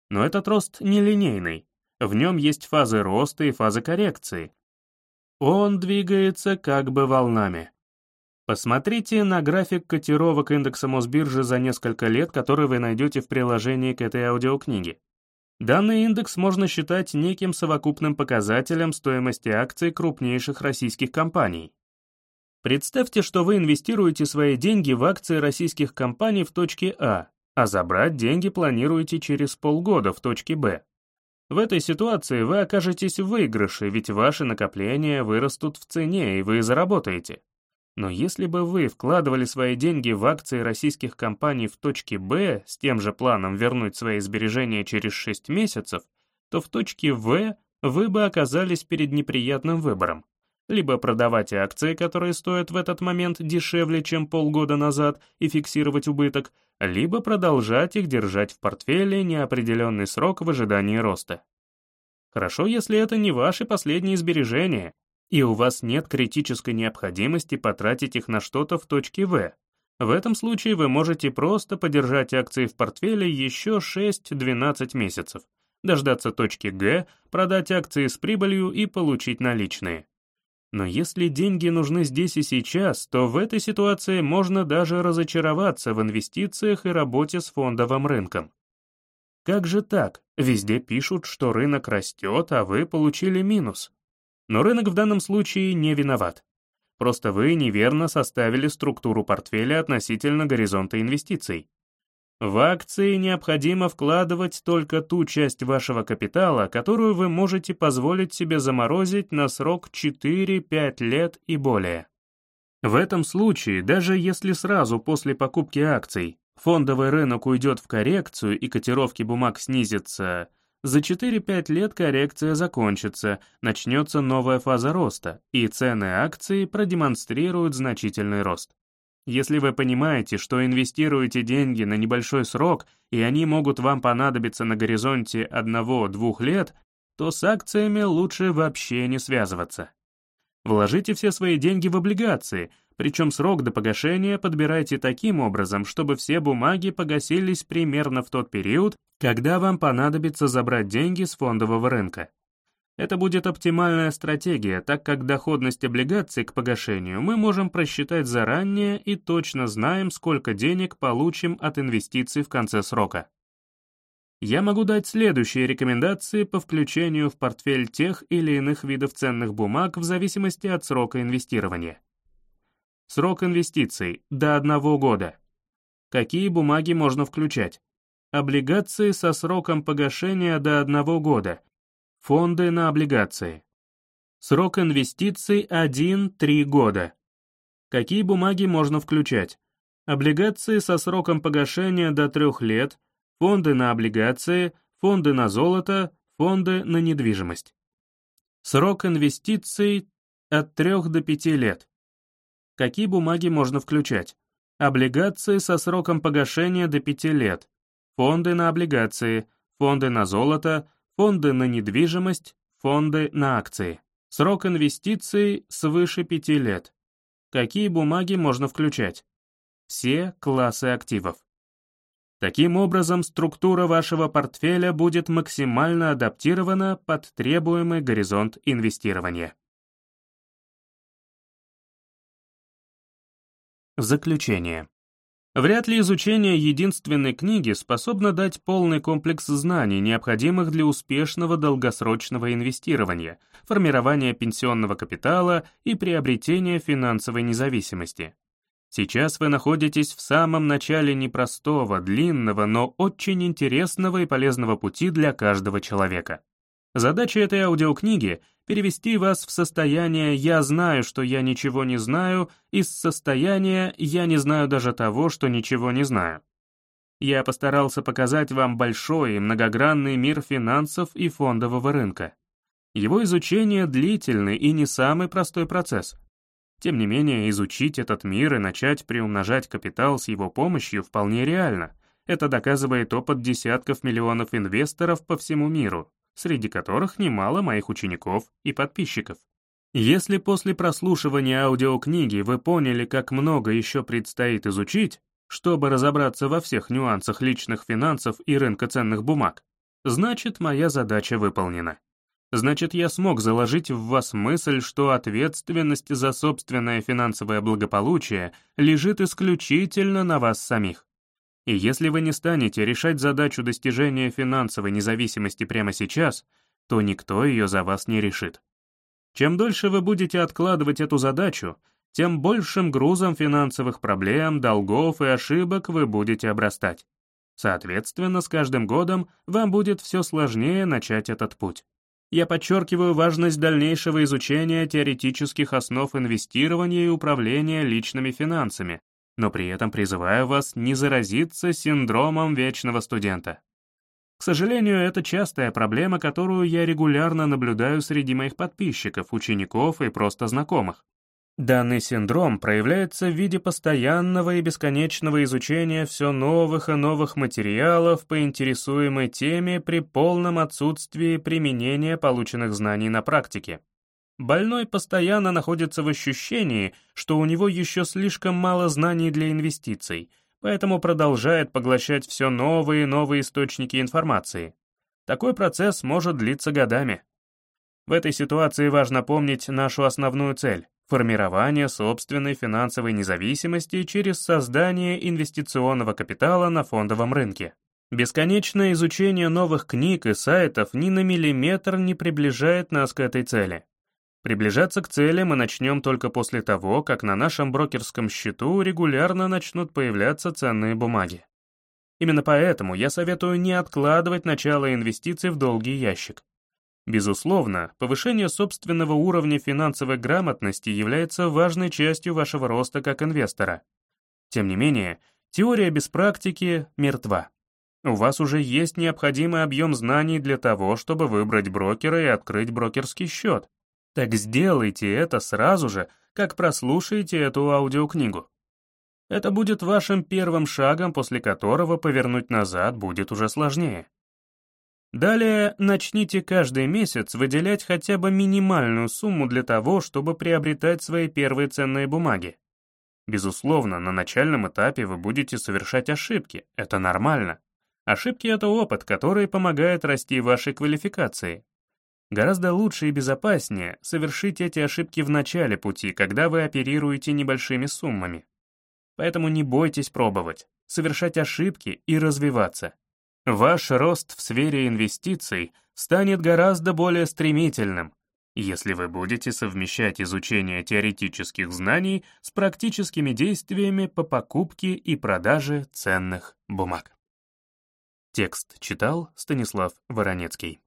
Но этот рост нелинейный. В нем есть фазы роста и фазы коррекции. Он двигается как бы волнами. Посмотрите на график котировок индекса Мосбиржи за несколько лет, который вы найдете в приложении к этой аудиокниге. Данный индекс можно считать неким совокупным показателем стоимости акций крупнейших российских компаний. Представьте, что вы инвестируете свои деньги в акции российских компаний в точке А, а забрать деньги планируете через полгода в точке Б. В этой ситуации вы окажетесь в выигрыше, ведь ваши накопления вырастут в цене, и вы заработаете. Но если бы вы вкладывали свои деньги в акции российских компаний в точке Б с тем же планом вернуть свои сбережения через 6 месяцев, то в точке В вы бы оказались перед неприятным выбором. Либо продавать акции, которые стоят в этот момент дешевле, чем полгода назад, и фиксировать убыток, либо продолжать их держать в портфеле неопределенный срок в ожидании роста. Хорошо, если это не ваши последние сбережения, и у вас нет критической необходимости потратить их на что-то в точке В. В этом случае вы можете просто подержать акции в портфеле еще 6-12 месяцев, дождаться точки Г, продать акции с прибылью и получить наличные. Но если деньги нужны здесь и сейчас, то в этой ситуации можно даже разочароваться в инвестициях и работе с фондовым рынком. Как же так? Везде пишут, что рынок растет, а вы получили минус. Но рынок в данном случае не виноват. Просто вы неверно составили структуру портфеля относительно горизонта инвестиций. В акции необходимо вкладывать только ту часть вашего капитала, которую вы можете позволить себе заморозить на срок 4-5 лет и более. В этом случае, даже если сразу после покупки акций фондовый рынок уйдет в коррекцию и котировки бумаг снизятся, за 4-5 лет коррекция закончится, начнется новая фаза роста, и цены акций продемонстрируют значительный рост. Если вы понимаете, что инвестируете деньги на небольшой срок, и они могут вам понадобиться на горизонте 1-2 лет, то с акциями лучше вообще не связываться. Вложите все свои деньги в облигации, причем срок до погашения подбирайте таким образом, чтобы все бумаги погасились примерно в тот период, когда вам понадобится забрать деньги с фондового рынка. Это будет оптимальная стратегия, так как доходность облигаций к погашению мы можем просчитать заранее и точно знаем, сколько денег получим от инвестиций в конце срока. Я могу дать следующие рекомендации по включению в портфель тех или иных видов ценных бумаг в зависимости от срока инвестирования. Срок инвестиций – до одного года. Какие бумаги можно включать? Облигации со сроком погашения до одного года, Фонды на облигации. Срок инвестиций 1-3 года. Какие бумаги можно включать? Облигации со сроком погашения до 3 лет, фонды на облигации, фонды на золото, фонды на недвижимость. Срок инвестиций от 3 до 5 лет. Какие бумаги можно включать? Облигации со сроком погашения до 5 лет, фонды на облигации, фонды на золото, фонды на недвижимость, фонды на акции. Срок инвестиций свыше 5 лет. Какие бумаги можно включать? Все классы активов. Таким образом, структура вашего портфеля будет максимально адаптирована под требуемый горизонт инвестирования. Заключение. Вряд ли изучение единственной книги способно дать полный комплекс знаний, необходимых для успешного долгосрочного инвестирования, формирования пенсионного капитала и приобретения финансовой независимости. Сейчас вы находитесь в самом начале непростого, длинного, но очень интересного и полезного пути для каждого человека. Задача этой аудиокниги — перевести вас в состояние «я знаю, что я ничего не знаю» из состояния «я не знаю даже того, что ничего не знаю». Я постарался показать вам большой и многогранный мир финансов и фондового рынка. Его изучение длительный и не самый простой процесс. Тем не менее, изучить этот мир и начать приумножать капитал с его помощью вполне реально. Это доказывает опыт десятков миллионов инвесторов по всему миру среди которых немало моих учеников и подписчиков. Если после прослушивания аудиокниги вы поняли, как много еще предстоит изучить, чтобы разобраться во всех нюансах личных финансов и рынка ценных бумаг, значит, моя задача выполнена. Значит, я смог заложить в вас мысль, что ответственность за собственное финансовое благополучие лежит исключительно на вас самих. И если вы не станете решать задачу достижения финансовой независимости прямо сейчас, то никто ее за вас не решит. Чем дольше вы будете откладывать эту задачу, тем большим грузом финансовых проблем, долгов и ошибок вы будете обрастать. Соответственно, с каждым годом вам будет все сложнее начать этот путь. Я подчеркиваю важность дальнейшего изучения теоретических основ инвестирования и управления личными финансами, но при этом призываю вас не заразиться синдромом вечного студента. К сожалению, это частая проблема, которую я регулярно наблюдаю среди моих подписчиков, учеников и просто знакомых. Данный синдром проявляется в виде постоянного и бесконечного изучения все новых и новых материалов по интересуемой теме при полном отсутствии применения полученных знаний на практике. Больной постоянно находится в ощущении, что у него еще слишком мало знаний для инвестиций, поэтому продолжает поглощать все новые и новые источники информации. Такой процесс может длиться годами. В этой ситуации важно помнить нашу основную цель — формирование собственной финансовой независимости через создание инвестиционного капитала на фондовом рынке. Бесконечное изучение новых книг и сайтов ни на миллиметр не приближает нас к этой цели. Приближаться к цели мы начнем только после того, как на нашем брокерском счету регулярно начнут появляться ценные бумаги. Именно поэтому я советую не откладывать начало инвестиций в долгий ящик. Безусловно, повышение собственного уровня финансовой грамотности является важной частью вашего роста как инвестора. Тем не менее, теория без практики мертва. У вас уже есть необходимый объем знаний для того, чтобы выбрать брокера и открыть брокерский счет. Так сделайте это сразу же, как прослушаете эту аудиокнигу. Это будет вашим первым шагом, после которого повернуть назад будет уже сложнее. Далее начните каждый месяц выделять хотя бы минимальную сумму для того, чтобы приобретать свои первые ценные бумаги. Безусловно, на начальном этапе вы будете совершать ошибки, это нормально. Ошибки — это опыт, который помогает расти вашей квалификации. Гораздо лучше и безопаснее совершить эти ошибки в начале пути, когда вы оперируете небольшими суммами. Поэтому не бойтесь пробовать, совершать ошибки и развиваться. Ваш рост в сфере инвестиций станет гораздо более стремительным, если вы будете совмещать изучение теоретических знаний с практическими действиями по покупке и продаже ценных бумаг. Текст читал Станислав Воронецкий.